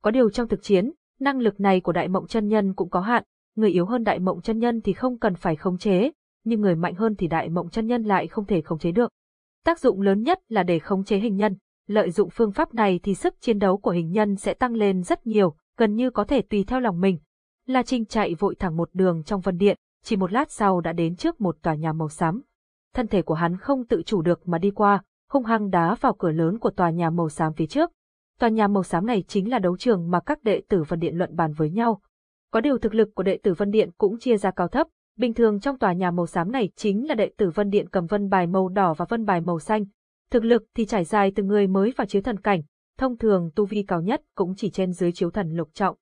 Có điều trong thực chiến, năng lực này của đại mộng chân nhân cũng có hạn, người yếu hơn đại mộng chân nhân thì không cần phải khống chế, nhưng người mạnh hơn thì đại mộng chân nhân lại không thể khống chế được. Tác dụng lớn nhất là để khống chế hình nhân, lợi dụng phương pháp này thì sức chiến đấu của hình nhân sẽ tăng lên rất nhiều, gần như có thể tùy theo lòng mình. La Trinh chạy vội thẳng một đường trong vân điện, chỉ một lát sau đã đến trước một tòa nhà màu xám. Thân thể của hắn không tự chủ được mà đi qua, hung hăng đá vào cửa lớn của tòa nhà màu xám phía trước. Tòa nhà màu xám này chính là đấu trường mà các đệ tử Vân Điện luận bàn với nhau. Có điều thực lực của đệ tử Vân Điện cũng chia ra cao thấp, bình thường trong tòa nhà màu xám này chính là đệ tử Vân Điện cầm vân bài màu đỏ và vân bài màu xanh. Thực lực thì trải dài từ người mới vào chiếu thần cảnh, thông thường tu vi cao nhất cũng chỉ trên dưới chiếu thần lục trọng.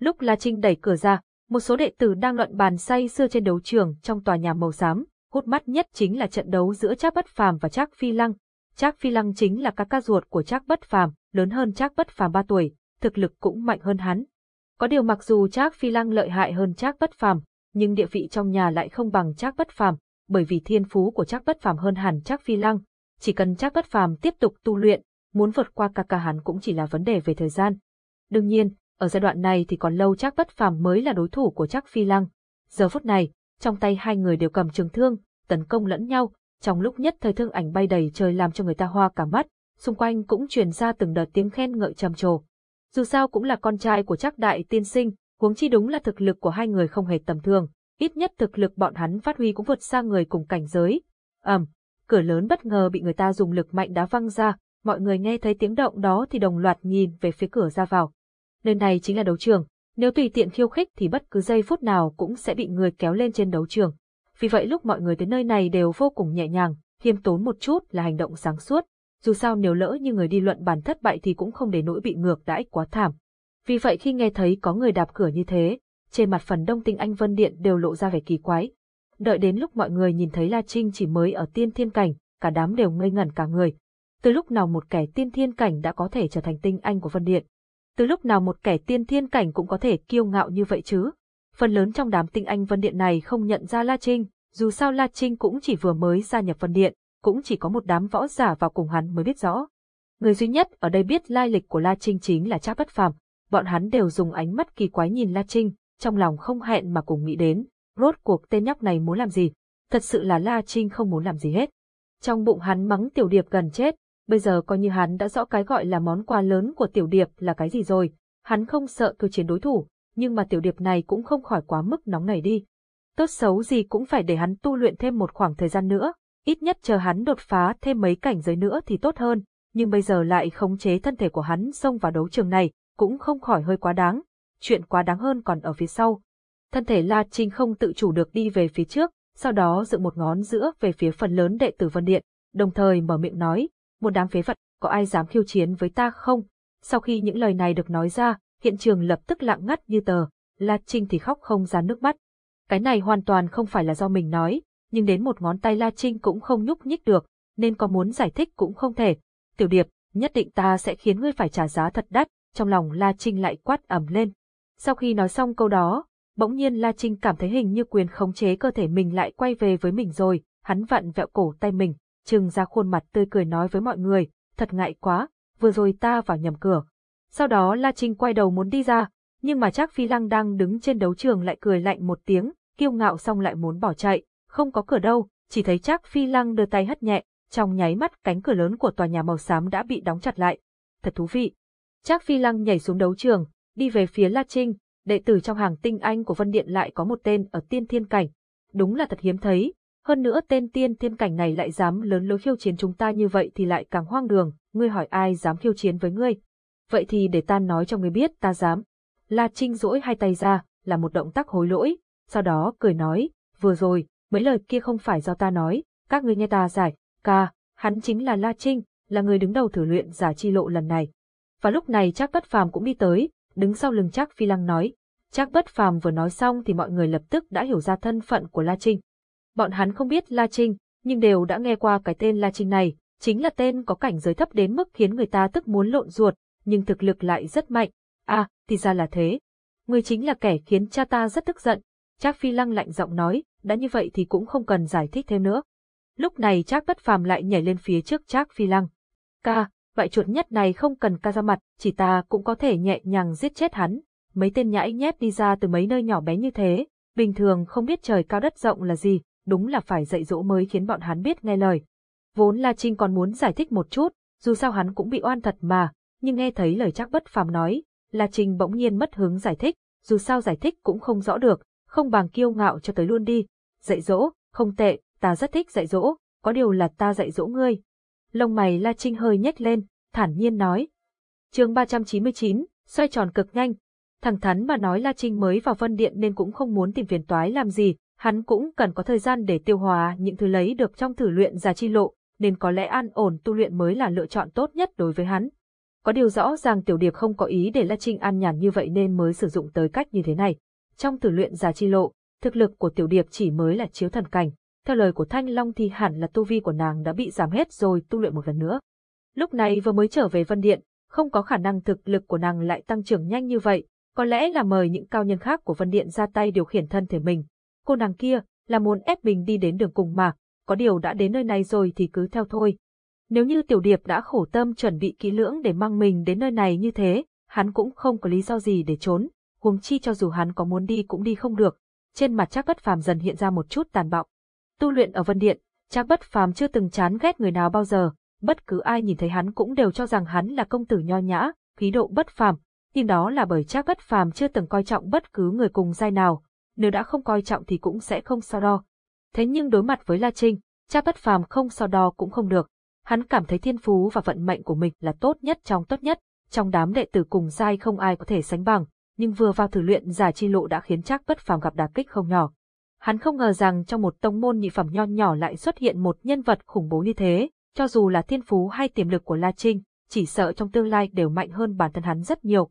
Lúc La Trinh đẩy cửa ra, một số đệ tử đang luận bàn say sưa trên đấu trường trong tòa nhà màu xám, hút mắt nhất chính là trận đấu giữa Trác Bất Phàm và Trác Phi Lăng, Trác Phi Lăng chính là ca ca ruột của Trác Bất Phàm, lớn hơn Trác Bất Phàm 3 tuổi, thực lực cũng mạnh hơn hắn. Có điều mặc dù Trác Phi Lăng lợi hại hơn Trác Bất Phàm, nhưng địa vị trong nhà lại không bằng Trác Bất Phàm, bởi vì thiên phú của Trác Bất Phàm hơn hẳn Trác Phi Lăng, chỉ cần Trác Bất Phàm tiếp tục tu luyện, muốn vượt qua ca ca hắn cũng chỉ là vấn đề về thời gian. Đương nhiên, ở giai đoạn này thì còn lâu Trác Bất Phàm mới là đối thủ của Trác Phi Lăng. Giờ phút này, trong tay hai người đều cầm trường thương, tấn công lẫn nhau, trong lúc nhất thời thương ảnh bay đầy trời làm cho người ta hoa cả mắt, xung quanh cũng truyền ra từng đợt tiếng khen ngợi trầm trồ. Dù sao cũng là con trai của Trác đại tiên sinh, huống chi đúng là thực lực của hai người không hề tầm thường, ít nhất thực lực bọn hắn phát huy cũng vượt xa người cùng cảnh giới. ầm, cửa lớn bất ngờ bị người ta dùng lực mạnh đá văng ra, mọi người nghe thấy tiếng động đó thì đồng loạt nhìn về phía cửa ra vào. Nơi này chính là đấu trường, nếu tùy tiện khiêu khích thì bất cứ giây phút nào cũng sẽ bị người kéo lên trên đấu trường vì vậy lúc mọi người tới nơi này đều vô cùng nhẹ nhàng, khiêm tốn một chút là hành động sáng suốt, dù sao nếu lỡ như người đi luận bàn thất bại thì cũng không để nỗi bị ngược đãi quá thảm. Vì vậy khi nghe thấy có người đạp cửa như thế, trên mặt phần đông tinh anh Vân Điện đều lộ ra vẻ kỳ quái. Đợi đến lúc mọi người nhìn thấy La Trinh chỉ mới ở tiên thiên cảnh, cả đám đều ngây ngẩn cả người. Từ lúc nào một kẻ tiên thiên cảnh đã có thể trở thành tinh anh của Vân Điện? Từ lúc nào một kẻ tiên thiên cảnh cũng có thể kiêu ngạo như vậy chứ? Phần lớn trong đám tinh anh Vân Điện này không nhận ra La Trinh, dù sao La Trinh cũng chỉ vừa mới gia nhập Vân Điện, cũng chỉ có một đám võ giả vào cùng hắn mới biết rõ. Người duy nhất ở đây biết lai lịch của La Trinh chính là Trác Bất Phàm, bọn hắn đều dùng ánh mắt kỳ quái nhìn La Trinh, trong lòng không hẹn mà cùng nghĩ đến, rốt cuộc tên nhóc này muốn làm gì? Thật sự là La Trinh không muốn làm gì hết. Trong bụng hắn mắng Tiểu Điệp gần chết, bây giờ coi như hắn đã rõ cái gọi là món quà lớn của Tiểu Điệp là cái gì rồi, hắn không sợ cơ chiến đối thủ, nhưng mà Tiểu Điệp này cũng không khỏi quá mức nóng nảy đi. Tốt xấu gì cũng phải để hắn tu luyện thêm một khoảng thời gian nữa, ít nhất chờ hắn đột phá thêm mấy cảnh giới nữa thì tốt hơn, nhưng bây giờ lại khống chế thân thể của hắn xông vào đấu trường này, cũng không khỏi hơi quá đáng, chuyện quá đáng hơn còn ở phía sau. Thân thể La Trinh không tự chủ được đi về phía trước, sau đó dựng một ngón giữa về phía phần lớn đệ tử Vân Điện, đồng thời mở miệng nói, một đám phế vật, có ai dám khiêu chiến với ta không? Sau khi những lời này được nói ra, hiện trường lập tức lặng ngắt như tờ, La Trinh thì khóc không ra nước mắt. Cái này hoàn toàn không phải là do mình nói, nhưng đến một ngón tay La Trinh cũng không nhúc nhích được, nên có muốn giải thích cũng không thể. Tiểu Điệp, nhất định ta sẽ khiến ngươi phải trả giá thật đắt, trong lòng La Trinh lại quát ẩm lên. Sau khi nói xong câu đó, bỗng nhiên La Trinh cảm thấy hình như quyền khống chế cơ thể mình lại quay về với mình rồi, hắn vặn vẹo cổ tay mình, trừng ra khuôn mặt tươi cười nói với mọi người, thật ngại quá, vừa rồi ta vào nhầm cửa. Sau đó La Trinh quay đầu muốn đi ra, nhưng mà Trác Phi Lăng đang đứng trên đấu trường lại cười lạnh một tiếng, kiêu ngạo xong lại muốn bỏ chạy, không có cửa đâu, chỉ thấy Trác Phi Lăng đưa tay hất nhẹ, trong nháy mắt cánh cửa lớn của tòa nhà màu xám đã bị đóng chặt lại. Thật thú vị. Trác Phi Lăng nhảy xuống đấu trường, đi về phía La Trinh, đệ tử trong hàng tinh anh của Vân Điện lại có một tên ở tiên thiên cảnh. Đúng là thật hiếm thấy, hơn nữa tên tiên thiên cảnh này lại dám lớn lối khiêu chiến chúng ta như vậy thì lại càng hoang đường, ngươi hỏi ai dám khiêu chiến với ngươi. Vậy thì để ta nói cho ngươi biết ta dám. La Trinh duỗi hai tay ra, là một động tác hối lỗi, sau đó cười nói, vừa rồi, mấy lời kia không phải do ta nói, các ngươi nghe ta giải, ca, hắn chính là La Trinh, là người đứng đầu thử luyện giả chi lộ lần này. Và lúc này chắc bất phàm cũng đi tới, đứng sau lưng chắc phi lăng nói. Chắc bất phàm vừa nói xong thì mọi người lập tức đã hiểu ra thân phận của La Trinh. Bọn hắn không biết La Trinh, nhưng đều đã nghe qua cái tên La Trinh này, chính là tên có cảnh giới thấp đến mức khiến người ta tức muốn lộn ruột, nhưng thực lực lại rất mạnh. À, thì ra là thế. Người chính là kẻ khiến cha ta rất tức giận. Trác Phi Lăng lạnh giọng nói, đã như vậy thì cũng không cần giải thích thêm nữa. Lúc này Trác Bất Phàm lại nhảy lên phía trước Trác Phi Lăng. Ca, vậy chuột nhất này không cần ca ra mặt, chỉ ta cũng có thể nhẹ nhàng giết chết hắn. Mấy tên nhãi nhép đi ra từ mấy nơi nhỏ bé như thế, bình thường không biết trời cao đất rộng là gì, đúng là phải dạy dỗ mới khiến bọn hắn biết nghe lời. Vốn La Trinh còn muốn giải thích một chút, dù sao hắn cũng bị oan thật mà, nhưng nghe thấy lời trác bất phàm nói, La Trinh bỗng nhiên mất hứng giải thích, dù sao giải thích cũng không rõ được, không bằng kiêu ngạo cho tới luôn đi. Dạy dỗ, không tệ, ta rất thích dạy dỗ, có điều là ta dạy dỗ ngươi. Lông mày La Trinh hơi nhếch lên, thản nhiên nói. chương 399, xoay tròn cực nhanh. Thẳng thắn mà nói La Trinh mới vào vân điện nên cũng không muốn tìm phiền toái làm gì, hắn cũng cần có thời gian để tiêu hóa những thứ lấy được trong thử luyện giả chi lộ, nên có lẽ an ổn tu luyện mới là lựa chọn tốt nhất đối với hắn. Có điều rõ ràng Tiểu Điệp không có ý để La Trinh an nhàn như vậy nên mới sử dụng tới cách như thế này. Trong thử luyện giả chi lộ, thực lực của Tiểu Điệp chỉ mới là chiếu thần cảnh. Theo lời của Thanh Long thì hẳn là tu vi của nàng đã bị giảm hết rồi tu luyện một lần nữa. Lúc này vừa mới trở về Vân Điện, không có khả năng thực lực của nàng lại tăng trưởng nhanh như vậy, có lẽ là mời những cao nhân khác của Vân Điện ra tay điều khiển thân thể mình. Cô nàng kia là muốn ép mình đi đến đường cùng mà, có điều đã đến nơi này rồi thì cứ theo thôi. Nếu như Tiểu Điệp đã khổ tâm chuẩn bị kỹ lưỡng để mang mình đến nơi này như thế, hắn cũng không có lý do gì để trốn, huống chi cho dù hắn có muốn đi cũng đi không được. Trên mặt Trác Bất Phàm dần hiện ra một chút tàn bạo. Tu luyện ở Vân Điện, Trác Bất Phàm chưa từng chán ghét người nào bao giờ, bất cứ ai nhìn thấy hắn cũng đều cho rằng hắn là công tử nho nhã, khí độ bất phàm, nhưng đó là bởi Trác Bất Phàm chưa từng coi trọng bất cứ người cùng giai nào, nếu đã không coi trọng thì cũng sẽ không so đo. Thế nhưng đối mặt với La Trinh, Trác Bất Phàm không so đo cũng không được. Hắn cảm thấy thiên phú và vận mệnh của mình là tốt nhất trong tốt nhất, trong đám đệ tử cùng giai không ai có thể sánh bằng, nhưng vừa vào thử luyện giả chi lộ đã khiến Trác Bất Phàm gặp đả kích không nhỏ. Hắn không ngờ rằng trong một tông môn nhị phẩm nho nhỏ lại xuất hiện một nhân vật khủng bố như thế, cho dù là thiên phú hay tiềm lực của La Trinh, chỉ sợ trong tương lai đều mạnh hơn bản thân hắn rất nhiều.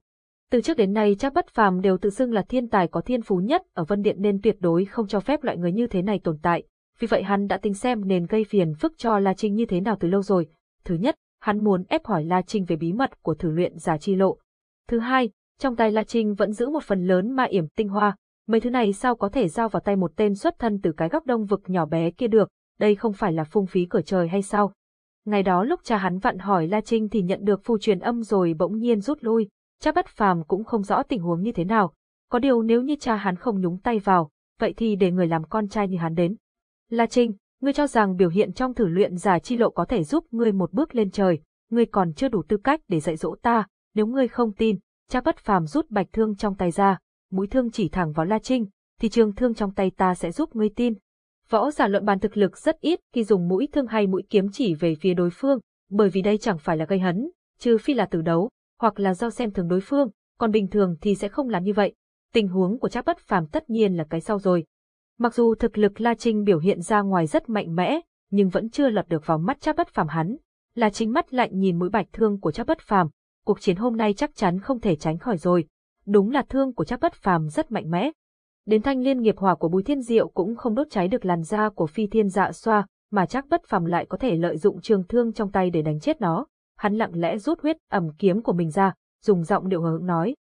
Từ trước đến nay chắc bất phàm đều tự xưng là thiên tài có thiên phú nhất ở Vân Điện nên tuyệt đối không cho phép loại người như thế này tồn tại. Vì vậy hắn đã tính xem nên gây phiền phức cho La Trinh như thế nào từ lâu rồi. Thứ nhất, hắn muốn ép hỏi La Trinh về bí mật của thử luyện giả chi lộ. Thứ hai, trong tay La Trinh vẫn giữ một phần lớn ma yểm tinh hoa, mấy thứ này sao có thể giao vào tay một tên xuất thân từ cái góc đông vực nhỏ bé kia được, đây không phải là phung phí cửa trời hay sao? Ngày đó lúc cha hắn vặn hỏi La Trinh thì nhận được phù truyền âm rồi bỗng nhiên rút lui, cha bất phàm cũng không rõ tình huống như thế nào. Có điều nếu như cha hắn không nhúng tay vào, vậy thì để người làm con trai như hắn đến. La Trinh, ngươi cho rằng biểu hiện trong thử luyện giả chi lộ có thể giúp ngươi một bước lên trời, ngươi còn chưa đủ tư cách để dạy dỗ ta, nếu ngươi không tin, cha bất phàm rút bạch thương trong tay ra, mũi thương chỉ thẳng vào La Trinh, thì trường thương trong tay ta sẽ giúp ngươi tin. Võ giả luận bàn thực lực rất ít khi dùng mũi thương hay mũi kiếm chỉ về phía đối phương, bởi vì đây chẳng phải là gây hấn, trừ phi là từ đấu, hoặc là do xem thường đối phương, còn bình thường thì sẽ không làm như vậy. Tình huống của Trác Bất Phàm tất nhiên là cái sau rồi. Mặc dù thực lực La Trinh biểu hiện ra ngoài rất mạnh mẽ, nhưng vẫn chưa lọt được vào mắt Trác Bất Phàm hắn. La Trinh mắt lạnh nhìn mũi bạch thương của Trác Bất Phàm, cuộc chiến hôm nay chắc chắn không thể tránh khỏi rồi. Đúng là thương của chắc Bất Phàm rất mạnh mẽ. Đến thanh liên nghiệp hỏa của Bùi Thiên Diệu cũng không đốt cháy được làn da của Phi Thiên Dạ Xoa, mà chắc Bất Phàm lại có thể lợi dụng trường thương trong tay để đánh chết nó. Hắn lặng lẽ rút huyết ẩm kiếm của mình ra, dùng giọng điệu hờ nói: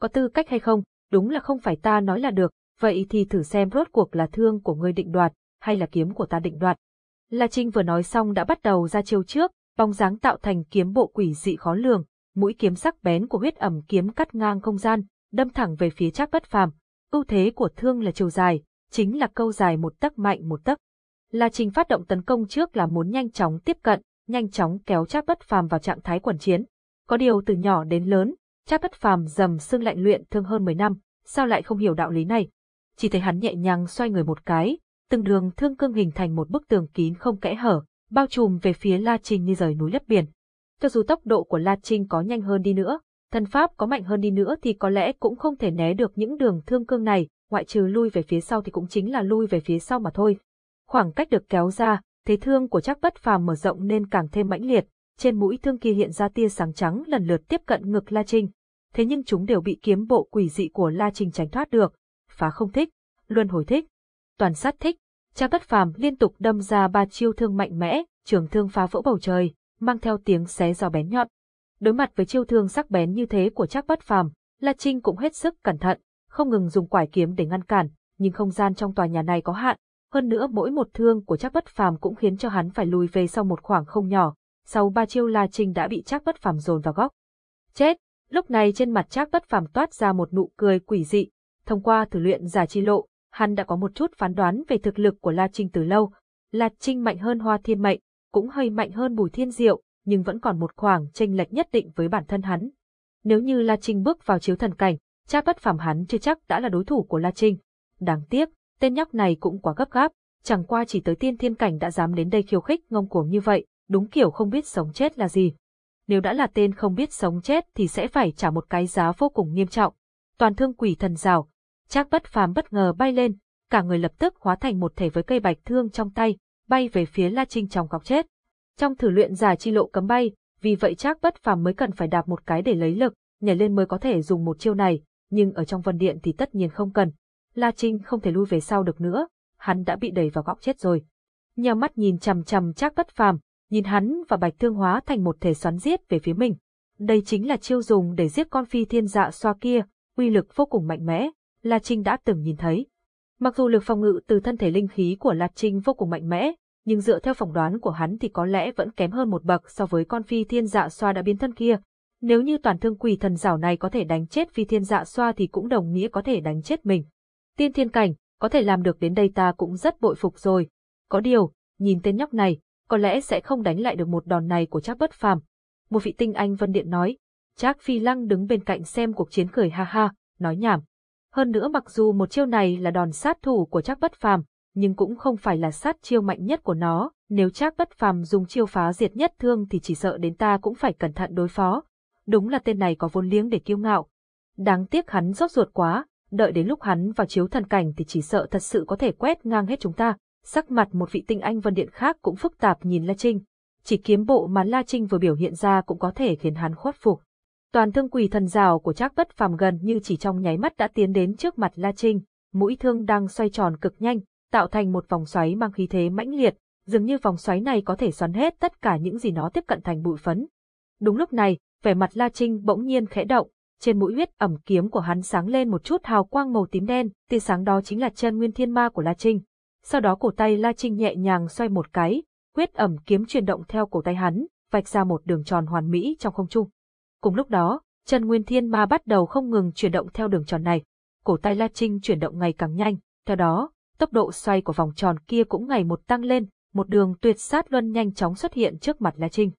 "Có tư cách hay không, đúng là không phải ta nói là được, vậy thì thử xem rốt cuộc là thương của ngươi định đoạt, hay là kiếm của ta định đoạt." La Trinh vừa nói xong đã bắt đầu ra chiêu trước, bóng dáng tạo thành kiếm bộ quỷ dị khó lường, mũi kiếm sắc bén của huyết ẩm kiếm cắt ngang không gian, đâm thẳng về phía Trác Bất Phàm. Ưu thế của thương là chiều dài, chính là câu dài một tấc mạnh một tấc. La Trình phát động tấn công trước là muốn nhanh chóng tiếp cận, nhanh chóng kéo Trác Bất Phàm vào trạng thái quần chiến. Có điều từ nhỏ đến lớn, Trác Bất Phàm dầm xương lạnh luyện thương hơn 10 năm, sao lại không hiểu đạo lý này? Chỉ thấy hắn nhẹ nhàng xoay người một cái, từng đường thương cương hình thành một bức tường kín không kẽ hở, bao trùm về phía La Trinh như rời núi lấp biển. Cho dù tốc độ của La Trinh có nhanh hơn đi nữa, thân pháp có mạnh hơn đi nữa thì có lẽ cũng không thể né được những đường thương cương này, ngoại trừ lui về phía sau thì cũng chính là lui về phía sau mà thôi. Khoảng cách được kéo ra, thế thương của chắc bất phàm mở rộng nên càng thêm mãnh liệt, trên mũi thương kia hiện ra tia sáng trắng lần lượt tiếp cận ngực La Trinh. Thế nhưng chúng đều bị kiếm bộ quỷ dị của La Trinh tránh thoát được. Phá không thích, luân hồi thích, toàn sát thích. Trác bất phàm liên tục đâm ra ba chiêu thương mạnh mẽ, trường thương phá vỡ bầu trời, mang theo tiếng xé gió bén nhọn. Đối mặt với chiêu thương sắc bén như thế của Trác Bất Phàm, La Trinh cũng hết sức cẩn thận, không ngừng dùng quải kiếm để ngăn cản, nhưng không gian trong tòa nhà này có hạn, hơn nữa mỗi một thương của Trác Bất Phàm cũng khiến cho hắn phải lùi về sau một khoảng không nhỏ. Sau ba chiêu La Trinh đã bị Trác Bất Phàm dồn vào góc. Chết! Lúc này trên mặt Trác Bất Phàm toát ra một nụ cười quỷ dị. Thông qua thử luyện giả chi lộ, hắn đã có một chút phán đoán về thực lực của La Trinh từ lâu. La Trinh mạnh hơn Hoa Thiên Mệnh, cũng hơi mạnh hơn Bùi Thiên Diệu, nhưng vẫn còn một khoảng chênh lệch nhất định với bản thân hắn. Nếu như La Trinh bước vào chiếu thần cảnh, cha bất phàm hắn chưa chắc đã là đối thủ của La Trinh. Đáng tiếc, tên nhóc này cũng quá gấp gáp, chẳng qua chỉ tới tiên thiên cảnh đã dám đến đây khiêu khích ngông cuồng như vậy, đúng kiểu không biết sống chết là gì. Nếu đã là tên không biết sống chết thì sẽ phải trả một cái giá vô cùng nghiêm trọng. Toàn thương quỷ thần rào, chắc bất phàm bất ngờ bay lên, cả người lập tức hóa thành một thể với cây bạch thương trong tay, bay về phía La Trinh trong góc chết. Trong thử luyện giả chi lộ cấm bay, vì vậy chắc bất phàm mới cần phải đạp một cái để lấy lực, nhảy lên mới có thể dùng một chiêu này, nhưng ở trong vân điện thì tất nhiên không cần. La Trinh không thể lui về sau được nữa, hắn đã bị đẩy vào góc chết rồi. Nhào mắt nhìn chằm chằm chắc bất phàm, nhìn hắn và bạch thương hóa thành một thể xoắn giết về phía mình. Đây chính là chiêu dùng để giết con phi thiên dạ xoa kia, uy lực vô cùng mạnh mẽ, La Trinh đã từng nhìn thấy. Mặc dù lực phòng ngự từ thân thể linh khí của La Trinh vô cùng mạnh mẽ, nhưng dựa theo phỏng đoán của hắn thì có lẽ vẫn kém hơn một bậc so với con phi thiên dạ xoa đã biến thân kia. Nếu như toàn thương quỷ thần rảo này có thể đánh chết phi thiên dạ xoa thì cũng đồng nghĩa có thể đánh chết mình. Tiên thiên cảnh, có thể làm được đến đây ta cũng rất bội phục rồi. Có điều, nhìn tên nhóc này, có lẽ sẽ không đánh lại được một đòn này của Trác Bất Phàm. Một vị tinh anh Vân Điện nói. Trác Phi Lăng đứng bên cạnh xem cuộc chiến cười ha ha, nói nhảm. Hơn nữa mặc dù một chiêu này là đòn sát thủ của Trác Bất Phàm, nhưng cũng không phải là sát chiêu mạnh nhất của nó, nếu trác bất phàm dùng chiêu phá diệt nhất thương thì chỉ sợ đến ta cũng phải cẩn thận đối phó. Đúng là tên này có vốn liếng để kiêu ngạo. Đáng tiếc hắn rốt ruột quá, đợi đến lúc hắn vào chiếu thần cảnh thì chỉ sợ thật sự có thể quét ngang hết chúng ta. Sắc mặt một vị tinh anh vân điện khác cũng phức tạp nhìn La Trinh. Chỉ kiếm bộ mà La Trinh vừa biểu hiện ra cũng có thể khiến hắn khuất phục. Toàn thương quỷ thần rào của Trác Bất Phàm gần như chỉ trong nháy mắt đã tiến đến trước mặt La Trinh, mũi thương đang xoay tròn cực nhanh, tạo thành một vòng xoáy mang khí thế mãnh liệt, dường như vòng xoáy này có thể xoắn hết tất cả những gì nó tiếp cận thành bụi phấn. Đúng lúc này, vẻ mặt La Trinh bỗng nhiên khẽ động, trên mũi huyết ẩm kiếm của hắn sáng lên một chút hào quang màu tím đen, tia sáng đó chính là chân nguyên thiên ma của La Trinh. Sau đó cổ tay La Trinh nhẹ nhàng xoay một cái, huyết ẩm kiếm chuyển động theo cổ tay hắn, vạch ra một đường tròn hoàn mỹ trong không trung. Cùng lúc đó, chân nguyên thiên ma bắt đầu không ngừng chuyển động theo đường tròn này. Cổ tay La Trinh chuyển động ngày càng nhanh, theo đó, tốc độ xoay của vòng tròn kia cũng ngày một tăng lên, một đường tuyệt sát luân nhanh chóng xuất hiện trước mặt La Trinh.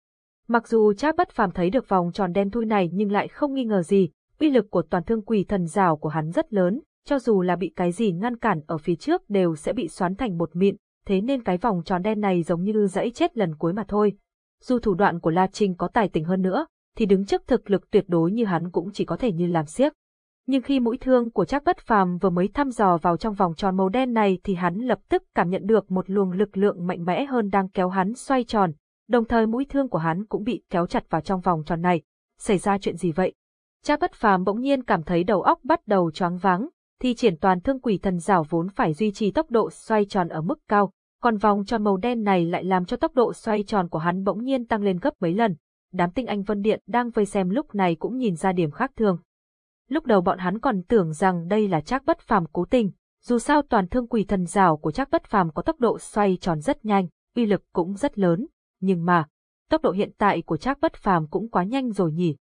Mặc dù Trác Bất Phàm thấy được vòng tròn đen thui này nhưng lại không nghi ngờ gì, uy lực của toàn thương quỷ thần rào của hắn rất lớn, cho dù là bị cái gì ngăn cản ở phía trước đều sẽ bị xoắn thành bột mịn, thế nên cái vòng tròn đen này giống như dãy chết lần cuối mà thôi. Dù thủ đoạn của La Trinh có tài tình hơn nữa, thì đứng trước thực lực tuyệt đối như hắn cũng chỉ có thể như làm xiếc. Nhưng khi mũi thương của Trác Bất Phàm vừa mới thăm dò vào trong vòng tròn màu đen này thì hắn lập tức cảm nhận được một luồng lực lượng mạnh mẽ hơn đang kéo hắn xoay tròn, đồng thời mũi thương của hắn cũng bị kéo chặt vào trong vòng tròn này. Xảy ra chuyện gì vậy? Trác bất phàm bỗng nhiên cảm thấy đầu óc bắt đầu choáng váng, thì triển toàn thương quỷ thần rào vốn phải duy trì tốc độ xoay tròn ở mức cao, còn vòng tròn màu đen này lại làm cho tốc độ xoay tròn của hắn bỗng nhiên tăng lên gấp mấy lần. Đám tinh anh vân điện đang vây xem lúc này cũng nhìn ra điểm khác thường. Lúc đầu bọn hắn còn tưởng rằng đây là chắc bất phàm cố tình, dù sao toàn thương quỷ thần rào của chắc bất phàm có tốc độ xoay tròn rất nhanh, uy lực cũng rất lớn, nhưng mà, tốc độ hiện tại của Trác Bất Phàm cũng quá nhanh rồi nhỉ.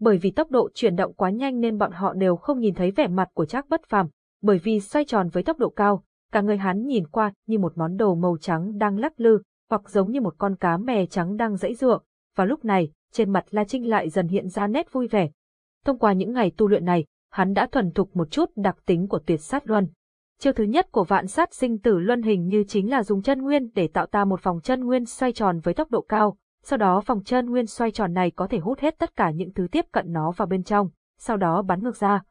Bởi vì tốc độ chuyển động quá nhanh nên bọn họ đều không nhìn thấy vẻ mặt của Trác Bất Phàm, bởi vì xoay tròn với tốc độ cao, cả người hắn nhìn qua như một món đồ màu trắng đang lắc lư, hoặc giống như một con cá mè trắng đang dãy dựa. Và lúc này, trên mặt La Trinh lại dần hiện ra nét vui vẻ. Thông qua những ngày tu luyện này, hắn đã thuần thục một chút đặc tính của tuyệt sát luân. Chiêu thứ nhất của vạn sát sinh tử luân hình như chính là dùng chân nguyên để tạo ra một vòng chân nguyên xoay tròn với tốc độ cao, sau đó vòng chân nguyên xoay tròn này có thể hút hết tất cả những thứ tiếp cận nó vào bên trong, sau đó bắn ngược ra.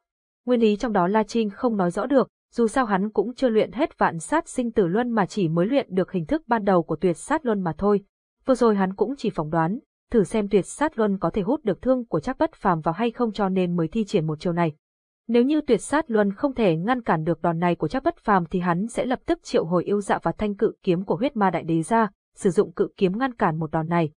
Nguyên lý trong đó La Trinh không nói rõ được, dù sao hắn cũng chưa luyện hết vạn sát sinh tử luân mà chỉ mới luyện được hình thức ban đầu của tuyệt sát luân mà thôi. Vừa rồi hắn cũng chỉ phỏng đoán, thử xem tuyệt sát luân có thể hút được thương của chắc bất phàm vào hay không cho nên mới thi triển một chiều này. Nếu như tuyệt sát luân không thể ngăn cản được đòn này của chắc bất phàm thì hắn sẽ lập tức triệu hồi yêu dạ và thanh cự kiếm của huyết ma đại đế ra, sử dụng cự kiếm ngăn cản một đòn này.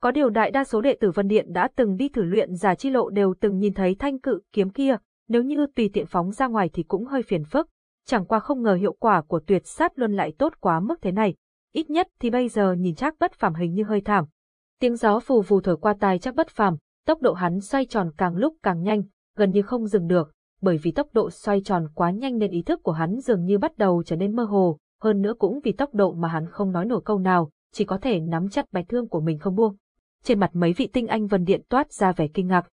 Có điều đại đa số đệ tử Vân Điện đã từng đi thử luyện giả chi lộ đều từng nhìn thấy thanh cự kiếm kia, nếu như tùy tiện phóng ra ngoài thì cũng hơi phiền phức, chẳng qua không ngờ hiệu quả của tuyệt sát luân lại tốt quá mức thế này, ít nhất thì bây giờ nhìn chắc bất phàm hình như hơi thảm. Tiếng gió phù phù thổi qua tai chắc bất phàm, tốc độ hắn xoay tròn càng lúc càng nhanh, gần như không dừng được, bởi vì tốc độ xoay tròn quá nhanh nên ý thức của hắn dường như bắt đầu trở nên mơ hồ, hơn nữa cũng vì tốc độ mà hắn không nói nổi câu nào, chỉ có thể nắm chặt bài thương của mình không buông. Trên mặt mấy vị tinh anh vân điện toát ra vẻ kinh ngạc.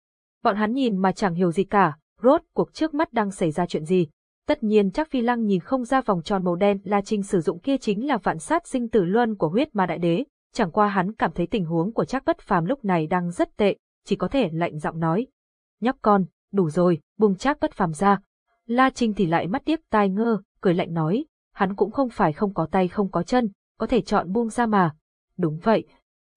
Bọn hắn nhìn mà chẳng hiểu gì cả, rốt cuộc trước mắt đang xảy ra chuyện gì. Tất nhiên chắc phi lăng nhìn không ra vòng tròn màu đen La Trinh sử dụng kia chính là vạn sát sinh tử luân của huyết ma đại đế, chẳng qua hắn cảm thấy tình huống của Trác bất phàm lúc này đang rất tệ, chỉ có thể lạnh giọng nói. Nhóc con, đủ rồi, buông Trác bất phàm ra. La Trinh thì lại mắt điếc tai ngơ, cười lạnh nói, hắn cũng không phải không có tay không có chân, có thể chọn buông ra mà. Đúng vậy.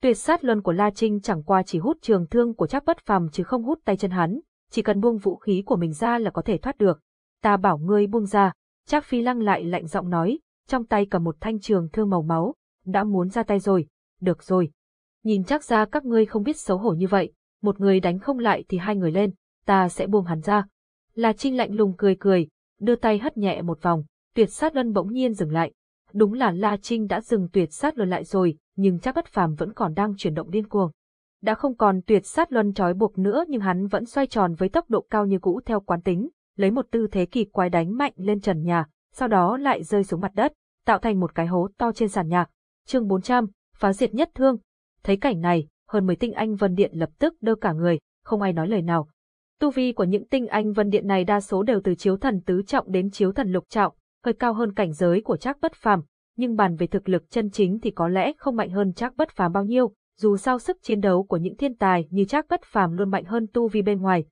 Tuyệt sát luân của La Trinh chẳng qua chỉ hút trường thương của Trác bất phàm chứ không hút tay chân hắn, chỉ cần buông vũ khí của mình ra là có thể thoát được. Ta bảo ngươi buông ra, Trác phi lăng lại lạnh giọng nói, trong tay cầm một thanh trường thương màu máu, đã muốn ra tay rồi, được rồi. Nhìn chắc ra các ngươi không biết xấu hổ như vậy, một người đánh không lại thì hai người lên, ta sẽ buông hắn ra. La Trinh lạnh lùng cười cười, đưa tay hất nhẹ một vòng, tuyệt sát luân bỗng nhiên dừng lại. Đúng là La Trinh đã dừng tuyệt sát luân lại rồi, nhưng chắc bất phàm vẫn còn đang chuyển động điên cuồng. Đã không còn tuyệt sát luân trói buộc nữa nhưng hắn vẫn xoay tròn với tốc độ cao như cũ theo quán tính, lấy một tư thế kỳ quái đánh mạnh lên trần nhà, sau đó lại rơi xuống mặt đất, tạo thành một cái hố to trên sàn nhà. Chương 400, phá diệt nhất thương. Thấy cảnh này, hơn 10 tinh anh vân điện lập tức đơ cả người, không ai nói lời nào. Tu vi của những tinh anh vân điện này đa số đều từ chiếu thần tứ trọng đến chiếu thần lục trọng, hơi cao hơn cảnh giới của Trác Bất Phàm, nhưng bàn về thực lực chân chính thì có lẽ không mạnh hơn Trác Bất Phàm bao nhiêu, dù sao sức chiến đấu của những thiên tài như Trác Bất Phàm luôn mạnh hơn tu vi bên ngoài.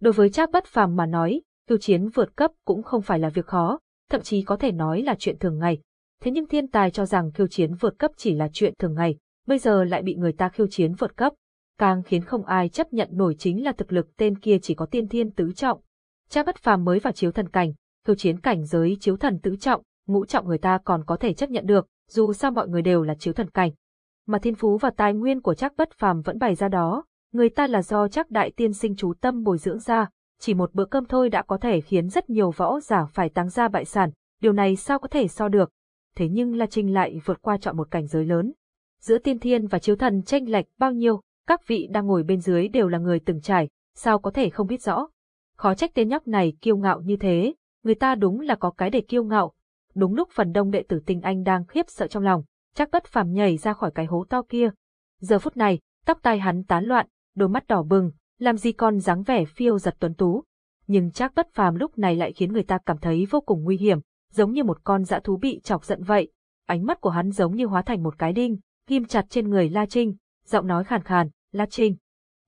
Đối với Trác Bất Phàm mà nói, tu chiến vượt cấp cũng không phải là việc khó, thậm chí có thể nói là chuyện thường ngày. Thế nhưng thiên tài cho rằng khiêu chiến vượt cấp chỉ là chuyện thường ngày, bây giờ lại bị người ta khiêu chiến vượt cấp, càng khiến không ai chấp nhận nổi chính là thực lực tên kia chỉ có tiên thiên tứ trọng. Cha bất phàm mới vào chiếu thần cảnh, khiêu chiến cảnh giới chiếu thần tứ trọng, ngũ trọng người ta còn có thể chấp nhận được, dù sao mọi người đều là chiếu thần cảnh. Mà thiên phú và tài nguyên của chắc bất phàm vẫn bày ra đó, người ta là do chắc đại tiên sinh chú tâm bồi dưỡng ra, chỉ một bữa cơm thôi đã có thể khiến rất nhiều võ giả phải tăng ra bại sản, điều này sao có thể so được. Thế nhưng La Trinh lại vượt qua chọn một cảnh giới lớn. Giữa tiên thiên và chiếu thần tranh lệch bao nhiêu, các vị đang ngồi bên dưới đều là người từng trải, sao có thể không biết rõ. Khó trách tên nhóc này kiêu ngạo như thế, người ta đúng là có cái để kiêu ngạo. Đúng lúc phần đông đệ tử tinh anh đang khiếp sợ trong lòng, chắc bất phàm nhảy ra khỏi cái hố to kia. Giờ phút này, tóc tai hắn tán loạn, đôi mắt đỏ bừng, làm gì còn dáng vẻ phiêu giật tuấn tú. Nhưng chắc bất phàm lúc này lại khiến người ta cảm thấy vô cùng nguy hiểm, giống như một con dã thú bị chọc giận vậy. Ánh mắt của hắn giống như hóa thành một cái đinh, ghim chặt trên người La Trinh, giọng nói khàn khàn, La Trinh.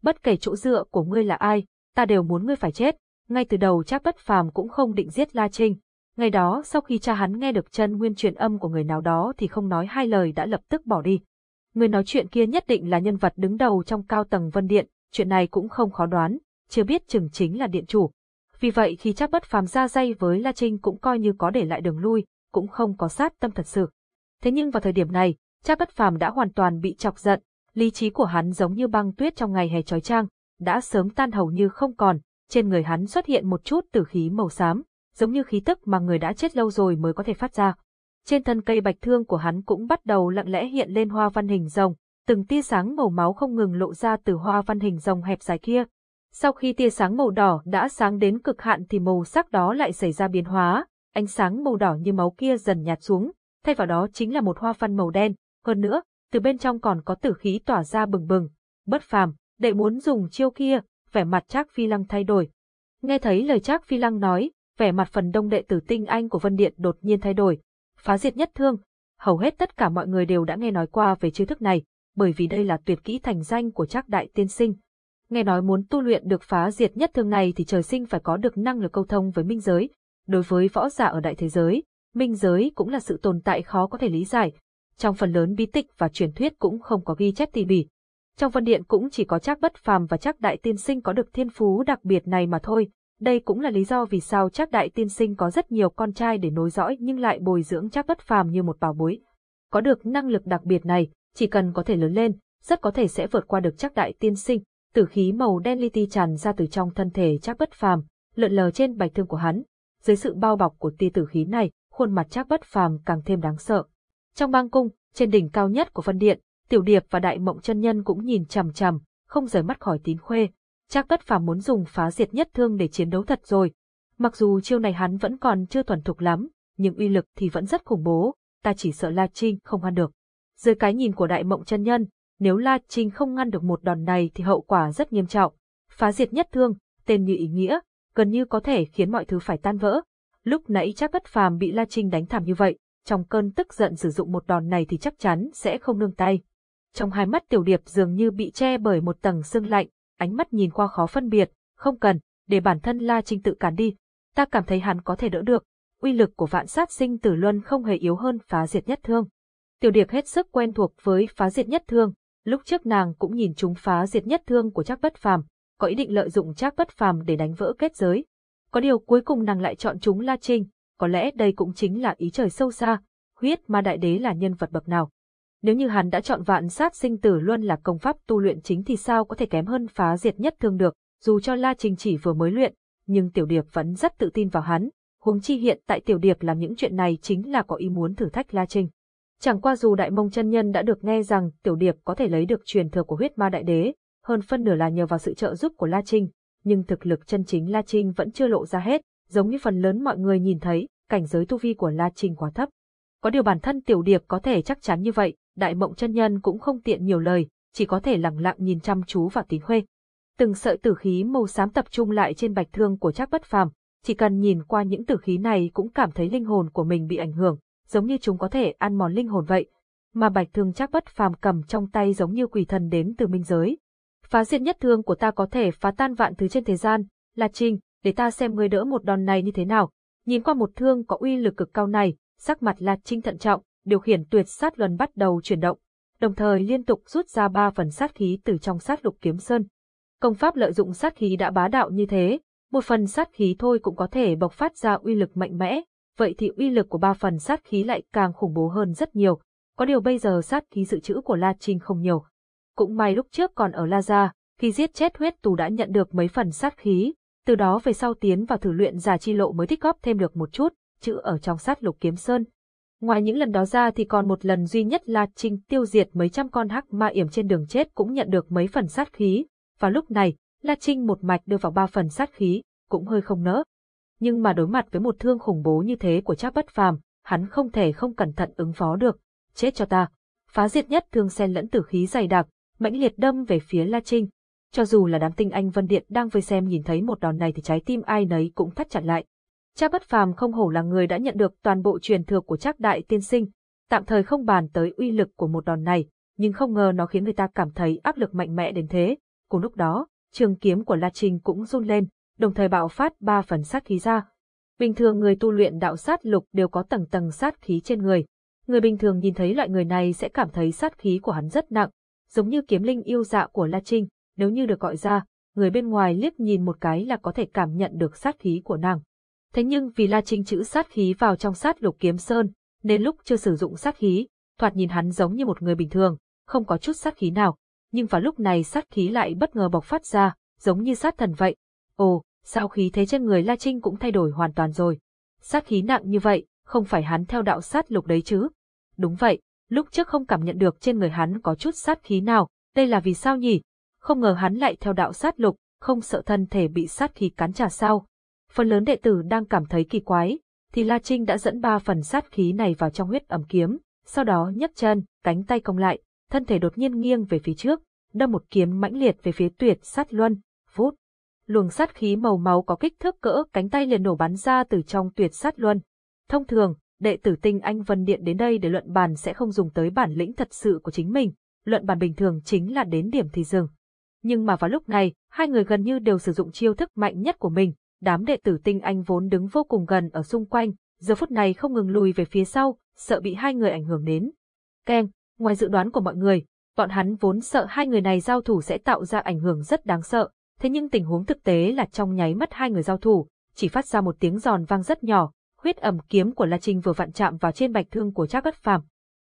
Bất kể chỗ dựa của ngươi là ai, ta đều muốn ngươi phải chết. Ngay từ đầu chắc bất phàm cũng không định giết La Trinh. Ngày đó sau khi cha hắn nghe được chân nguyên truyền âm của người nào đó thì không nói hai lời đã lập tức bỏ đi. Người nói chuyện kia nhất định là nhân vật đứng đầu trong cao tầng vân điện, chuyện này cũng không khó đoán, chưa biết chừng chính là điện chủ. Vì vậy khi chắc bất phàm ra dây với La Trinh cũng coi như có để lại đường lui, cũng không có sát tâm thật sự. Thế nhưng vào thời điểm này, chắc bất phàm đã hoàn toàn bị chọc giận, lý trí của hắn giống như băng tuyết trong ngày hè trói trang, đã sớm tan hầu như không còn, trên người hắn xuất hiện một chút tử khí màu xám, giống như khí tức mà người đã chết lâu rồi mới có thể phát ra. Trên thân cây bạch thương của hắn cũng bắt đầu lặng lẽ hiện lên hoa văn hình rồng, từng tia sáng màu máu không ngừng lộ ra từ hoa văn hình rồng hẹp dài kia. Sau khi tia sáng màu đỏ đã sáng đến cực hạn thì màu sắc đó lại xảy ra biến hóa, ánh sáng màu đỏ như máu kia dần nhạt xuống, thay vào đó chính là một hoa văn màu đen, hơn nữa, từ bên trong còn có tử khí tỏa ra bừng bừng. Bất phàm, đệ muốn dùng chiêu kia, vẻ mặt Trác Phi Lăng thay đổi. Nghe thấy lời Trác Phi Lăng nói, vẻ mặt phần đông đệ tử tinh anh của Vân Điện đột nhiên thay đổi. Phá diệt nhất thương, hầu hết tất cả mọi người đều đã nghe nói qua về chiêu thức này, bởi vì đây là tuyệt kỹ thành danh của Trác đại tiên sinh. Nghe nói muốn tu luyện được phá diệt nhất thương này thì trời sinh phải có được năng lực câu thông với minh giới. Đối với võ giả ở đại thế giới, minh giới cũng là sự tồn tại khó có thể lý giải. Trong phần lớn bí tịch và truyền thuyết cũng không có ghi chép tỉ mỉ. Trong văn điện cũng chỉ có Trác bất phàm và Trác đại tiên sinh có được thiên phú đặc biệt này mà thôi. Đây cũng là lý do vì sao Trác đại tiên sinh có rất nhiều con trai để nối dõi nhưng lại bồi dưỡng Trác bất phàm như một bảo bối. Có được năng lực đặc biệt này, chỉ cần có thể lớn lên, rất có thể sẽ vượt qua được Trác đại tiên sinh. Tử khí màu đen li ti tràn ra từ trong thân thể Trác bất phàm, lượn lờ trên bạch thương của hắn. Dưới sự bao bọc của tia tử khí này, khuôn mặt Trác bất phàm càng thêm đáng sợ. Trong bang cung, trên đỉnh cao nhất của phân điện, Tiểu Điệp và Đại Mộng chân nhân cũng nhìn chằm chằm, không rời mắt khỏi Tín Khuê. Chắc bất phàm muốn dùng phá diệt nhất thương để chiến đấu thật rồi. Mặc dù chiêu này hắn vẫn còn chưa thuần thục lắm, nhưng uy lực thì vẫn rất khủng bố, ta chỉ sợ La Trinh không ăn được. Dưới cái nhìn của Đại Mộng chân nhân, nếu La Trinh không ngăn được một đòn này thì hậu quả rất nghiêm trọng. Phá diệt nhất thương, tên như ý nghĩa, gần như có thể khiến mọi thứ phải tan vỡ. Lúc nãy chắc bất phàm bị La Trinh đánh thảm như vậy, trong cơn tức giận sử dụng một đòn này thì chắc chắn sẽ không nương tay. Trong hai mắt tiểu điệp dường như bị che bởi một tầng sương lạnh, ánh mắt nhìn qua khó phân biệt, không cần, để bản thân La Trinh tự cản đi. Ta cảm thấy hắn có thể đỡ được, uy lực của vạn sát sinh tử luân không hề yếu hơn phá diệt nhất thương. Tiểu điệp hết sức quen thuộc với phá diệt nhất thương, lúc trước nàng cũng nhìn chúng phá diệt nhất thương của Trác Bất Phàm, có ý định lợi dụng Trác Bất Phàm để đánh vỡ kết giới. Có điều cuối cùng nàng lại chọn chúng La Trinh, có lẽ đây cũng chính là ý trời sâu xa, huyết ma đại đế là nhân vật bậc nào. Nếu như hắn đã chọn vạn sát sinh tử luân là công pháp tu luyện chính thì sao có thể kém hơn phá diệt nhất thương được, dù cho La Trình chỉ vừa mới luyện, nhưng Tiểu Điệp vẫn rất tự tin vào hắn, huống chi hiện tại Tiểu Điệp làm những chuyện này chính là có ý muốn thử thách La Trình. Chẳng qua dù Đại Mông chân nhân đã được nghe rằng Tiểu Điệp có thể lấy được truyền thừa của huyết ma đại đế, hơn phân nửa là nhờ vào sự trợ giúp của La Trinh, nhưng thực lực chân chính La Trinh vẫn chưa lộ ra hết, giống như phần lớn mọi người nhìn thấy, cảnh giới tu vi của La Trinh quá thấp. Có điều bản thân Tiểu Điệp có thể chắc chắn như vậy, Đại Mộng chân nhân cũng không tiện nhiều lời, chỉ có thể lặng lặng nhìn chăm chú vào Tín Khuê. Từng sợi tử khí màu xám tập trung lại trên bạch thương của Trác Bất Phàm, chỉ cần nhìn qua những tử khí này cũng cảm thấy linh hồn của mình bị ảnh hưởng, giống như chúng có thể ăn mòn linh hồn vậy. Mà bạch thương chắc Bất Phàm cầm trong tay giống như quỷ thần đến từ minh giới. Phá diệt nhất thương của ta có thể phá tan vạn thứ trên thế gian, là Trinh, để ta xem ngươi đỡ một đòn này như thế nào. Nhìn qua một thương có uy lực cực cao này, sắc mặt La Trinh thận trọng, điều khiển tuyệt sát luân bắt đầu chuyển động, đồng thời liên tục rút ra ba phần sát khí từ trong sát lục kiếm sơn. Công pháp lợi dụng sát khí đã bá đạo như thế, một phần sát khí thôi cũng có thể bộc phát ra uy lực mạnh mẽ, vậy thì uy lực của ba phần sát khí lại càng khủng bố hơn rất nhiều, Có điều bây giờ sát khí dự trữ của La Trinh không nhiều. Cũng may lúc trước còn ở La Gia, khi giết chết huyết tù đã nhận được mấy phần sát khí, từ đó về sau tiến vào thử luyện giả chi lộ mới tích góp thêm được một chút, chữ ở trong sát lục kiếm sơn. Ngoài những lần đó ra thì còn một lần duy nhất La Trinh tiêu diệt mấy trăm con hắc ma yểm trên đường chết cũng nhận được mấy phần sát khí, và lúc này, La Trinh một mạch đưa vào ba phần sát khí, cũng hơi không nỡ. Nhưng mà đối mặt với một thương khủng bố như thế của Trác Bất Phàm, hắn không thể không cẩn thận ứng phó được. Chết cho ta. Phá diệt nhất thương xen lẫn tử khí dày đặc, mãnh liệt đâm về phía La Trinh. Cho dù là đám tinh anh Vân Điện đang vây xem nhìn thấy một đòn này thì trái tim ai nấy cũng thắt chặt lại. Trác Bất Phàm không hổ là người đã nhận được toàn bộ truyền thừa của Trác Đại Tiên Sinh, tạm thời không bàn tới uy lực của một đòn này, nhưng không ngờ nó khiến người ta cảm thấy áp lực mạnh mẽ đến thế. Cùng lúc đó, trường kiếm của La Trinh cũng run lên, đồng thời bạo phát ba phần sát khí ra. Bình thường người tu luyện đạo sát lục đều có tầng tầng sát khí trên người. Người bình thường nhìn thấy loại người này sẽ cảm thấy sát khí của hắn rất nặng, giống như kiếm linh yêu dạ của La Trinh, nếu như được gọi ra, người bên ngoài liếc nhìn một cái là có thể cảm nhận được sát khí của nàng. Thế nhưng vì La Trinh chữ sát khí vào trong sát lục kiếm sơn, nên lúc chưa sử dụng sát khí, thoạt nhìn hắn giống như một người bình thường, không có chút sát khí nào, nhưng vào lúc này sát khí lại bất ngờ bộc phát ra, giống như sát thần vậy. Ồ, sao khí thế trên người La Trinh cũng thay đổi hoàn toàn rồi. Sát khí nặng như vậy, không phải hắn theo đạo sát lục đấy chứ. Đúng vậy, lúc trước không cảm nhận được trên người hắn có chút sát khí nào, đây là vì sao nhỉ? Không ngờ hắn lại theo đạo sát lục, không sợ thân thể bị sát khí cắn trả sao. Phần lớn đệ tử đang cảm thấy kỳ quái, thì La Trinh đã dẫn ba phần sát khí này vào trong huyết ẩm kiếm, sau đó nhấc chân, cánh tay cong lại, thân thể đột nhiên nghiêng về phía trước, đâm một kiếm mãnh liệt về phía tuyệt sát luân, phút. Luồng sát khí màu máu có kích thước cỡ cánh tay liền nổ bắn ra từ trong tuyệt sát luân. Thông thường, đệ tử tinh anh Vân Điện đến đây để luận bàn sẽ không dùng tới bản lĩnh thật sự của chính mình, luận bàn bình thường chính là đến điểm thì dừng. Nhưng mà vào lúc này, hai người gần như đều sử dụng chiêu thức mạnh nhất của mình, đám đệ tử tinh anh vốn đứng vô cùng gần ở xung quanh, giờ phút này không ngừng lùi về phía sau, sợ bị hai người ảnh hưởng đến. Keng, ngoài dự đoán của mọi người, bọn hắn vốn sợ hai người này giao thủ sẽ tạo ra ảnh hưởng rất đáng sợ, thế nhưng tình huống thực tế là trong nháy mắt hai người giao thủ, chỉ phát ra một tiếng giòn vang rất nhỏ, huyết ẩm kiếm của La Trinh vừa vặn chạm vào trên bạch thương của Trác Bất Phàm.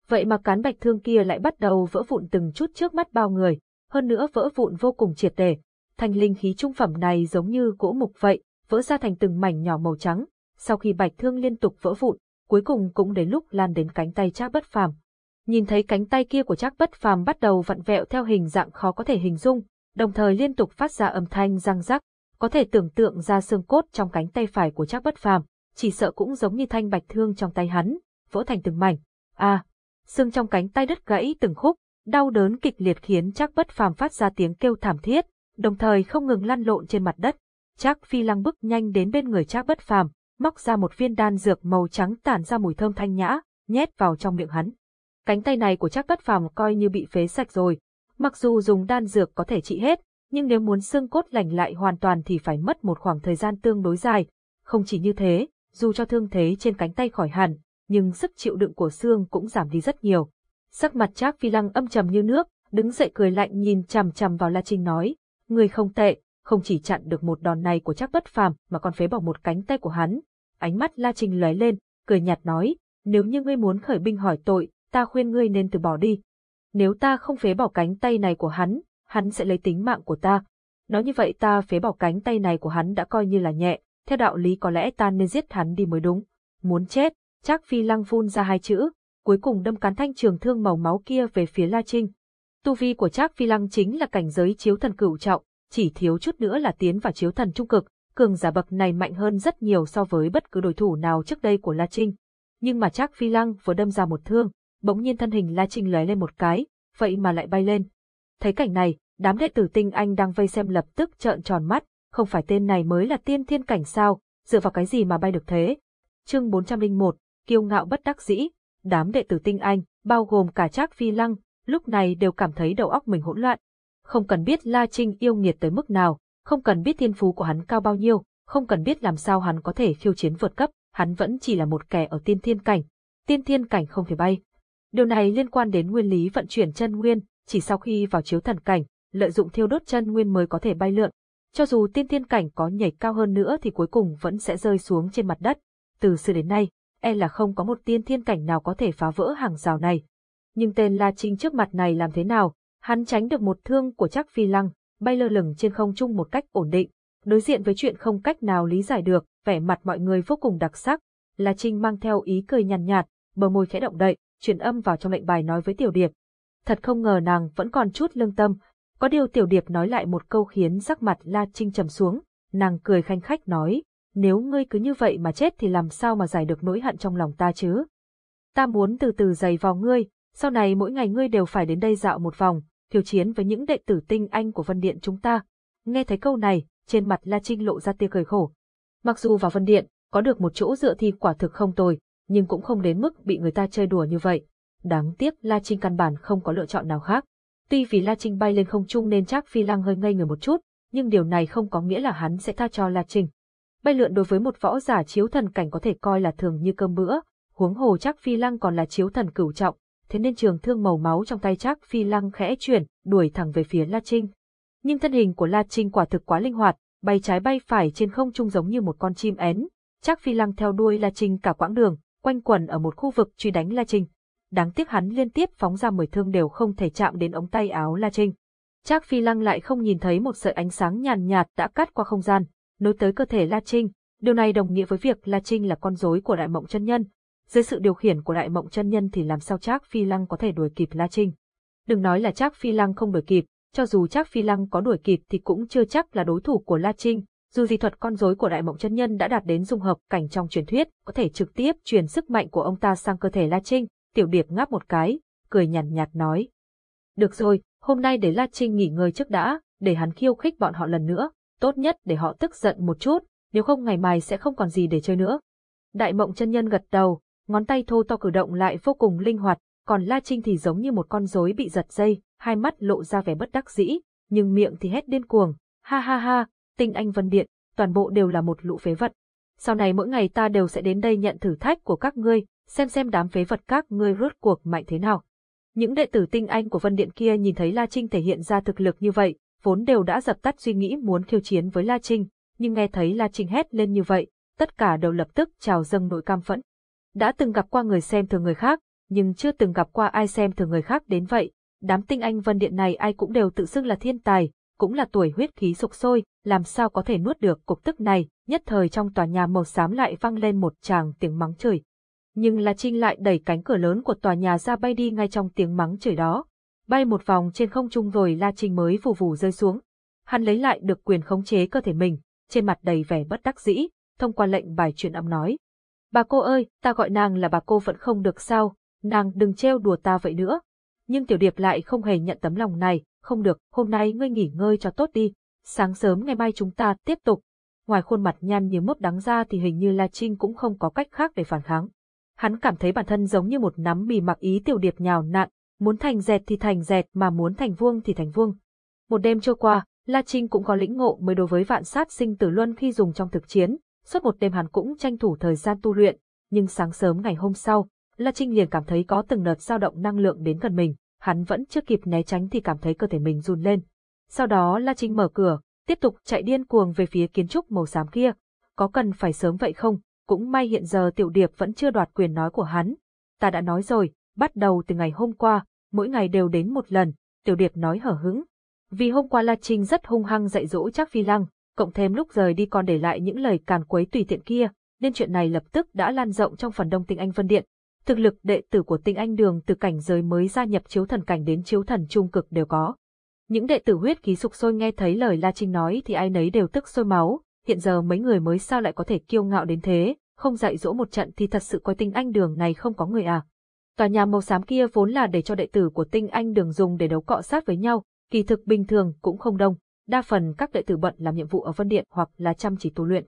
Vậy mà cán bạch thương kia lại bắt đầu vỡ vụn từng chút trước mắt bao người, hơn nữa vỡ vụn vô cùng triệt để. Thanh linh khí trung phẩm này giống như gỗ mục vậy, vỡ ra thành từng mảnh nhỏ màu trắng. Sau khi bạch thương liên tục vỡ vụn, cuối cùng cũng đến lúc lan đến cánh tay Trác Bất Phàm. Nhìn thấy cánh tay kia của Trác Bất Phàm bắt đầu vặn vẹo theo hình dạng khó có thể hình dung, đồng thời liên tục phát ra âm thanh răng rắc, có thể tưởng tượng ra xương cốt trong cánh tay phải của Trác Bất Phàm, chỉ sợ cũng giống như thanh bạch thương trong tay hắn, vỡ thành từng mảnh. A, à, xương trong cánh tay đứt gãy từng khúc, đau đớn kịch liệt khiến Trác Bất Phàm phát ra tiếng kêu thảm thiết, đồng thời không ngừng lăn lộn trên mặt đất. Trác Phi Lăng bước nhanh đến bên người Trác Bất Phàm, móc ra một viên đan dược màu trắng tản ra mùi thơm thanh nhã, nhét vào trong miệng hắn. Cánh tay này của Trác Bất Phàm coi như bị phế sạch rồi, mặc dù dùng đan dược có thể trị hết, nhưng nếu muốn xương cốt lành lại hoàn toàn thì phải mất một khoảng thời gian tương đối dài. Không chỉ như thế, dù cho thương thế trên cánh tay khỏi hẳn, nhưng sức chịu đựng của xương cũng giảm đi rất nhiều. Sắc mặt Trác Phi Lăng âm trầm như nước, đứng dậy cười lạnh nhìn chằm chằm vào La Trinh nói, người không tệ, không chỉ chặn được một đòn này của Trác Bất Phàm mà còn phế bỏ một cánh tay của hắn. Ánh mắt La Trinh lóe lên, cười nhạt nói, nếu như ngươi muốn khởi binh hỏi tội, ta khuyên ngươi nên từ bỏ đi. Nếu ta không phế bỏ cánh tay này của hắn, hắn sẽ lấy tính mạng của ta. Nói như vậy ta phế bỏ cánh tay này của hắn đã coi như là nhẹ, theo đạo lý có lẽ ta nên giết hắn đi mới đúng. Muốn chết, Trác Phi Lăng phun ra hai chữ, cuối cùng đâm cán thanh trường thương màu máu kia về phía La Trinh. Tu vi của Trác Phi Lăng chính là cảnh giới chiếu thần cửu trọng, chỉ thiếu chút nữa là tiến vào chiếu thần trung cực, cường giả bậc này mạnh hơn rất nhiều so với bất cứ đối thủ nào trước đây của La Trinh. Nhưng mà Trác Phi Lăng vừa đâm ra một thương, bỗng nhiên thân hình La Trinh lóe lên một cái, vậy mà lại bay lên. Thấy cảnh này, đám đệ tử tinh anh đang vây xem lập tức trợn tròn mắt, không phải tên này mới là tiên thiên cảnh sao, dựa vào cái gì mà bay được thế. Chương 401, kiêu ngạo bất đắc dĩ, đám đệ tử tinh anh, bao gồm cả Trác Phi Lăng, lúc này đều cảm thấy đầu óc mình hỗn loạn. Không cần biết La Trinh yêu nghiệt tới mức nào, không cần biết thiên phú của hắn cao bao nhiêu, không cần biết làm sao hắn có thể khiêu chiến vượt cấp, hắn vẫn chỉ là một kẻ ở tiên thiên cảnh. Tiên thiên cảnh không thể bay. Điều này liên quan đến nguyên lý vận chuyển chân nguyên, chỉ sau khi vào chiếu thần cảnh, lợi dụng thiêu đốt chân nguyên mới có thể bay lượn. Cho dù tiên thiên cảnh có nhảy cao hơn nữa thì cuối cùng vẫn sẽ rơi xuống trên mặt đất. Từ xưa đến nay, e là không có một tiên thiên cảnh nào có thể phá vỡ hàng rào này. Nhưng tên La Trinh trước mặt này làm thế nào? Hắn tránh được một thương của Trác Phi Lăng, bay lơ lửng trên không trung một cách ổn định. Đối diện với chuyện không cách nào lý giải được, vẻ mặt mọi người vô cùng đặc sắc. La Trinh mang theo ý cười nhàn nhạt, nhạt, bờ môi khẽ động đậy, truyền âm vào trong lệnh bài nói với Tiểu Điệp. Thật không ngờ nàng vẫn còn chút lương tâm. Có điều Tiểu Điệp nói lại một câu khiến sắc mặt La Trinh trầm xuống. Nàng cười khanh khách nói, nếu ngươi cứ như vậy mà chết thì làm sao mà giải được nỗi hận trong lòng ta chứ? Ta muốn từ từ giày vào ngươi, sau này mỗi ngày ngươi đều phải đến đây dạo một vòng, khiêu chiến với những đệ tử tinh anh của Vân Điện chúng ta. Nghe thấy câu này, trên mặt La Trinh lộ ra tia cười khổ. Mặc dù vào Vân Điện, có được một chỗ dựa thì quả thực không tồi, nhưng cũng không đến mức bị người ta chơi đùa như vậy. Đáng tiếc La Trinh căn bản không có lựa chọn nào khác. Tuy vì La Trinh bay lên không trung nên chắc Phi Lăng hơi ngây người một chút, nhưng điều này không có nghĩa là hắn sẽ tha cho La Trinh. Bay lượn đối với một võ giả chiếu thần cảnh có thể coi là thường như cơm bữa, huống hồ chắc Phi Lăng còn là chiếu thần cửu trọng, thế nên trường thương màu máu trong tay chắc Phi Lăng khẽ chuyển, đuổi thẳng về phía La Trinh. Nhưng thân hình của La Trinh quả thực quá linh hoạt, bay trái bay phải trên không trung giống như một con chim én. Chắc Phi Lăng theo đuôi La Trinh cả quãng đường, quanh quẩn ở một khu vực truy đánh La Trinh. Đáng tiếc hắn liên tiếp phóng ra mười thương đều không thể chạm đến ống tay áo La Trinh. Trác Phi Lăng lại không nhìn thấy một sợi ánh sáng nhàn nhạt đã cắt qua không gian, nối tới cơ thể La Trinh. Điều này đồng nghĩa với việc La Trinh là con rối của Đại Mộng Chân Nhân. Dưới sự điều khiển của Đại Mộng Chân Nhân thì làm sao Trác Phi Lăng có thể đuổi kịp La Trinh? Đừng nói là Trác Phi Lăng không đuổi kịp, cho dù Trác Phi Lăng có đuổi kịp thì cũng chưa chắc là đối thủ của La Trinh. Dù di thuật con rối của Đại Mộng Chân Nhân đã đạt đến dung hợp cảnh trong truyền thuyết, có thể trực tiếp truyền sức mạnh của ông ta sang cơ thể La Trinh, Tiểu Điệp ngáp một cái, cười nhàn nhạt, nhạt nói: "Được rồi, hôm nay để La Trinh nghỉ ngơi trước đã, để hắn khiêu khích bọn họ lần nữa, tốt nhất để họ tức giận một chút, nếu không ngày mai sẽ không còn gì để chơi nữa." Đại Mộng Chân Nhân gật đầu, ngón tay thô to cử động lại vô cùng linh hoạt, còn La Trinh thì giống như một con rối bị giật dây, hai mắt lộ ra vẻ bất đắc dĩ, nhưng miệng thì hét điên cuồng, ha ha ha, tinh anh vân điện, toàn bộ đều là một lũ phế vật. Sau này mỗi ngày ta đều sẽ đến đây nhận thử thách của các ngươi, xem xem đám phế vật các ngươi rốt cuộc mạnh thế nào. Những đệ tử tinh anh của Vân Điện kia nhìn thấy La Trinh thể hiện ra thực lực như vậy, vốn đều đã dập tắt suy nghĩ muốn khiêu chiến với La Trinh, nhưng nghe thấy La Trinh hét lên như vậy, tất cả đều lập tức trào dâng nội cam phẫn. Đã từng gặp qua người xem thường người khác, nhưng chưa từng gặp qua ai xem thường người khác đến vậy. Đám tinh anh Vân Điện này ai cũng đều tự xưng là thiên tài, cũng là tuổi huyết khí sục sôi, làm sao có thể nuốt được cục tức này, nhất thời trong tòa nhà màu xám lại vang lên một tràng tiếng mắng chửi. Nhưng La Trinh lại đẩy cánh cửa lớn của tòa nhà ra bay đi ngay trong tiếng mắng chửi đó. Bay một vòng trên không trung rồi La Trinh mới vù vù rơi xuống. Hắn lấy lại được quyền khống chế cơ thể mình, trên mặt đầy vẻ bất đắc dĩ, thông qua lệnh bài truyền âm nói. Bà cô ơi, ta gọi nàng là bà cô vẫn không được sao, nàng đừng trêu đùa ta vậy nữa. Nhưng Tiểu Điệp lại không hề nhận tấm lòng này, không được, hôm nay ngươi nghỉ ngơi cho tốt đi, sáng sớm ngày mai chúng ta tiếp tục. Ngoài khuôn mặt nhăn như mốt đắng ra thì hình như La Trinh cũng không có cách khác để phản kháng. Hắn cảm thấy bản thân giống như một nắm mì mặc ý tiểu điệp nhào nặn, muốn thành dẹt thì thành dẹt mà muốn thành vuông thì thành vuông. Một đêm trôi qua, La Trinh cũng có lĩnh ngộ mới đối với vạn sát sinh tử luân khi dùng trong thực chiến, suốt một đêm hắn cũng tranh thủ thời gian tu luyện, nhưng sáng sớm ngày hôm sau, La Trinh liền cảm thấy có từng đợt dao động năng lượng đến gần mình hắn vẫn chưa kịp né tránh thì cảm thấy cơ thể mình run lên. Sau đó La Trinh mở cửa, tiếp tục chạy điên cuồng về phía kiến trúc màu xám kia. Có cần phải sớm vậy không? Cũng may hiện giờ Tiểu Điệp vẫn chưa đoạt quyền nói của hắn. Ta đã nói rồi, bắt đầu từ ngày hôm qua, mỗi ngày đều đến một lần, Tiểu Điệp nói hở hứng. Vì hôm qua La Trinh rất hung hăng dạy dỗ chắc Phi Lăng, cộng thêm lúc rời đi còn để lại những lời càn quấy tùy tiện kia, nên chuyện này lập tức đã lan rộng trong phần đông tinh anh Vân Điện, Thực lực đệ tử của tinh anh đường từ cảnh giới mới gia nhập chiếu thần cảnh đến chiếu thần trung cực đều có. Những đệ tử huyết khí sục sôi nghe thấy lời La Trinh nói thì ai nấy đều tức sôi máu, hiện giờ mấy người mới sao lại có thể kiêu ngạo đến thế, không dạy dỗ một trận thì thật sự coi tinh anh đường này không có người à. Tòa nhà màu xám kia vốn là để cho đệ tử của tinh anh đường dùng để đấu cọ sát với nhau, kỳ thực bình thường cũng không đông, đa phần các đệ tử bận làm nhiệm vụ ở Vân Điện hoặc là chăm chỉ tu luyện.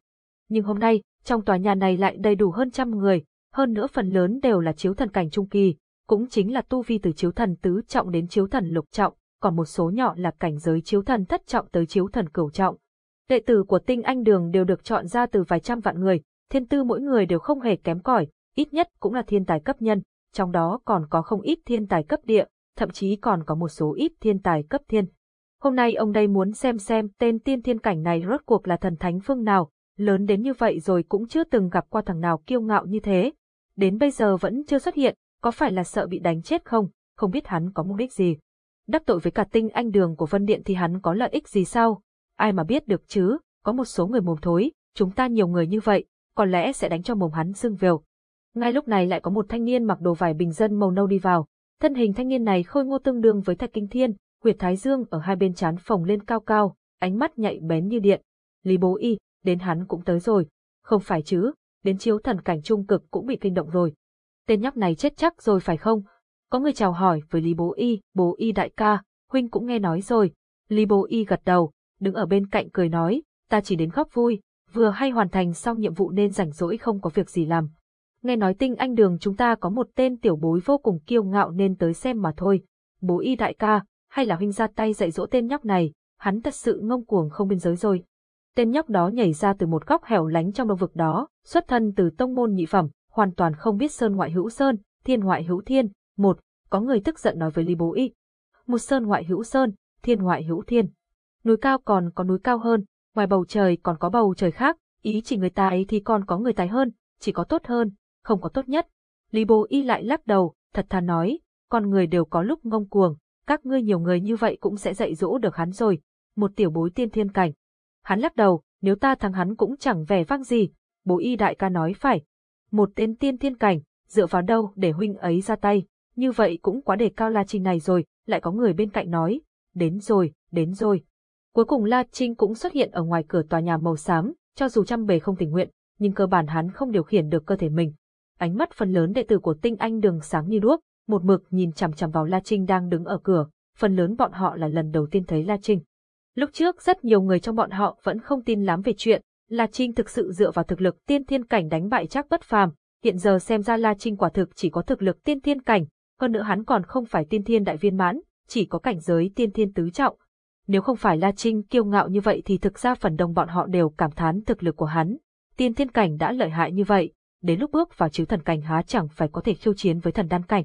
Nhưng hôm nay, trong tòa nhà này lại đầy đủ hơn trăm người, hơn nữa phần lớn đều là chiếu thần cảnh trung kỳ, cũng chính là tu vi từ chiếu thần tứ trọng đến chiếu thần lục trọng, còn một số nhỏ là cảnh giới chiếu thần thất trọng tới chiếu thần cửu trọng. Đệ tử của tinh anh đường đều được chọn ra từ vài trăm vạn người, thiên tư mỗi người đều không hề kém cỏi, ít nhất cũng là thiên tài cấp nhân, trong đó còn có không ít thiên tài cấp địa, thậm chí còn có một số ít thiên tài cấp thiên. Hôm nay ông đây muốn xem xem tên tiên thiên cảnh này rốt cuộc là thần thánh phương nào, lớn đến như vậy rồi cũng chưa từng gặp qua thằng nào kiêu ngạo như thế, đến bây giờ vẫn chưa xuất hiện, có phải là sợ bị đánh chết không? không biết hắn có mục đích gì. Đắc tội với cả tinh anh đường của Vân Điện thì hắn có lợi ích gì sao? Ai mà biết được chứ, có một số người mồm thối, chúng ta nhiều người như vậy, có lẽ sẽ đánh cho mồm hắn sưng vều. Ngay lúc này lại có một thanh niên mặc đồ vải bình dân màu nâu đi vào. Thân hình thanh niên này khôi ngô tương đương với Thạch Kinh Thiên, huyệt thái dương ở hai bên trán phồng lên cao cao, ánh mắt nhạy bén như điện. Lý Bố Y, đến hắn cũng tới rồi. Không phải chứ, đến chiếu thần cảnh trung cực cũng bị kinh động rồi. Tên nhóc này chết chắc rồi phải không? Có người chào hỏi với Lý Bố Y, Bố Y đại ca, huynh cũng nghe nói rồi. Lý Bố Y gật đầu, đứng ở bên cạnh cười nói, ta chỉ đến góp vui, vừa hay hoàn thành xong nhiệm vụ nên rảnh rỗi không có việc gì làm. Nghe nói tinh anh đường chúng ta có một tên tiểu bối vô cùng kiêu ngạo nên tới xem mà thôi. Bố y đại ca, hay là huynh ra tay dạy dỗ tên nhóc này, hắn thật sự ngông cuồng không biên giới rồi. Tên nhóc đó nhảy ra từ một góc hẻo lánh trong đông vực đó, xuất thân từ tông môn nhị phẩm, hoàn toàn không biết sơn ngoại hữu sơn, thiên ngoại hữu thiên. Một, có người tức giận nói với Lý Bố Y. Một sơn ngoại hữu sơn, thiên ngoại hữu thiên. Núi cao còn có núi cao hơn, ngoài bầu trời còn có bầu trời khác, ý chỉ người ta ấy thì còn có người tài hơn, chỉ có tốt hơn, không có tốt nhất. Lý Bố Y lại lắc đầu, thật thà nói, con người đều có lúc ngông cuồng, các ngươi nhiều người như vậy cũng sẽ dạy dỗ được hắn rồi, một tiểu bối tiên thiên cảnh. Hắn lắc đầu, nếu ta thắng hắn cũng chẳng vẻ vang gì, bố y đại ca nói phải. Một tên tiên thiên cảnh, dựa vào đâu để huynh ấy ra tay, như vậy cũng quá đề cao La Trinh này rồi, lại có người bên cạnh nói, đến rồi, đến rồi. Cuối cùng La Trinh cũng xuất hiện ở ngoài cửa tòa nhà màu xám, cho dù trăm bề không tình nguyện, nhưng cơ bản hắn không điều khiển được cơ thể mình. Ánh mắt phần lớn đệ tử của tinh anh đường sáng như đuốc, một mực nhìn chằm chằm vào La Trinh đang đứng ở cửa, phần lớn bọn họ là lần đầu tiên thấy La Trinh. Lúc trước rất nhiều người trong bọn họ vẫn không tin lắm về chuyện, La Trinh thực sự dựa vào thực lực tiên thiên cảnh đánh bại chắc bất phàm, hiện giờ xem ra La Trinh quả thực chỉ có thực lực tiên thiên cảnh, hơn nữa hắn còn không phải tiên thiên đại viên mãn, chỉ có cảnh giới tiên thiên tứ trọng. Nếu không phải La Trinh kiêu ngạo như vậy thì thực ra phần đông bọn họ đều cảm thán thực lực của hắn. Tiên thiên cảnh đã lợi hại như vậy, đến lúc bước vào chứ thần cảnh há chẳng phải có thể khiêu chiến với thần đan cảnh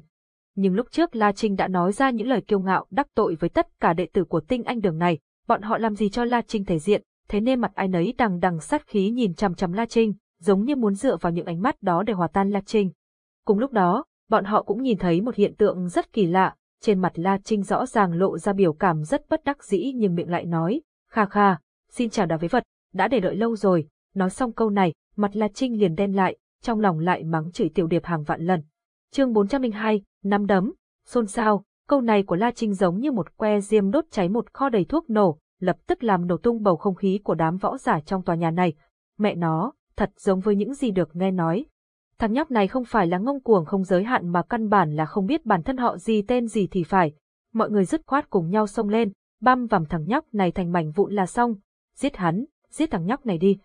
nhưng lúc trước La Trinh đã nói ra những lời kiêu ngạo đắc tội với tất cả đệ tử của tinh anh đường này, bọn họ làm gì cho La Trinh thể diện, thế nên mặt ai nấy đằng đằng sát khí nhìn chằm chằm La Trinh, giống như muốn dựa vào những ánh mắt đó để hòa tan La Trinh. Cùng lúc đó, bọn họ cũng nhìn thấy một hiện tượng rất kỳ lạ, trên mặt La Trinh rõ ràng lộ ra biểu cảm rất bất đắc dĩ nhưng miệng lại nói, kha kha, xin chào đào với vật, đã để đợi lâu rồi, nói xong câu này, mặt La Trinh liền đen lại, trong lòng lại mắng chửi tiểu điệp hàng vạn lần. Chương 402, năm đấm, xôn xao, câu này của La Trinh giống như một que diêm đốt cháy một kho đầy thuốc nổ, lập tức làm nổ tung bầu không khí của đám võ giả trong tòa nhà này. Mẹ nó, thật giống với những gì được nghe nói. Thằng nhóc này không phải là ngông cuồng không giới hạn mà căn bản là không biết bản thân họ gì tên gì thì phải. Mọi người dứt khoát cùng nhau xông lên, băm vằm thằng nhóc này thành mảnh vụn là xong. Giết hắn, giết thằng nhóc này đi.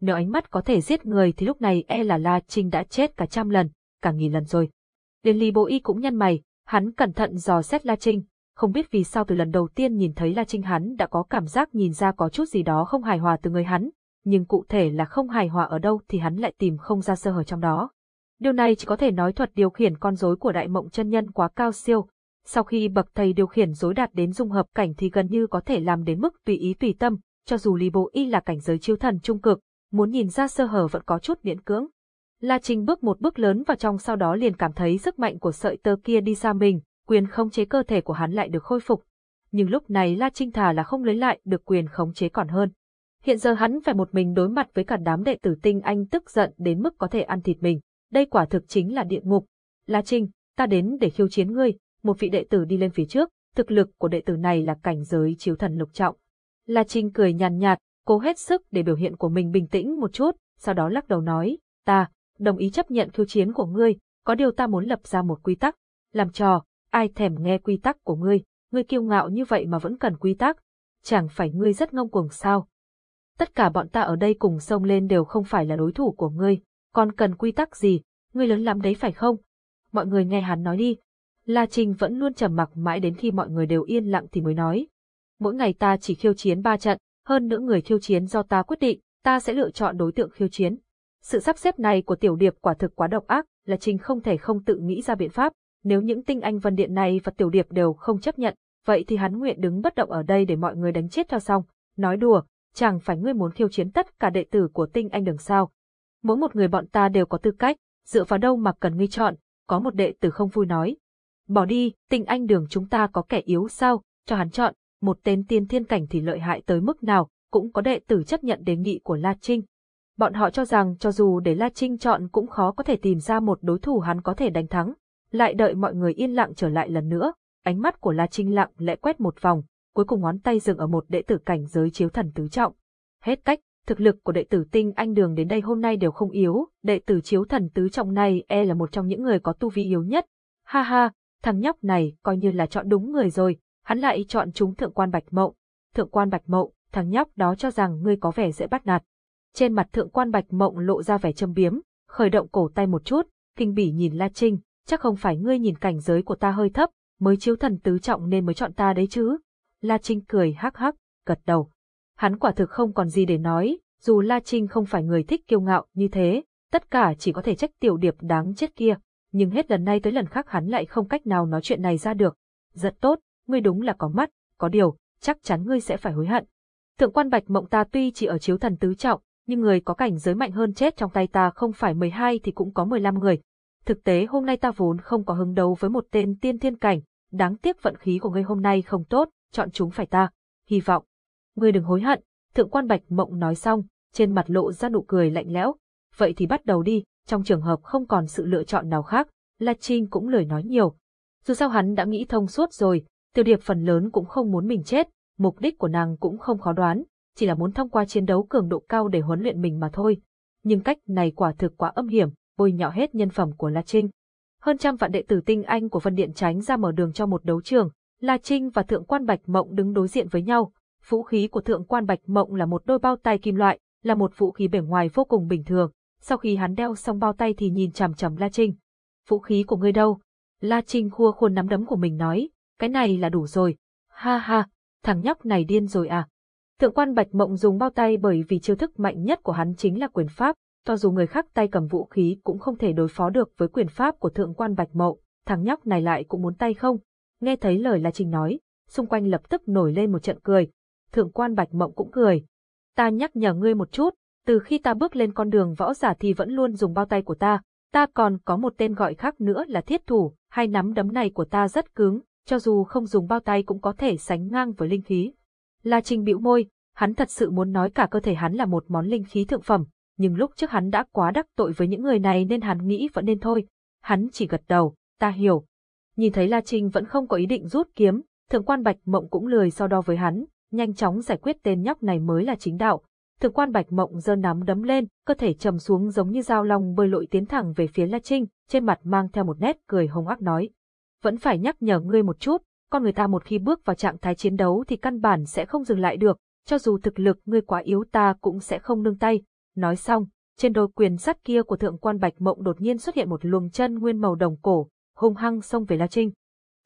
Nếu ánh mắt có thể giết người thì lúc này e là La Trinh đã chết cả trăm lần, cả nghìn lần rồi. Liên Ly Bố Y cũng nhăn mày, hắn cẩn thận dò xét La Trinh, không biết vì sao từ lần đầu tiên nhìn thấy La Trinh hắn đã có cảm giác nhìn ra có chút gì đó không hài hòa từ người hắn, nhưng cụ thể là không hài hòa ở đâu thì hắn lại tìm không ra sơ hở trong đó. Điều này chỉ có thể nói thuật điều khiển con rối của đại mộng chân nhân quá cao siêu. Sau khi bậc thầy điều khiển rối đạt đến dung hợp cảnh thì gần như có thể làm đến mức tùy ý tùy tâm, cho dù Lý Bố Y là cảnh giới chiếu thần trung cực, muốn nhìn ra sơ hở vẫn có chút miễn cưỡng. La Trinh bước một bước lớn vào trong sau đó liền cảm thấy sức mạnh của sợi tơ kia đi xa mình, quyền khống chế cơ thể của hắn lại được khôi phục. Nhưng lúc này La Trinh thà là không lấy lại được quyền khống chế còn hơn. Hiện giờ hắn phải một mình đối mặt với cả đám đệ tử tinh anh tức giận đến mức có thể ăn thịt mình. Đây quả thực chính là địa ngục. La Trinh, ta đến để khiêu chiến ngươi, một vị đệ tử đi lên phía trước, thực lực của đệ tử này là cảnh giới chiếu thần lục trọng. La Trinh cười nhàn nhạt, cố hết sức để biểu hiện của mình bình tĩnh một chút, sau đó lắc đầu nói, ta, đồng ý chấp nhận khiêu chiến của ngươi, có điều ta muốn lập ra một quy tắc, làm trò, ai thèm nghe quy tắc của ngươi, ngươi kiêu ngạo như vậy mà vẫn cần quy tắc, chẳng phải ngươi rất ngông cuồng sao. Tất cả bọn ta ở đây cùng xông lên đều không phải là đối thủ của ngươi, còn cần quy tắc gì, ngươi lớn lắm đấy phải không? Mọi người nghe hắn nói đi. La Trinh vẫn luôn trầm mặc mãi đến khi mọi người đều yên lặng thì mới nói. Mỗi ngày ta chỉ khiêu chiến ba trận, hơn nữa người khiêu chiến do ta quyết định, ta sẽ lựa chọn đối tượng khiêu chiến. Sự sắp xếp này của tiểu điệp quả thực quá độc ác, là Trình không thể không tự nghĩ ra biện pháp, nếu những tinh anh vân điện này và tiểu điệp đều không chấp nhận, vậy thì hắn nguyện đứng bất động ở đây để mọi người đánh chết cho xong. Nói đùa, chẳng phải ngươi muốn khiêu chiến tất cả đệ tử của tinh anh đường sao. Mỗi một người bọn ta đều có tư cách, dựa vào đâu mà cần ngươi chọn, có một đệ tử không vui nói. Bỏ đi, tinh anh đường chúng ta có kẻ yếu sao, cho hắn chọn, một tên tiên thiên cảnh thì lợi hại tới mức nào, cũng có đệ tử chấp nhận đề nghị của La Trinh. Bọn họ cho rằng cho dù để La Trinh chọn cũng khó có thể tìm ra một đối thủ hắn có thể đánh thắng. Lại đợi mọi người yên lặng trở lại lần nữa, ánh mắt của La Trinh lặng lẽ quét một vòng, cuối cùng ngón tay dừng ở một đệ tử cảnh giới chiếu thần tứ trọng. Hết cách, thực lực của đệ tử tinh anh đường đến đây hôm nay đều không yếu, đệ tử chiếu thần tứ trọng này e là một trong những người có tu vi yếu nhất. Ha ha, thằng nhóc này coi như là chọn đúng người rồi, hắn lại chọn chúng thượng quan bạch mộng. Thượng quan bạch mộng, thằng nhóc đó cho rằng ngươi có vẻ dễ bắt nạt. Trên mặt thượng quan bạch mộng lộ ra vẻ châm biếm, khởi động cổ tay một chút, kinh bỉ nhìn La Trinh, chắc không phải ngươi nhìn cảnh giới của ta hơi thấp, mới chiếu thần tứ trọng nên mới chọn ta đấy chứ. La Trinh cười hắc hắc, gật đầu. Hắn quả thực không còn gì để nói, dù La Trinh không phải người thích kiêu ngạo như thế, tất cả chỉ có thể trách tiểu điệp đáng chết kia, nhưng hết lần này tới lần khác hắn lại không cách nào nói chuyện này ra được. Rất tốt, ngươi đúng là có mắt, có điều, chắc chắn ngươi sẽ phải hối hận. Thượng quan Bạch Mộng ta tuy chỉ ở chiếu thần tứ trọng, nhưng người có cảnh giới mạnh hơn chết trong tay ta không phải 12 thì cũng có 15 người. Thực tế hôm nay ta vốn không có hứng đấu với một tên tiên thiên cảnh, đáng tiếc vận khí của ngươi hôm nay không tốt, chọn chúng phải ta. Hy vọng. Ngươi đừng hối hận, thượng quan Bạch Mộng nói xong, trên mặt lộ ra nụ cười lạnh lẽo. Vậy thì bắt đầu đi, trong trường hợp không còn sự lựa chọn nào khác, La Trinh cũng lời nói nhiều. Dù sao hắn đã nghĩ thông suốt rồi, tiêu điệp phần lớn cũng không muốn mình chết, mục đích của nàng cũng không khó đoán, chỉ là muốn thông qua chiến đấu cường độ cao để huấn luyện mình mà thôi. Nhưng cách này quả thực quá âm hiểm, bôi nhọ hết nhân phẩm của La Trinh. Hơn trăm vạn đệ tử tinh anh của Vân Điện Tránh ra mở đường cho một đấu trường, La Trinh và Thượng quan Bạch Mộng đứng đối diện với nhau. Vũ khí của Thượng quan Bạch Mộng là một đôi bao tay kim loại, là một vũ khí bề ngoài vô cùng bình thường. Sau khi hắn đeo xong bao tay thì nhìn chằm chằm La Trinh. Vũ khí của ngươi đâu? La Trinh khua khuôn nắm đấm của mình nói, cái này là đủ rồi. Ha ha, thằng nhóc này điên rồi à. Thượng quan Bạch Mộng dùng bao tay bởi vì chiêu thức mạnh nhất của hắn chính là quyền pháp, cho dù người khác tay cầm vũ khí cũng không thể đối phó được với quyền pháp của thượng quan Bạch Mộng, thằng nhóc này lại cũng muốn tay không. Nghe thấy lời La Trình nói, xung quanh lập tức nổi lên một trận cười. Thượng quan Bạch Mộng cũng cười. Ta nhắc nhở ngươi một chút, từ khi ta bước lên con đường võ giả thì vẫn luôn dùng bao tay của ta, ta còn có một tên gọi khác nữa là thiết thủ, hai nắm đấm này của ta rất cứng, cho dù không dùng bao tay cũng có thể sánh ngang với linh khí. La Trinh bĩu môi, hắn thật sự muốn nói cả cơ thể hắn là một món linh khí thượng phẩm, nhưng lúc trước hắn đã quá đắc tội với những người này nên hắn nghĩ vẫn nên thôi. Hắn chỉ gật đầu, ta hiểu. Nhìn thấy La Trinh vẫn không có ý định rút kiếm, thượng quan Bạch Mộng cũng lười so đo với hắn, nhanh chóng giải quyết tên nhóc này mới là chính đạo. Thượng quan Bạch Mộng giơ nắm đấm lên, cơ thể trầm xuống giống như dao long bơi lội tiến thẳng về phía La Trinh, trên mặt mang theo một nét cười hồng ác nói. Vẫn phải nhắc nhở ngươi một chút, con người ta một khi bước vào trạng thái chiến đấu thì căn bản sẽ không dừng lại được, cho dù thực lực ngươi quá yếu ta cũng sẽ không nương tay. Nói xong, trên đôi quyền sắt kia của thượng quan Bạch Mộng đột nhiên xuất hiện một luồng chân nguyên màu đồng cổ, hung hăng xông về La Trinh.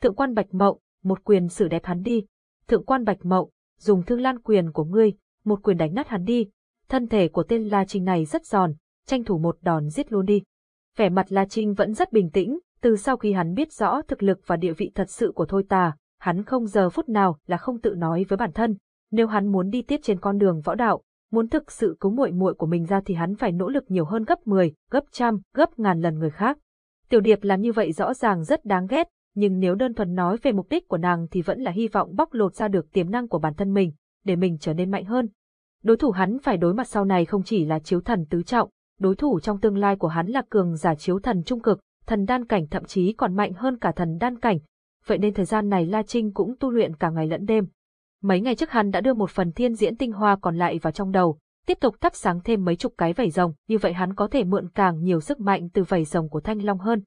Thượng quan Bạch Mộng, một quyền xử đẹp hắn đi. Thượng quan Bạch Mộng, dùng thương lan quyền của ngươi, một quyền đánh nát hắn đi. Thân thể của tên La Trinh này rất giòn, tranh thủ một đòn giết luôn đi. Vẻ mặt La Trinh vẫn rất bình tĩnh, từ sau khi hắn biết rõ thực lực và địa vị thật sự của Thôi Tà, hắn không giờ phút nào là không tự nói với bản thân, nếu hắn muốn đi tiếp trên con đường võ đạo, muốn thực sự cứu muội muội của mình ra thì hắn phải nỗ lực nhiều hơn gấp 10, gấp trăm, gấp ngàn lần người khác. Tiểu Điệp làm như vậy rõ ràng rất đáng ghét, nhưng nếu đơn thuần nói về mục đích của nàng thì vẫn là hy vọng bóc lột ra được tiềm năng của bản thân mình, để mình trở nên mạnh hơn. Đối thủ hắn phải đối mặt sau này không chỉ là chiếu thần tứ trọng, đối thủ trong tương lai của hắn là cường giả chiếu thần trung cực, thần đan cảnh thậm chí còn mạnh hơn cả thần đan cảnh. Vậy nên thời gian này La Trinh cũng tu luyện cả ngày lẫn đêm. Mấy ngày trước hắn đã đưa một phần thiên diễn tinh hoa còn lại vào trong đầu, tiếp tục thắp sáng thêm mấy chục cái vảy rồng, như vậy hắn có thể mượn càng nhiều sức mạnh từ vảy rồng của Thanh Long hơn.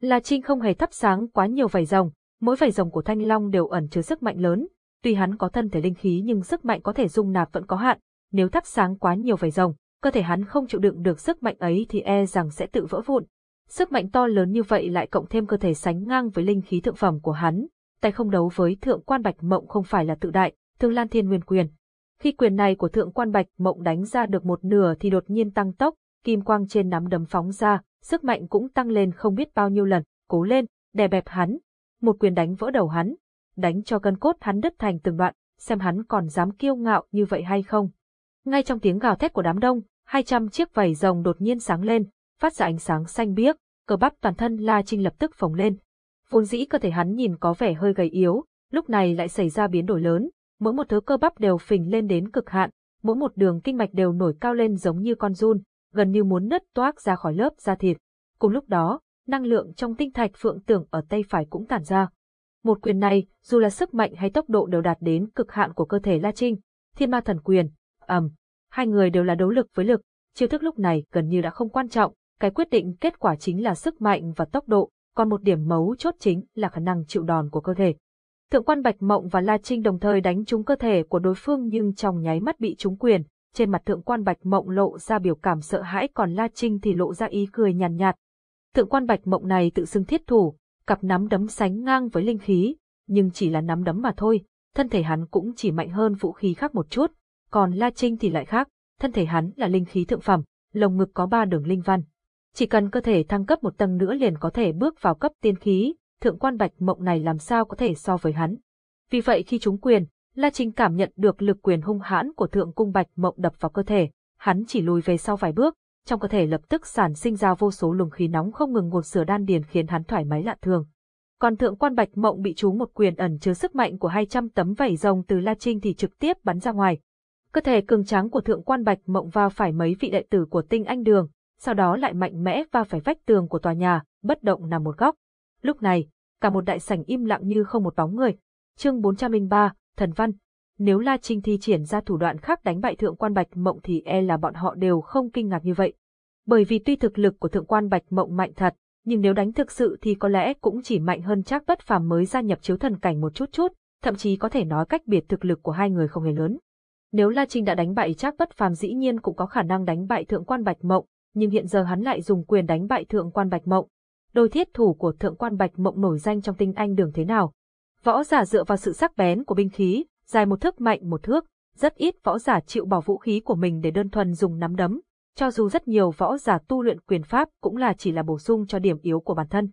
La Trinh không hề thắp sáng quá nhiều vảy rồng, mỗi vảy rồng của Thanh Long đều ẩn chứa sức mạnh lớn, tuy hắn có thân thể linh khí nhưng sức mạnh có thể dung nạp vẫn có hạn, nếu thắp sáng quá nhiều vảy rồng, cơ thể hắn không chịu đựng được sức mạnh ấy thì e rằng sẽ tự vỡ vụn. Sức mạnh to lớn như vậy lại cộng thêm cơ thể sánh ngang với linh khí thượng phẩm của hắn, tay không đấu với thượng quan bạch mộng không phải là tự đại, thương lan thiên nguyên quyền. Khi quyền này của thượng quan bạch mộng đánh ra được một nửa thì đột nhiên tăng tốc, kim quang trên nắm đấm phóng ra, sức mạnh cũng tăng lên không biết bao nhiêu lần, cố lên, đè bẹp hắn. Một quyền đánh vỡ đầu hắn, đánh cho cân cốt hắn đứt thành từng đoạn, xem hắn còn dám kiêu ngạo như vậy hay không. Ngay trong tiếng gào thét của đám đông, 200 chiếc vảy rồng đột nhiên sáng lên, phát ra ánh sáng xanh biếc, cơ bắp toàn thân La Trinh lập tức phồng lên. Vốn dĩ cơ thể hắn nhìn có vẻ hơi gầy yếu, lúc này lại xảy ra biến đổi lớn, mỗi một thứ cơ bắp đều phình lên đến cực hạn, mỗi một đường kinh mạch đều nổi cao lên giống như con run, gần như muốn nứt toác ra khỏi lớp da thịt. Cùng lúc đó, năng lượng trong tinh thạch phượng tưởng ở tay phải cũng tản ra. Một quyền này, dù là sức mạnh hay tốc độ đều đạt đến cực hạn của cơ thể La Trinh. Thiên ma thần quyền, ầm, hai người đều là đấu lực với lực, chiêu thức lúc này gần như đã không quan trọng, cái quyết định kết quả chính là sức mạnh và tốc độ, còn một điểm mấu chốt chính là khả năng chịu đòn của cơ thể. Thượng quan Bạch Mộng và La Trinh đồng thời đánh trúng cơ thể của đối phương nhưng trong nháy mắt bị trúng quyền, trên mặt thượng quan Bạch Mộng lộ ra biểu cảm sợ hãi còn La Trinh thì lộ ra ý cười nhàn nhạt, nhạt. Thượng quan Bạch Mộng này tự xưng thiết thủ, cặp nắm đấm sánh ngang với linh khí, nhưng chỉ là nắm đấm mà thôi, thân thể hắn cũng chỉ mạnh hơn vũ khí khác một chút, còn La Trinh thì lại khác, thân thể hắn là linh khí thượng phẩm, lồng ngực có ba đường linh văn. Chỉ cần cơ thể thăng cấp một tầng nữa liền có thể bước vào cấp tiên khí, thượng quan bạch mộng này làm sao có thể so với hắn. Vì vậy khi chúng quyền, La Trinh cảm nhận được lực quyền hung hãn của thượng cung bạch mộng đập vào cơ thể, hắn chỉ lùi về sau vài bước, trong cơ thể lập tức sản sinh ra vô số luồng khí nóng không ngừng ngột sửa đan điền khiến hắn thoải mái lạ thường. Còn thượng quan bạch mộng bị trú một quyền ẩn chứa sức mạnh của 200 tấm vảy rồng từ La Trinh thì trực tiếp bắn ra ngoài. Cơ thể cường tráng của thượng quan bạch mộng va phải mấy vị đệ tử của tinh anh đường, sau đó lại mạnh mẽ va phải vách tường của tòa nhà, bất động nằm một góc. Lúc này, cả một đại sảnh im lặng như không một bóng người. Chương 403, Thần Văn. Nếu La Trinh thi triển ra thủ đoạn khác đánh bại thượng quan Bạch Mộng thì e là bọn họ đều không kinh ngạc như vậy. Bởi vì tuy thực lực của thượng quan Bạch Mộng mạnh thật, nhưng nếu đánh thực sự thì có lẽ cũng chỉ mạnh hơn chắc bất phàm mới gia nhập chiếu thần cảnh một chút chút, thậm chí có thể nói cách biệt thực lực của hai người không hề lớn. Nếu La Trinh đã đánh bại chắc bất phàm dĩ nhiên cũng có khả năng đánh bại thượng quan Bạch Mộng, nhưng hiện giờ hắn lại dùng quyền đánh bại thượng quan Bạch Mộng. Đôi thiết thủ của thượng quan Bạch Mộng nổi danh trong tinh anh đường thế nào? Võ giả dựa vào sự sắc bén của binh khí, dài một thước mạnh một thước, rất ít võ giả chịu bỏ vũ khí của mình để đơn thuần dùng nắm đấm, cho dù rất nhiều võ giả tu luyện quyền pháp cũng là chỉ là bổ sung cho điểm yếu của bản thân.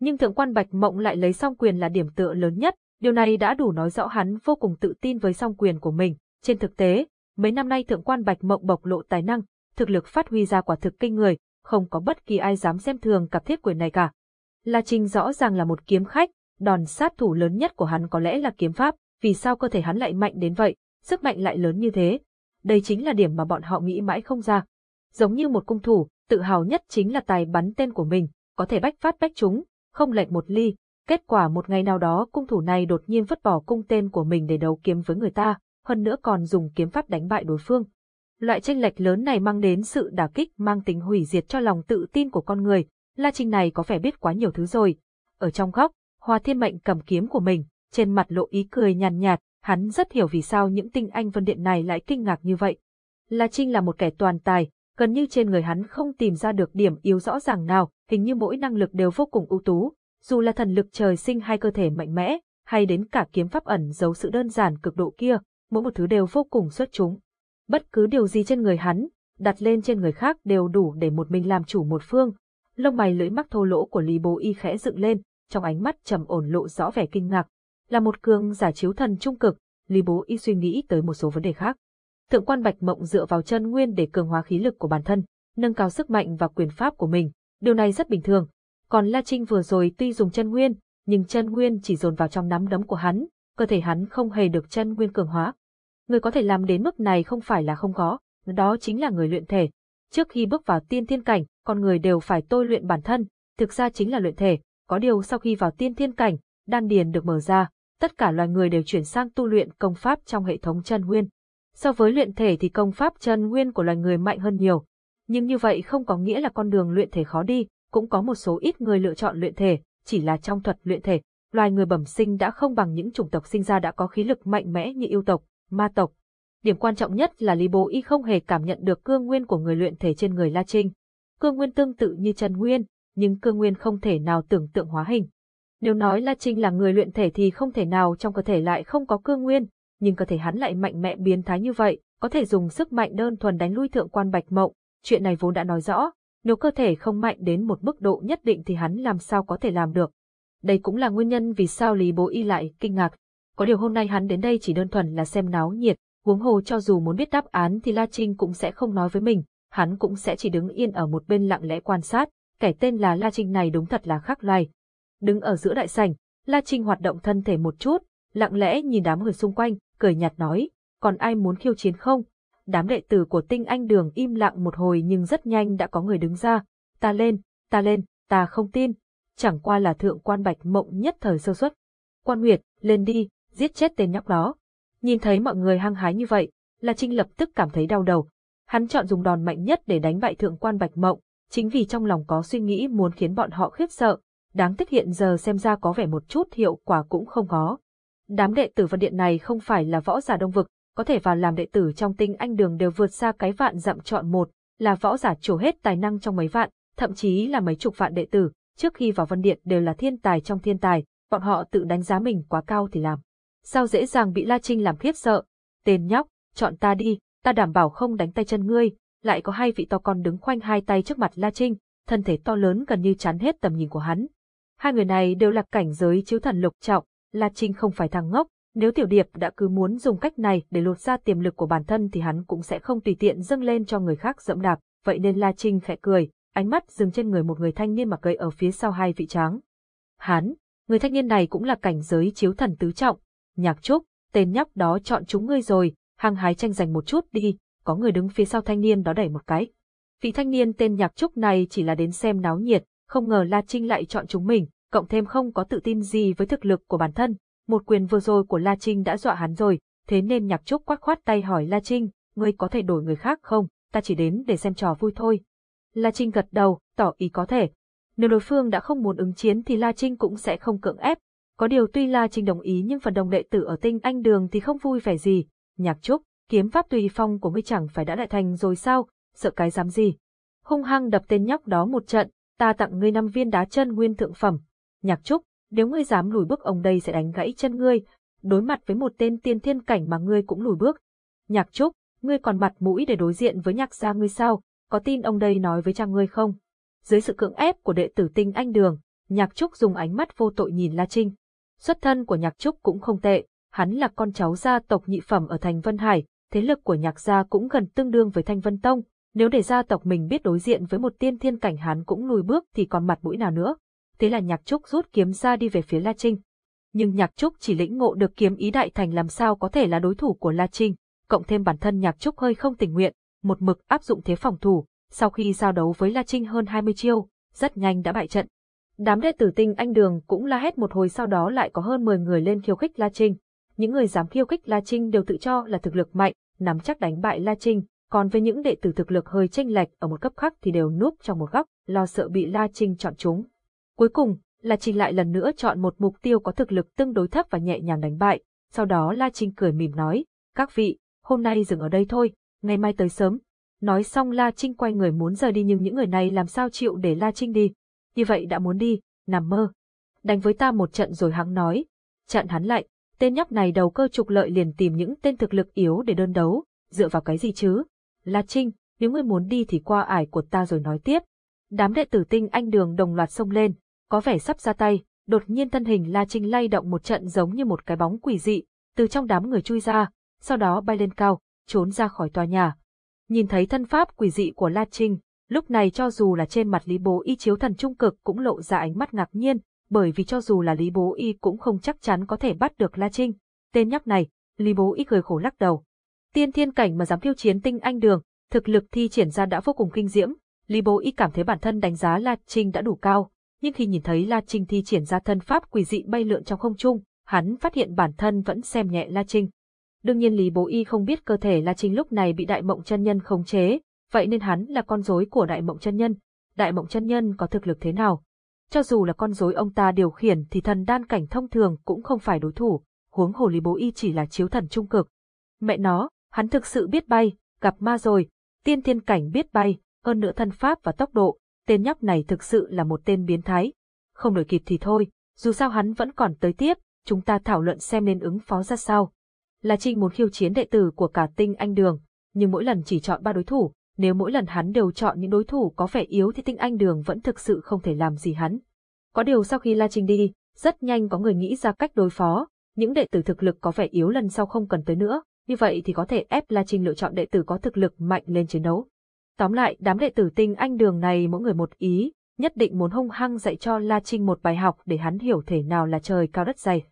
Nhưng thượng quan Bạch Mộng lại lấy song quyền là điểm tựa lớn nhất, điều này đã đủ nói rõ hắn vô cùng tự tin với song quyền của mình. Trên thực tế, mấy năm nay thượng quan Bạch Mộng bộc lộ tài năng, thực lực phát huy ra quả thực kinh người, không có bất kỳ ai dám xem thường cặp thiết quyền này cả. La Trinh rõ ràng là một kiếm khách, đòn sát thủ lớn nhất của hắn có lẽ là kiếm pháp, vì sao cơ thể hắn lại mạnh đến vậy, sức mạnh lại lớn như thế. Đây chính là điểm mà bọn họ nghĩ mãi không ra. Giống như một cung thủ, tự hào nhất chính là tài bắn tên của mình, có thể bách phát bách trúng, không lệch một ly. Kết quả một ngày nào đó cung thủ này đột nhiên vứt bỏ cung tên của mình để đấu kiếm với người ta, hơn nữa còn dùng kiếm pháp đánh bại đối phương. Loại tranh lệch lớn này mang đến sự đả kích mang tính hủy diệt cho lòng tự tin của con người, La Trinh này có vẻ biết quá nhiều thứ rồi. Ở trong góc, Hoa Thiên Mệnh cầm kiếm của mình, trên mặt lộ ý cười nhàn nhạt, hắn rất hiểu vì sao những tinh anh vân điện này lại kinh ngạc như vậy. La Trinh là một kẻ toàn tài, gần như trên người hắn không tìm ra được điểm yếu rõ ràng nào, hình như mỗi năng lực đều vô cùng ưu tú, dù là thần lực trời sinh hay cơ thể mạnh mẽ, hay đến cả kiếm pháp ẩn giấu sự đơn giản cực độ kia, mỗi một thứ đều vô cùng xuất chúng. Bất cứ điều gì trên người hắn, đặt lên trên người khác đều đủ để một mình làm chủ một phương. Lông mày lưỡi mắc thô lỗ của Lý Bố Y khẽ dựng lên, trong ánh mắt trầm ổn lộ rõ vẻ kinh ngạc. Là một cường giả chiếu thần trung cực, Lý Bố Y suy nghĩ tới một số vấn đề khác. Thượng quan Bạch Mộng dựa vào chân nguyên để cường hóa khí lực của bản thân, nâng cao sức mạnh và quyền pháp của mình, điều này rất bình thường. Còn La Trinh vừa rồi tuy dùng chân nguyên, nhưng chân nguyên chỉ dồn vào trong nắm đấm của hắn, cơ thể hắn không hề được chân nguyên cường hóa. Người có thể làm đến mức này không phải là không có, đó chính là người luyện thể. Trước khi bước vào tiên thiên cảnh, con người đều phải tôi luyện bản thân, thực ra chính là luyện thể. Có điều sau khi vào tiên thiên cảnh, đan điền được mở ra, tất cả loài người đều chuyển sang tu luyện công pháp trong hệ thống chân nguyên. So với luyện thể thì công pháp chân nguyên của loài người mạnh hơn nhiều. Nhưng như vậy không có nghĩa là con đường luyện thể khó đi, cũng có một số ít người lựa chọn luyện thể, chỉ là trong thuật luyện thể, loài người bẩm sinh đã không bằng những chủng tộc sinh ra đã có khí lực mạnh mẽ như yêu tộc, ma tộc. Điểm quan trọng nhất là Lý Bố Y không hề cảm nhận được cương nguyên của người luyện thể trên người La Trinh. Cương nguyên tương tự như chân nguyên, nhưng cương nguyên không thể nào tưởng tượng hóa hình. Nếu nói La Trinh là người luyện thể thì không thể nào trong cơ thể lại không có cương nguyên, nhưng cơ thể hắn lại mạnh mẽ biến thái như vậy, có thể dùng sức mạnh đơn thuần đánh lui thượng quan Bạch Mộng, chuyện này vốn đã nói rõ, nếu cơ thể không mạnh đến một mức độ nhất định thì hắn làm sao có thể làm được. Đây cũng là nguyên nhân vì sao Lý Bố Y lại kinh ngạc. Có điều hôm nay hắn đến đây chỉ đơn thuần là xem náo nhiệt, huống hồ cho dù muốn biết đáp án thì La Trinh cũng sẽ không nói với mình, hắn cũng sẽ chỉ đứng yên ở một bên lặng lẽ quan sát, kẻ tên là La Trinh này đúng thật là khác loài. đứng ở giữa đại sảnh, La Trinh hoạt động thân thể một chút, lặng lẽ nhìn đám người xung quanh, cười nhạt nói, còn ai muốn khiêu chiến không? Đám đệ tử của tinh anh đường im lặng một hồi nhưng rất nhanh đã có người đứng ra, ta lên, ta lên, ta không tin, chẳng qua là thượng quan bạch mộng nhất thời sơ suất. Quan Nguyệt, lên đi, giết chết tên nhóc đó. Nhìn thấy mọi người hăng hái như vậy, La Trinh lập tức cảm thấy đau đầu. Hắn chọn dùng đòn mạnh nhất để đánh bại thượng quan bạch mộng, chính vì trong lòng có suy nghĩ muốn khiến bọn họ khiếp sợ, đáng tiếc hiện giờ xem ra có vẻ một chút hiệu quả cũng không có. Đám đệ tử vật điện này không phải là võ giả đông vực, có thể vào làm đệ tử trong tinh anh đường đều vượt xa cái vạn dặm chọn một, là võ giả chủ hết tài năng trong mấy vạn, thậm chí là mấy chục vạn đệ tử, trước khi vào vân điện đều là thiên tài trong thiên tài, bọn họ tự đánh giá mình quá cao thì làm. Sao dễ dàng bị La Trinh làm khiếp sợ? Tên nhóc, chọn ta đi, ta đảm bảo không đánh tay chân ngươi, lại có hai vị to con đứng khoanh hai tay trước mặt La Trinh, thân thể to lớn gần như chắn hết tầm nhìn của hắn. Hai người này đều là cảnh giới chiếu thần lục trọng, La Trinh không phải thằng ngốc, nếu Tiểu Điệp đã cứ muốn dùng cách này để lột ra tiềm lực của bản thân thì hắn cũng sẽ không tùy tiện dâng lên cho người khác dẫm đạp, vậy nên La Trinh khẽ cười, ánh mắt dừng trên người một người thanh niên mặc cây ở phía sau hai vị tráng. Hắn, người thanh niên này cũng là cảnh giới chiếu thần tứ trọng, nhạc trúc, tên nhóc đó chọn chúng ngươi rồi, hăng hái tranh giành một chút đi, có người đứng phía sau thanh niên đó đẩy một cái. Vị thanh niên tên nhạc trúc này chỉ là đến xem náo nhiệt, không ngờ La Trinh lại chọn chúng mình, cộng thêm không có tự tin gì với thực lực của bản thân. Một quyền vừa rồi của La Trinh đã dọa hắn rồi, thế nên nhạc trúc quát khoát tay hỏi La Trinh, ngươi có thể đổi người khác không, ta chỉ đến để xem trò vui thôi. La Trinh gật đầu, tỏ ý có thể. Nếu đối phương đã không muốn ứng chiến thì La Trinh cũng sẽ không cưỡng ép. Có điều tuy La Trinh đồng ý nhưng phần đồng đệ tử ở tinh anh đường thì không vui vẻ gì. Nhạc trúc, kiếm pháp tùy phong của ngươi chẳng phải đã đại thành rồi sao, sợ cái dám gì. Hung hăng đập tên nhóc đó một trận, ta tặng ngươi năm viên đá chân nguyên thượng phẩm. Nhạc trúc, nếu ngươi dám lùi bước ông đây sẽ đánh gãy chân ngươi, đối mặt với một tên tiên thiên cảnh mà ngươi cũng lùi bước. Nhạc trúc, ngươi còn mặt mũi để đối diện với nhạc gia ngươi sao, có tin ông đây nói với cha ngươi không? Dưới sự cưỡng ép của đệ tử tinh anh đường, nhạc trúc dùng ánh mắt vô tội nhìn La Trinh. Xuất thân của nhạc trúc cũng không tệ, hắn là con cháu gia tộc nhị phẩm ở thành Vân Hải, thế lực của nhạc gia cũng gần tương đương với Thanh Vân Tông, nếu để gia tộc mình biết đối diện với một tiên thiên cảnh hắn cũng lùi bước thì còn mặt mũi nào nữa. Thế là nhạc trúc rút kiếm ra đi về phía La Trinh. Nhưng nhạc trúc chỉ lĩnh ngộ được kiếm ý đại thành làm sao có thể là đối thủ của La Trinh, cộng thêm bản thân nhạc trúc hơi không tình nguyện, một mực áp dụng thế phòng thủ, sau khi giao đấu với La Trinh hơn 20 chiêu, rất nhanh đã bại trận. Đám đệ tử tinh anh đường cũng la hét một hồi sau đó lại có hơn 10 người lên khiêu khích La Trinh. Những người dám khiêu khích La Trinh đều tự cho là thực lực mạnh, nắm chắc đánh bại La Trinh, còn với những đệ tử thực lực hơi chênh lệch ở một cấp khác thì đều núp trong một góc, lo sợ bị La Trinh chọn chúng. Cuối cùng, La Trinh lại lần nữa chọn một mục tiêu có thực lực tương đối thấp và nhẹ nhàng đánh bại, sau đó La Trinh cười mỉm nói, các vị, hôm nay dừng ở đây thôi, ngày mai tới sớm. Nói xong La Trinh quay người muốn rời đi nhưng những người này làm sao chịu để La Trinh đi. Như vậy đã muốn đi, nằm mơ. Đánh với ta một trận rồi hắn nói. Chặn hắn lại, tên nhóc này đầu cơ trục lợi liền tìm những tên thực lực yếu để đơn đấu, dựa vào cái gì chứ? La Trinh, nếu ngươi muốn đi thì qua ải của ta rồi nói tiếp. Đám đệ tử tinh anh đường đồng loạt xông lên, có vẻ sắp ra tay, đột nhiên thân hình La Trinh lay động một trận giống như một cái bóng quỷ dị, từ trong đám người chui ra, sau đó bay lên cao, trốn ra khỏi tòa nhà. Nhìn thấy thân pháp quỷ dị của La Trinh, lúc này cho dù là trên mặt Lý Bố Y chiếu thần trung cực cũng lộ ra ánh mắt ngạc nhiên, bởi vì cho dù là Lý Bố Y cũng không chắc chắn có thể bắt được La Trinh. Tên nhóc này, Lý Bố Y cười khổ lắc đầu. Tiên thiên cảnh mà dám thiêu chiến tinh anh đường, thực lực thi triển ra đã vô cùng kinh diễm, Lý Bố Y cảm thấy bản thân đánh giá La Trinh đã đủ cao, nhưng khi nhìn thấy La Trinh thi triển ra thân pháp quỷ dị bay lượn trong không trung, hắn phát hiện bản thân vẫn xem nhẹ La Trinh. Đương nhiên Lý Bố Y không biết cơ thể La Trinh lúc này bị Đại Mộng chân nhân khống chế, vậy nên hắn là con rối của Đại Mộng chân nhân. Đại Mộng chân nhân có thực lực thế nào? Cho dù là con rối ông ta điều khiển thì thần đan cảnh thông thường cũng không phải đối thủ, huống hồ Lý Bố Y chỉ là chiếu thần trung cực. Mẹ nó, hắn thực sự biết bay, gặp ma rồi, tiên thiên cảnh biết bay, hơn nữa thân pháp và tốc độ, tên nhóc này thực sự là một tên biến thái. Không đổi kịp thì thôi, dù sao hắn vẫn còn tới tiếp, chúng ta thảo luận xem nên ứng phó ra sao. La Trinh muốn khiêu chiến đệ tử của cả tinh anh đường, nhưng mỗi lần chỉ chọn ba đối thủ, nếu mỗi lần hắn đều chọn những đối thủ có vẻ yếu thì tinh anh đường vẫn thực sự không thể làm gì hắn. Có điều sau khi La Trinh đi, rất nhanh có người nghĩ ra cách đối phó, những đệ tử thực lực có vẻ yếu lần sau không cần tới nữa, như vậy thì có thể ép La Trinh lựa chọn đệ tử có thực lực mạnh lên chiến đấu. Tóm lại, đám đệ tử tinh anh đường này mỗi người một ý, nhất định muốn hung hăng dạy cho La Trinh một bài học để hắn hiểu thể nào là trời cao đất dày.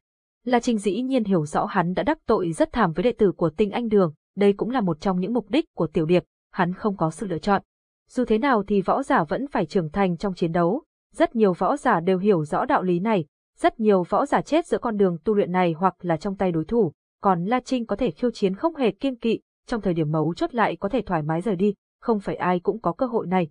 La Trinh dĩ nhiên hiểu rõ hắn đã đắc tội rất thảm với đệ tử của tinh anh đường, đây cũng là một trong những mục đích của tiểu điệp, hắn không có sự lựa chọn. Dù thế nào thì võ giả vẫn phải trưởng thành trong chiến đấu, rất nhiều võ giả đều hiểu rõ đạo lý này, rất nhiều võ giả chết giữa con đường tu luyện này hoặc là trong tay đối thủ, còn La Trinh có thể khiêu chiến không hề kiên kỵ, trong thời điểm mấu chốt lại có thể thoải mái rời đi, không phải ai cũng có cơ hội này.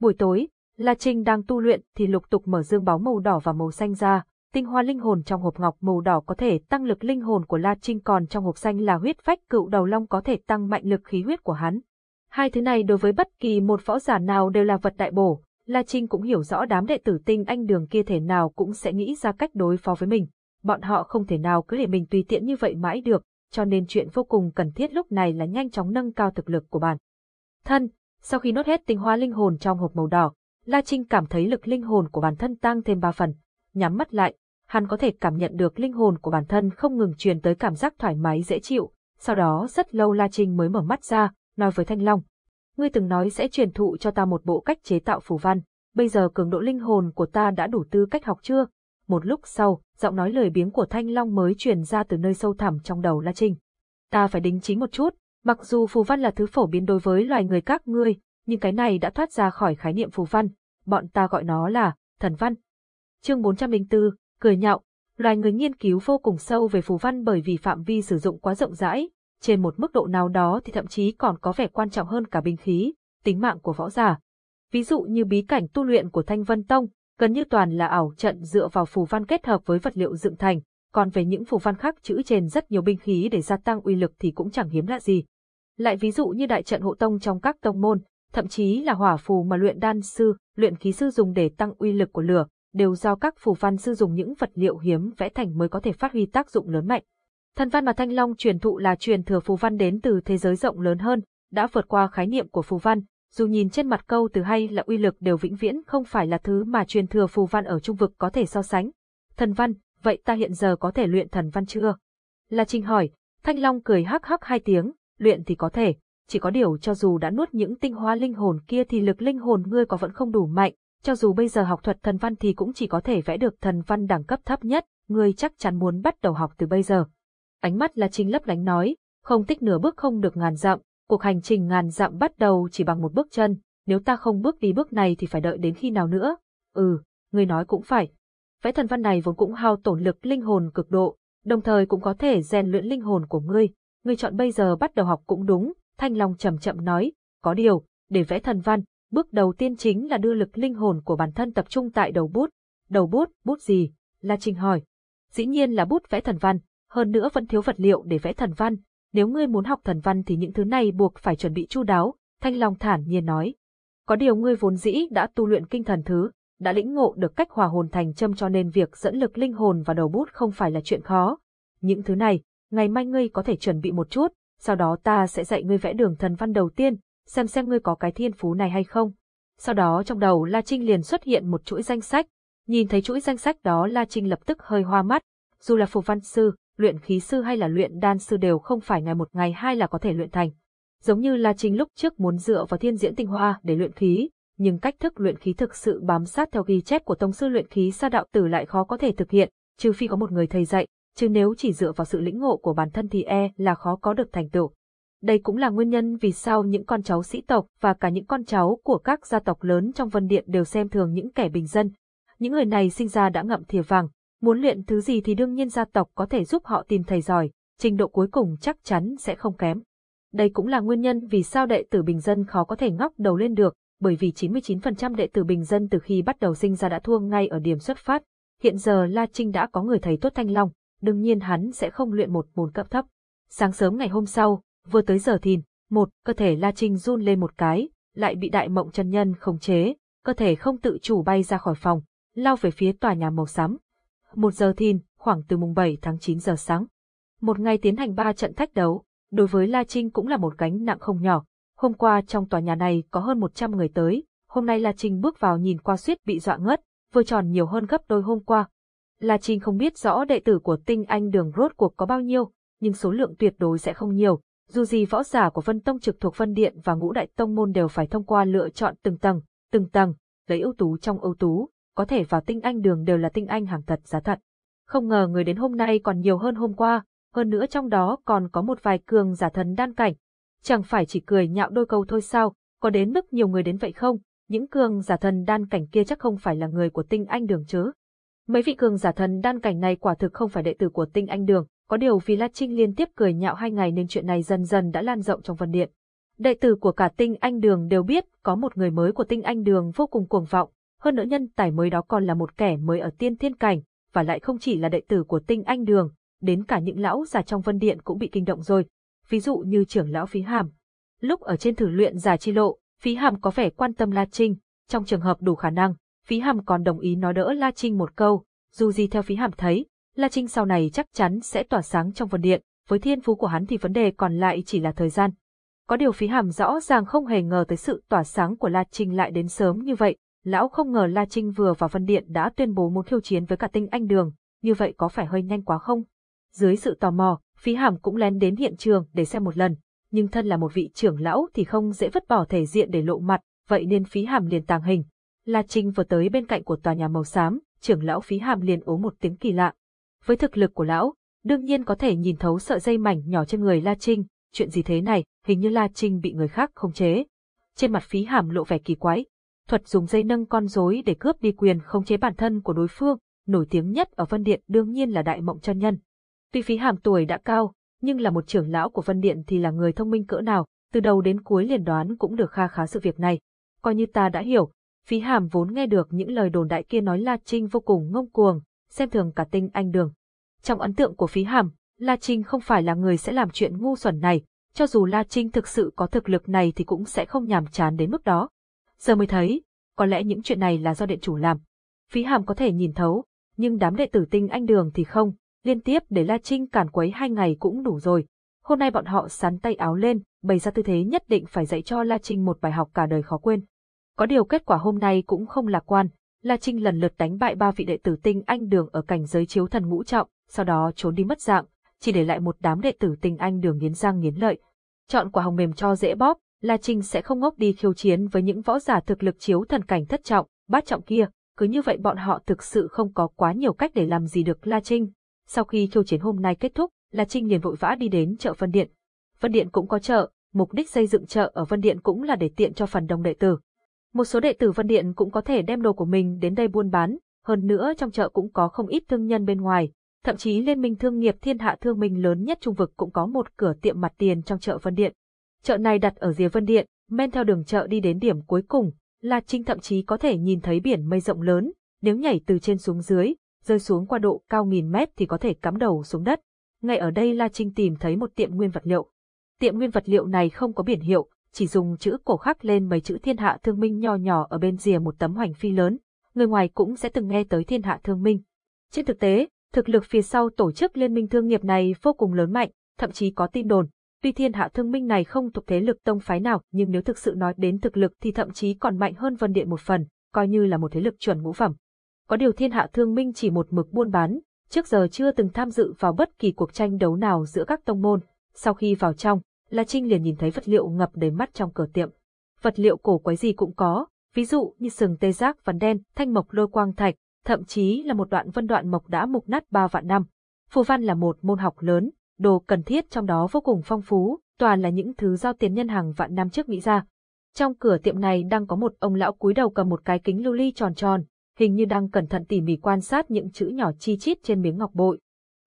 Buổi tối, La Trinh đang tu luyện thì lục tục mở dương báo màu đỏ và màu xanh ra, tinh hoa linh hồn trong hộp ngọc màu đỏ có thể tăng lực linh hồn của La Trinh còn trong hộp xanh là huyết phách cựu đầu long có thể tăng mạnh lực khí huyết của hắn. Hai thứ này đối với bất kỳ một võ giả nào đều là vật đại bổ, La Trinh cũng hiểu rõ đám đệ tử tinh anh đường kia thể nào cũng sẽ nghĩ ra cách đối phó với mình. Bọn họ không thể nào cứ để mình tùy tiện như vậy mãi được, cho nên chuyện vô cùng cần thiết lúc này là nhanh chóng nâng cao thực lực của bản. Thân, sau khi nốt hết tinh hoa linh hồn trong hộp màu đỏ, La Trinh cảm thấy lực linh hồn của bản thân tăng thêm ba phần. Nhắm mắt lại, hắn có thể cảm nhận được linh hồn của bản thân không ngừng truyền tới cảm giác thoải mái dễ chịu. Sau đó rất lâu La Trinh mới mở mắt ra, nói với Thanh Long. Ngươi từng nói sẽ truyền thụ cho ta một bộ cách chế tạo phù văn, bây giờ cường độ linh hồn của ta đã đủ tư cách học chưa? Một lúc sau, giọng nói lời biếng của Thanh Long mới truyền ra từ nơi sâu thẳm trong đầu La Trinh. Ta phải đính chính một chút, mặc dù phù văn là thứ phổ biến đối với loài người các ngươi, nhưng cái này đã thoát ra khỏi khái niệm phù văn, bọn ta gọi nó là thần văn. Chương 404, cười nhạo, loài người nghiên cứu vô cùng sâu về phù văn bởi vì phạm vi sử dụng quá rộng rãi, trên một mức độ nào đó thì thậm chí còn có vẻ quan trọng hơn cả binh khí, tính mạng của võ giả. Ví dụ như bí cảnh tu luyện của Thanh Vân Tông, gần như toàn là ảo trận dựa vào phù văn kết hợp với vật liệu dựng thành, còn về những phù văn khác chữ trên rất nhiều binh khí để gia tăng uy lực thì cũng chẳng hiếm lạ gì. Lại ví dụ như đại trận hộ tông trong các tông môn, thậm chí là hỏa phù mà luyện đan sư, luyện khí sư dùng để tăng uy lực của lửa, đều do các phù văn sư dùng những vật liệu hiếm vẽ thành mới có thể phát huy tác dụng lớn mạnh. Thần văn mà Thanh Long truyền thụ là truyền thừa phù văn đến từ thế giới rộng lớn hơn, đã vượt qua khái niệm của phù văn, dù nhìn trên mặt câu từ hay là uy lực đều vĩnh viễn không phải là thứ mà truyền thừa phù văn ở trung vực có thể so sánh. Thần văn, vậy ta hiện giờ có thể luyện thần văn chưa? La Trinh hỏi, Thanh Long cười hắc hắc hai tiếng, luyện thì có thể, chỉ có điều cho dù đã nuốt những tinh hoa linh hồn kia thì lực linh hồn ngươi có vẫn không đủ mạnh, cho dù bây giờ học thuật thần văn thì cũng chỉ có thể vẽ được thần văn đẳng cấp thấp nhất, ngươi chắc chắn muốn bắt đầu học từ bây giờ. Ánh mắt là Trinh lấp lánh nói, không tích nửa bước không được ngàn dặm, cuộc hành trình ngàn dặm bắt đầu chỉ bằng một bước chân, nếu ta không bước đi bước này thì phải đợi đến khi nào nữa? Ừ, ngươi nói cũng phải. Vẽ thần văn này vốn cũng hao tổn lực linh hồn cực độ, đồng thời cũng có thể rèn luyện linh hồn của ngươi. Ngươi chọn bây giờ bắt đầu học cũng đúng, Thanh Long chậm chậm nói, có điều, để vẽ thần văn, bước đầu tiên chính là đưa lực linh hồn của bản thân tập trung tại đầu bút. Đầu bút, bút gì? La Trinh hỏi. Dĩ nhiên là bút vẽ thần văn, hơn nữa vẫn thiếu vật liệu để vẽ thần văn. Nếu ngươi muốn học thần văn thì những thứ này buộc phải chuẩn bị chu đáo, Thanh Long thản nhiên nói. Có điều ngươi vốn dĩ đã tu luyện kinh thần thứ, đã lĩnh ngộ được cách hòa hồn thành châm cho nên việc dẫn lực linh hồn vào đầu bút không phải là chuyện khó. Những thứ này, ngày mai ngươi có thể chuẩn bị một chút, sau đó ta sẽ dạy ngươi vẽ đường thần văn đầu tiên, xem xem ngươi có cái thiên phú này hay không. Sau đó trong đầu La Trinh liền xuất hiện một chuỗi danh sách, nhìn thấy chuỗi danh sách đó La Trinh lập tức hơi hoa mắt, dù là phù văn sư, luyện khí sư hay là luyện đan sư đều không phải ngày một ngày hai là có thể luyện thành. Giống như La Trinh lúc trước muốn dựa vào thiên diễn tinh hoa để luyện khí, nhưng cách thức luyện khí thực sự bám sát theo ghi chép của tông sư luyện khí sa đạo tử lại khó có thể thực hiện, trừ phi có một người thầy dạy, chứ nếu chỉ dựa vào sự lĩnh ngộ của bản thân thì e là khó có được thành tựu. Đây cũng là nguyên nhân vì sao những con cháu sĩ tộc và cả những con cháu của các gia tộc lớn trong Vân Điện đều xem thường những kẻ bình dân. Những người này sinh ra đã ngậm thìa vàng, muốn luyện thứ gì thì đương nhiên gia tộc có thể giúp họ tìm thầy giỏi, trình độ cuối cùng chắc chắn sẽ không kém. Đây cũng là nguyên nhân vì sao đệ tử bình dân khó có thể ngóc đầu lên được, bởi vì 99% đệ tử bình dân từ khi bắt đầu sinh ra đã thua ngay ở điểm xuất phát. Hiện giờ La Trinh đã có người thầy tốt thanh long, đương nhiên hắn sẽ không luyện một môn cấp thấp. Sáng sớm ngày hôm sau, vừa tới giờ thìn, một, cơ thể La Trinh run lên một cái, lại bị đại mộng chân nhân khống chế, cơ thể không tự chủ bay ra khỏi phòng, lao về phía tòa nhà màu xám. Một giờ thìn, khoảng từ mùng 7 tháng 9 giờ sáng. Một ngày tiến hành ba trận thách đấu, đối với La Trinh cũng là một gánh nặng không nhỏ. Hôm qua trong tòa nhà này có hơn 100 người tới, hôm nay La Trinh bước vào nhìn qua suýt bị dọa ngất, vừa tròn nhiều hơn gấp đôi hôm qua, La Trinh không biết rõ đệ tử của tinh anh đường rốt cuộc có bao nhiêu, nhưng số lượng tuyệt đối sẽ không nhiều. Dù gì võ giả của Vân Tông trực thuộc Vân Điện và Ngũ Đại Tông Môn đều phải thông qua lựa chọn từng tầng, từng tầng, lấy ưu tú trong ưu tú, có thể vào tinh anh đường đều là tinh anh hàng thật giá thật. Không ngờ người đến hôm nay còn nhiều hơn hôm qua, hơn nữa trong đó còn có một vài cường giả thần đan cảnh. Chẳng phải chỉ cười nhạo đôi câu thôi sao, có đến mức nhiều người đến vậy không? Những cường giả thần đan cảnh kia chắc không phải là người của tinh anh đường chứ. Mấy vị cường giả thần đan cảnh này quả thực không phải đệ tử của tinh anh đường, có điều vì La Trinh liên tiếp cười nhạo hai ngày nên chuyện này dần dần đã lan rộng trong vân điện. Đệ tử của cả tinh anh đường đều biết có một người mới của tinh anh đường vô cùng cuồng vọng, hơn nữa nhân tài mới đó còn là một kẻ mới ở tiên thiên cảnh, và lại không chỉ là đệ tử của tinh anh đường, đến cả những lão già trong vân điện cũng bị kinh động rồi, ví dụ như trưởng lão phí hàm. Lúc ở trên thử luyện giả chi lộ, phí hàm có vẻ quan tâm La Trinh, trong trường hợp đủ khả năng, phí hàm còn đồng ý nói đỡ La Trinh một câu, dù gì theo phí hàm thấy, La Trinh sau này chắc chắn sẽ tỏa sáng trong vân điện, với thiên phú của hắn thì vấn đề còn lại chỉ là thời gian. Có điều phí hàm rõ ràng không hề ngờ tới sự tỏa sáng của La Trinh lại đến sớm như vậy, lão không ngờ La Trinh vừa vào phân điện đã tuyên bố muốn khiêu chiến với cả tinh anh đường, như vậy có phải hơi nhanh quá không? Dưới sự tò mò, phí hàm cũng lén đến hiện trường để xem một lần, nhưng thân là một vị trưởng lão thì không dễ vứt bỏ thể diện để lộ mặt, vậy nên phí hàm liền tàng hình. La Trinh vừa tới bên cạnh của tòa nhà màu xám, trưởng lão phí hàm liền ố một tiếng kỳ lạ. Với thực lực của lão, đương nhiên có thể nhìn thấu sợi dây mảnh nhỏ trên người La Trinh, chuyện gì thế này, hình như La Trinh bị người khác khống chế. Trên mặt phí hàm lộ vẻ kỳ quái, thuật dùng dây nâng con rối để cướp đi quyền khống chế bản thân của đối phương, nổi tiếng nhất ở Vân Điện đương nhiên là Đại Mộng chân nhân. Tuy phí hàm tuổi đã cao, nhưng là một trưởng lão của Vân Điện thì là người thông minh cỡ nào, từ đầu đến cuối liền đoán cũng được kha khá sự việc này. Coi như ta đã hiểu, phí hàm vốn nghe được những lời đồn đại kia nói La Trinh vô cùng ngông cuồng, xem thường cả tinh anh đường. Trong ấn tượng của phí hàm, La Trinh không phải là người sẽ làm chuyện ngu xuẩn này, cho dù La Trinh thực sự có thực lực này thì cũng sẽ không nhàm chán đến mức đó. Giờ mới thấy, có lẽ những chuyện này là do điện chủ làm. Phí hàm có thể nhìn thấu, nhưng đám đệ tử tinh anh đường thì không, liên tiếp để La Trinh cản quấy hai ngày cũng đủ rồi. Hôm nay bọn họ sắn tay áo lên, bày ra tư thế nhất định phải dạy cho La Trinh một bài học cả đời khó quên. Có điều kết quả hôm nay cũng không lạc quan, La Trinh lần lượt đánh bại ba vị đệ tử tinh anh đường ở cảnh giới chiếu thần ngũ trọng, sau đó trốn đi mất dạng, chỉ để lại một đám đệ tử tinh anh đường nghiến răng nghiến lợi. Chọn quả hồng mềm cho dễ bóp, La Trinh sẽ không ngốc đi khiêu chiến với những võ giả thực lực chiếu thần cảnh thất trọng, bát trọng kia, cứ như vậy bọn họ thực sự không có quá nhiều cách để làm gì được La Trinh. Sau khi khiêu chiến hôm nay kết thúc, La Trinh liền vội vã đi đến chợ Vân Điện. Vân Điện cũng có chợ, mục đích xây dựng chợ ở Vân Điện cũng là để tiện cho phần đông đệ tử. Một số đệ tử Vân Điện cũng có thể đem đồ của mình đến đây buôn bán, hơn nữa trong chợ cũng có không ít thương nhân bên ngoài, thậm chí Liên minh thương nghiệp thiên hạ thương minh lớn nhất trung vực cũng có một cửa tiệm mặt tiền trong chợ Vân Điện. Chợ này đặt ở rìa Vân Điện, men theo đường chợ đi đến điểm cuối cùng, La Trinh thậm chí có thể nhìn thấy biển mây rộng lớn, nếu nhảy từ trên xuống dưới, rơi xuống qua độ cao nghìn mét thì có thể cắm đầu xuống đất. Ngay ở đây La Trinh tìm thấy một tiệm nguyên vật liệu. Tiệm nguyên vật liệu này không có biển hiệu, chỉ dùng chữ cổ khắc lên mấy chữ thiên hạ thương minh nho nhỏ ở bên rìa một tấm hoành phi lớn, người ngoài cũng sẽ từng nghe tới thiên hạ thương minh. Trên thực tế, thực lực phía sau tổ chức liên minh thương nghiệp này vô cùng lớn mạnh, thậm chí có tin đồn, tuy thiên hạ thương minh này không thuộc thế lực tông phái nào nhưng nếu thực sự nói đến thực lực thì thậm chí còn mạnh hơn Vân Điện một phần, coi như là một thế lực chuẩn ngũ phẩm. Có điều thiên hạ thương minh chỉ một mực buôn bán, trước giờ chưa từng tham dự vào bất kỳ cuộc tranh đấu nào giữa các tông môn, sau khi vào trong, La Trinh liền nhìn thấy vật liệu ngập đầy mắt trong cửa tiệm. Vật liệu cổ quái gì cũng có, ví dụ như sừng tê giác vằn đen, thanh mộc lôi quang thạch, thậm chí là một đoạn vân đoạn mộc đã mục nát ba vạn năm. Phù văn là một môn học lớn, đồ cần thiết trong đó vô cùng phong phú, toàn là những thứ giao tiền nhân hàng vạn năm trước nghĩ ra. Trong cửa tiệm này đang có một ông lão cúi đầu cầm một cái kính lưu ly tròn tròn, hình như đang cẩn thận tỉ mỉ quan sát những chữ nhỏ chi chít trên miếng ngọc bội.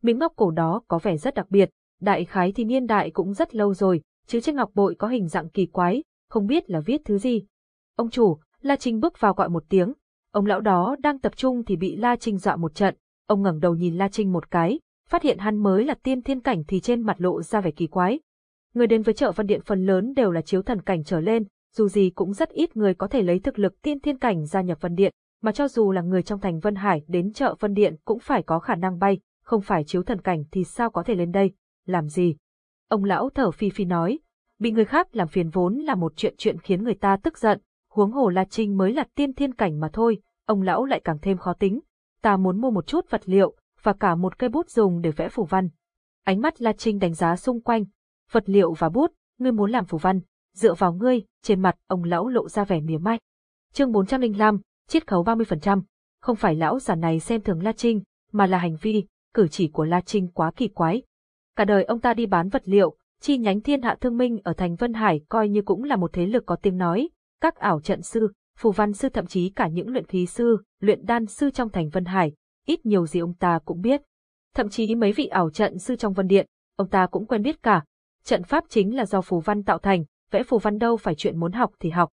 Miếng ngọc cổ đó có vẻ rất đặc biệt, đại khái thì niên đại cũng rất lâu rồi, chứ trên ngọc bội có hình dạng kỳ quái, không biết là viết thứ gì. Ông chủ, La Trinh bước vào gọi một tiếng, ông lão đó đang tập trung thì bị La Trinh dọa một trận, ông ngẩng đầu nhìn La Trinh một cái, phát hiện hắn mới là tiên thiên cảnh thì trên mặt lộ ra vẻ kỳ quái. Người đến với chợ Văn Điện phần lớn đều là chiếu thần cảnh trở lên, dù gì cũng rất ít người có thể lấy thực lực tiên thiên cảnh gia nhập Văn Điện, mà cho dù là người trong thành Vân Hải đến chợ văn Điện cũng phải có khả năng bay, không phải chiếu thần cảnh thì sao có thể lên đây, làm gì. Ông lão thở phi phi nói, bị người khác làm phiền vốn là một chuyện chuyện khiến người ta tức giận, huống hồ La Trinh mới là tiên thiên cảnh mà thôi, ông lão lại càng thêm khó tính. Ta muốn mua một chút vật liệu, và cả một cây bút dùng để vẽ phù văn. Ánh mắt La Trinh đánh giá xung quanh, vật liệu và bút, ngươi muốn làm phù văn, dựa vào ngươi, trên mặt ông lão lộ ra vẻ mỉa mai. Chương 405, chiết khấu 30%. Không phải lão già này xem thường La Trinh, mà là hành vi, cử chỉ của La Trinh quá kỳ quái. Cả đời ông ta đi bán vật liệu, chi nhánh thiên hạ thương minh ở thành Vân Hải coi như cũng là một thế lực có tiếng nói, các ảo trận sư, phù văn sư thậm chí cả những luyện khí sư, luyện đan sư trong thành Vân Hải, ít nhiều gì ông ta cũng biết. Thậm chí mấy vị ảo trận sư trong Vân Điện, ông ta cũng quen biết cả. Trận pháp chính là do phù văn tạo thành, vẽ phù văn đâu phải chuyện muốn học thì học.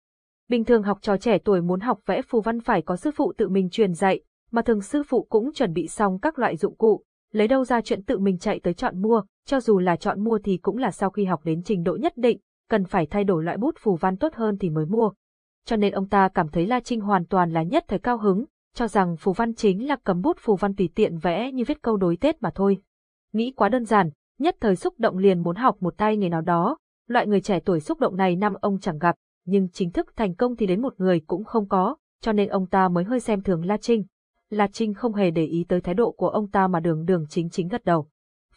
Bình thường học trò trẻ tuổi muốn học vẽ phù văn phải có sư phụ tự mình truyền dạy, mà thường sư phụ cũng chuẩn bị xong các loại dụng cụ, lấy đâu ra chuyện tự mình chạy tới chọn mua, cho dù là chọn mua thì cũng là sau khi học đến trình độ nhất định, cần phải thay đổi loại bút phù văn tốt hơn thì mới mua. Cho nên ông ta cảm thấy La Trinh hoàn toàn là nhất thời cao hứng, cho rằng phù văn chính là cầm bút phù văn tùy tiện vẽ như viết câu đối Tết mà thôi. Nghĩ quá đơn giản, nhất thời xúc động liền muốn học một tay nghề nào đó, loại người trẻ tuổi xúc động này năm ông chẳng gặp, nhưng chính thức thành công thì đến một người cũng không có, cho nên ông ta mới hơi xem thường La Trinh. La Trinh không hề để ý tới thái độ của ông ta mà đường đường chính chính gật đầu.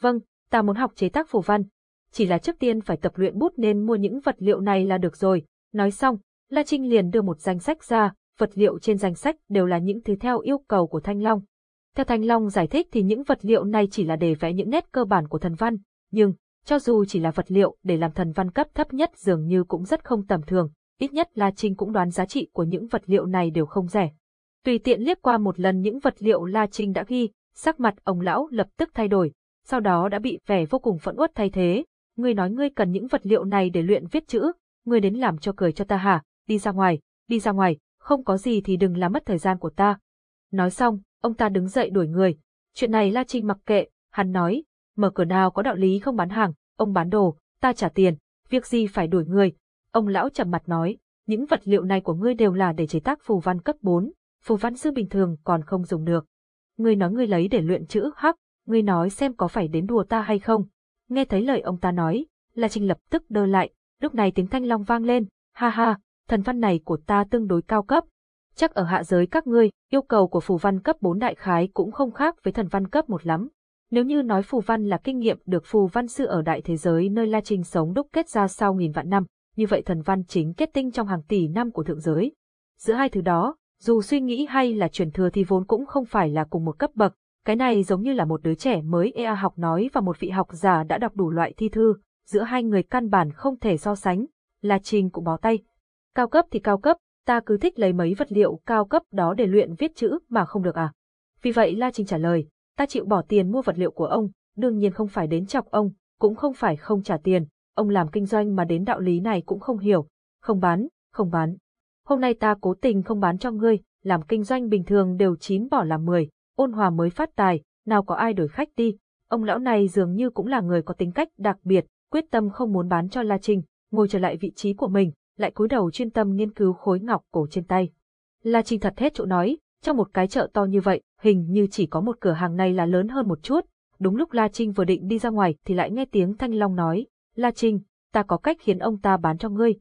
Vâng, ta muốn học chế tác phù văn. Chỉ là trước tiên phải tập luyện bút nên mua những vật liệu này là được rồi. Nói xong, La Trinh liền đưa một danh sách ra, vật liệu trên danh sách đều là những thứ theo yêu cầu của Thanh Long. Theo Thanh Long giải thích thì những vật liệu này chỉ là để vẽ những nét cơ bản của thần văn, nhưng, cho dù chỉ là vật liệu để làm thần văn cấp thấp nhất dường như cũng rất không tầm thường, ít nhất La Trinh cũng đoán giá trị của những vật liệu này đều không rẻ. Tùy tiện liếc qua một lần những vật liệu La Trinh đã ghi, sắc mặt ông lão lập tức thay đổi, sau đó đã bị vẻ vô cùng phẫn uất thay thế. Ngươi nói ngươi cần những vật liệu này để luyện viết chữ, ngươi đến làm cho cười cho ta hả, đi ra ngoài, đi ra ngoài, không có gì thì đừng làm mất thời gian của ta. Nói xong, ông ta đứng dậy đuổi người. Chuyện này La Trinh mặc kệ, hắn nói, mở cửa nào có đạo lý không bán hàng, ông bán đồ, ta trả tiền, việc gì phải đuổi người. Ông lão trầm mặt nói, những vật liệu này của ngươi đều là để chế tác phù văn cấp 4, phù văn sư bình thường còn không dùng được. Ngươi nói ngươi lấy để luyện chữ hắc, ngươi nói xem có phải đến đùa ta hay không. Nghe thấy lời ông ta nói, La Trinh lập tức đơ lại, lúc này tiếng thanh long vang lên, ha ha, thần văn này của ta tương đối cao cấp. Chắc ở hạ giới các ngươi, yêu cầu của phù văn cấp 4 đại khái cũng không khác với thần văn cấp 1 lắm. Nếu như nói phù văn là kinh nghiệm được phù văn sư ở đại thế giới nơi La Trinh sống đúc kết ra sau nghìn vạn năm, như vậy thần văn chính kết tinh trong hàng tỷ năm của thượng giới. Giữa hai thứ đó, dù suy nghĩ hay là truyền thừa thì vốn cũng không phải là cùng một cấp bậc, cái này giống như là một đứa trẻ mới EA học nói và một vị học giả đã đọc đủ loại thi thư, giữa hai người căn bản không thể so sánh, La Trinh cũng bó tay. Cao cấp thì cao cấp, ta cứ thích lấy mấy vật liệu cao cấp đó để luyện viết chữ mà không được à. Vì vậy La Trinh trả lời, ta chịu bỏ tiền mua vật liệu của ông, đương nhiên không phải đến chọc ông, cũng không phải không trả tiền, ông làm kinh doanh mà đến đạo lý này cũng không hiểu, không bán, không bán. Hôm nay ta cố tình không bán cho ngươi, làm kinh doanh bình thường đều chín bỏ làm mười, ôn hòa mới phát tài, nào có ai đổi khách đi. Ông lão này dường như cũng là người có tính cách đặc biệt, quyết tâm không muốn bán cho La Trinh, ngồi trở lại vị trí của mình, lại cúi đầu chuyên tâm nghiên cứu khối ngọc cổ trên tay. La Trinh thật hết chỗ nói, trong một cái chợ to như vậy, hình như chỉ có một cửa hàng này là lớn hơn một chút. Đúng lúc La Trinh vừa định đi ra ngoài thì lại nghe tiếng Thanh Long nói, La Trinh, ta có cách khiến ông ta bán cho ngươi.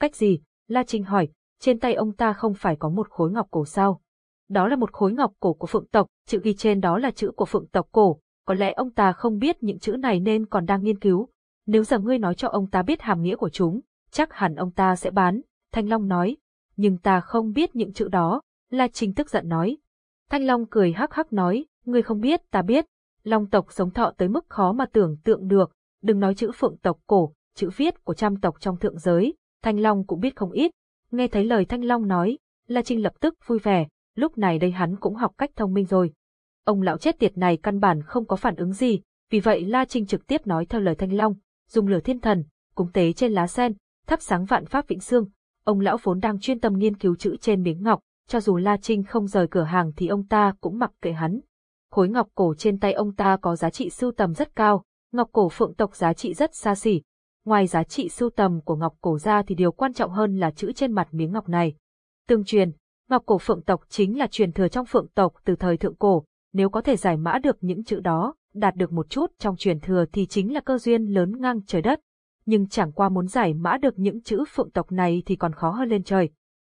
Cách gì? La Trinh hỏi, trên tay ông ta không phải có một khối ngọc cổ sao? Đó là một khối ngọc cổ của phượng tộc, chữ ghi trên đó là chữ của phượng tộc cổ, có lẽ ông ta không biết những chữ này nên còn đang nghiên cứu. Nếu giờ ngươi nói cho ông ta biết hàm nghĩa của chúng, chắc hẳn ông ta sẽ bán, Thanh Long nói. Nhưng ta không biết những chữ đó, La Trinh tức giận nói. Thanh Long cười hắc hắc nói, ngươi không biết ta biết. Long tộc sống thọ tới mức khó mà tưởng tượng được, đừng nói chữ phượng tộc cổ, chữ viết của trăm tộc trong thượng giới, Thanh Long cũng biết không ít. Nghe thấy lời Thanh Long nói, La Trinh lập tức vui vẻ, lúc này đây hắn cũng học cách thông minh rồi. Ông lão chết tiệt này căn bản không có phản ứng gì, vì vậy La Trinh trực tiếp nói theo lời Thanh Long, dùng lửa thiên thần, cúng tế trên lá sen, thắp sáng vạn pháp vĩnh xương. Ông lão vốn đang chuyên tâm nghiên cứu chữ trên miếng ngọc, cho dù La Trinh không rời cửa hàng thì ông ta cũng mặc kệ hắn. Khối ngọc cổ trên tay ông ta có giá trị sưu tầm rất cao, ngọc cổ phượng tộc giá trị rất xa xỉ. Ngoài giá trị sưu tầm của ngọc cổ ra thì điều quan trọng hơn là chữ trên mặt miếng ngọc này. Tương truyền, ngọc cổ phượng tộc chính là truyền thừa trong phượng tộc từ thời thượng cổ, nếu có thể giải mã được những chữ đó, đạt được một chút trong truyền thừa thì chính là cơ duyên lớn ngang trời đất. Nhưng chẳng qua muốn giải mã được những chữ phượng tộc này thì còn khó hơn lên trời.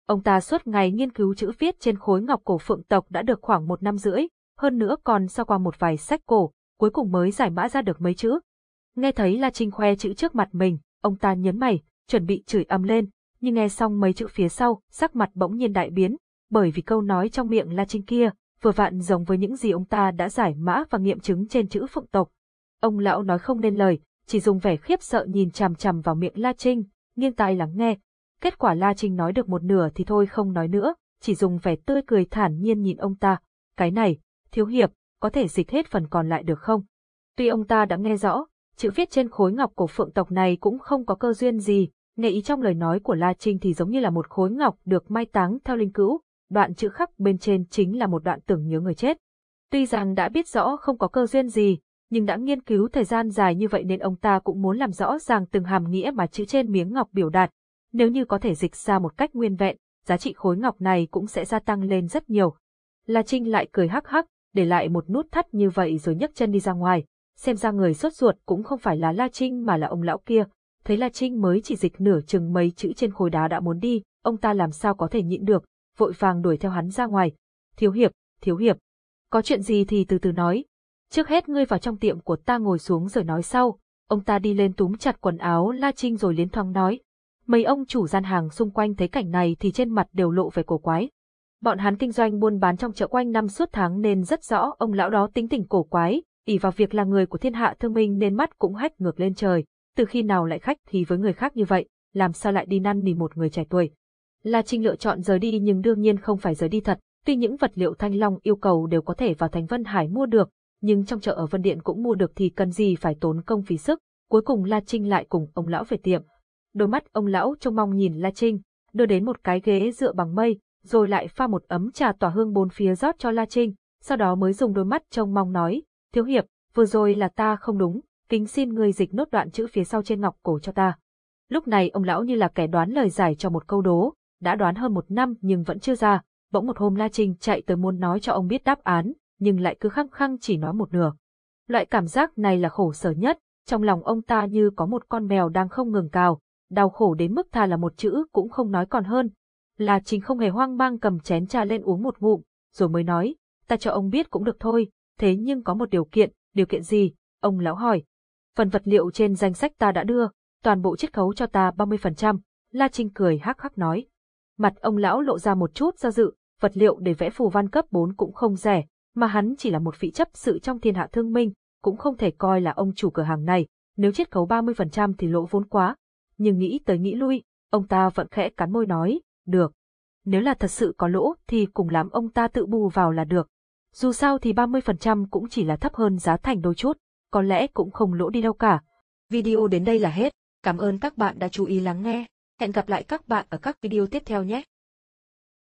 Ông ta suốt ngày nghiên cứu chữ viết trên khối ngọc cổ phượng tộc đã được khoảng một năm rưỡi, hơn nữa còn sau qua một vài sách cổ, cuối cùng mới giải mã ra được mấy chữ. Nghe thấy La Trinh khoe chữ trước mặt mình, ông ta nhấn mày, chuẩn bị chửi ầm lên, nhưng nghe xong mấy chữ phía sau, sắc mặt bỗng nhiên đại biến, bởi vì câu nói trong miệng La Trinh kia, vừa vặn giống với những gì ông ta đã giải mã và nghiệm chứng trên chữ phượng tộc. Ông lão nói không nên lời, chỉ dùng vẻ khiếp sợ nhìn chằm chằm vào miệng La Trinh, nghiêng tai lắng nghe. Kết quả La Trinh nói được một nửa thì thôi không nói nữa, chỉ dùng vẻ tươi cười thản nhiên nhìn ông ta. Cái này, thiếu hiệp, có thể dịch hết phần còn lại được không? Tuy ông ta đã nghe rõ, chữ viết trên khối ngọc cổ phượng tộc này cũng không có cơ duyên gì, nghe ý trong lời nói của La Trinh thì giống như là một khối ngọc được mai táng theo linh cữu, đoạn chữ khắc bên trên chính là một đoạn tưởng nhớ người chết. Tuy rằng đã biết rõ không có cơ duyên gì, nhưng đã nghiên cứu thời gian dài như vậy nên ông ta cũng muốn làm rõ ràng từng hàm nghĩa mà chữ trên miếng ngọc biểu đạt. Nếu như có thể dịch ra một cách nguyên vẹn, giá trị khối ngọc này cũng sẽ gia tăng lên rất nhiều. La Trinh lại cười hắc hắc, để lại một nút thắt như vậy rồi nhấc chân đi ra ngoài. Xem ra người sốt ruột cũng không phải là La Trinh mà là ông lão kia. Thấy La Trinh mới chỉ dịch nửa chừng mấy chữ trên khối đá đã muốn đi, ông ta làm sao có thể nhịn được, vội vàng đuổi theo hắn ra ngoài. Thiếu hiệp, thiếu hiệp, có chuyện gì thì từ từ nói. Trước hết ngươi vào trong tiệm của ta ngồi xuống rồi nói sau. Ông ta đi lên túm chặt quần áo La Trinh rồi liến thoáng nói. Mấy ông chủ gian hàng xung quanh thấy cảnh này thì trên mặt đều lộ vẻ cổ quái. Bọn hắn kinh doanh buôn bán trong chợ quanh năm suốt tháng nên rất rõ ông lão đó tính tình cổ quái, ỷ vào việc là người của thiên hạ thương minh nên mắt cũng hách ngược lên trời, từ khi nào lại khách thì với người khác như vậy, làm sao lại đi năn nỉ một người trẻ tuổi. La Trinh lựa chọn rời đi nhưng đương nhiên không phải rời đi thật, tuy những vật liệu Thanh Long yêu cầu đều có thể vào thành Vân Hải mua được, nhưng trong chợ ở Vân Điện cũng mua được thì cần gì phải tốn công phí sức, cuối cùng La Trinh lại cùng ông lão về tiệm. Đôi mắt ông lão trông mong nhìn La Trinh, đưa đến một cái ghế dựa bằng mây, rồi lại pha một ấm trà tỏa hương bốn phía rót cho La Trinh, sau đó mới dùng đôi mắt trông mong nói, thiếu hiệp, vừa rồi là ta không đúng, kính xin người dịch nốt đoạn chữ phía sau trên ngọc cổ cho ta. Lúc này ông lão như là kẻ đoán lời giải cho một câu đố, đã đoán hơn một năm nhưng vẫn chưa ra, bỗng một hôm La Trinh chạy tới muốn nói cho ông biết đáp án, nhưng lại cứ khăng khăng chỉ nói một nửa. Loại cảm giác này là khổ sở nhất, trong lòng ông ta như có một con mèo đang không ngừng cào, đau khổ đến mức thà là một chữ cũng không nói còn hơn. La Trinh không hề hoang mang cầm chén trà lên uống một ngụm, rồi mới nói, ta cho ông biết cũng được thôi, thế nhưng có một điều kiện, điều kiện gì? Ông lão hỏi. Phần vật liệu trên danh sách ta đã đưa, toàn bộ chiết khấu cho ta 30%, La Trinh cười hắc hắc nói. Mặt ông lão lộ ra một chút do dự, vật liệu để vẽ phù văn cấp 4 cũng không rẻ, mà hắn chỉ là một vị chấp sự trong thiên hạ thương minh, cũng không thể coi là ông chủ cửa hàng này, nếu chiết khấu 30% thì lỗ vốn quá. Nhưng nghĩ tới nghĩ lui, ông ta vẫn khẽ cắn môi nói, được. Nếu là thật sự có lỗ thì cùng lắm ông ta tự bù vào là được. Dù sao thì 30% cũng chỉ là thấp hơn giá thành đôi chút, có lẽ cũng không lỗ đi đâu cả. Video đến đây là hết. Cảm ơn các bạn đã chú ý lắng nghe. Hẹn gặp lại các bạn ở các video tiếp theo nhé.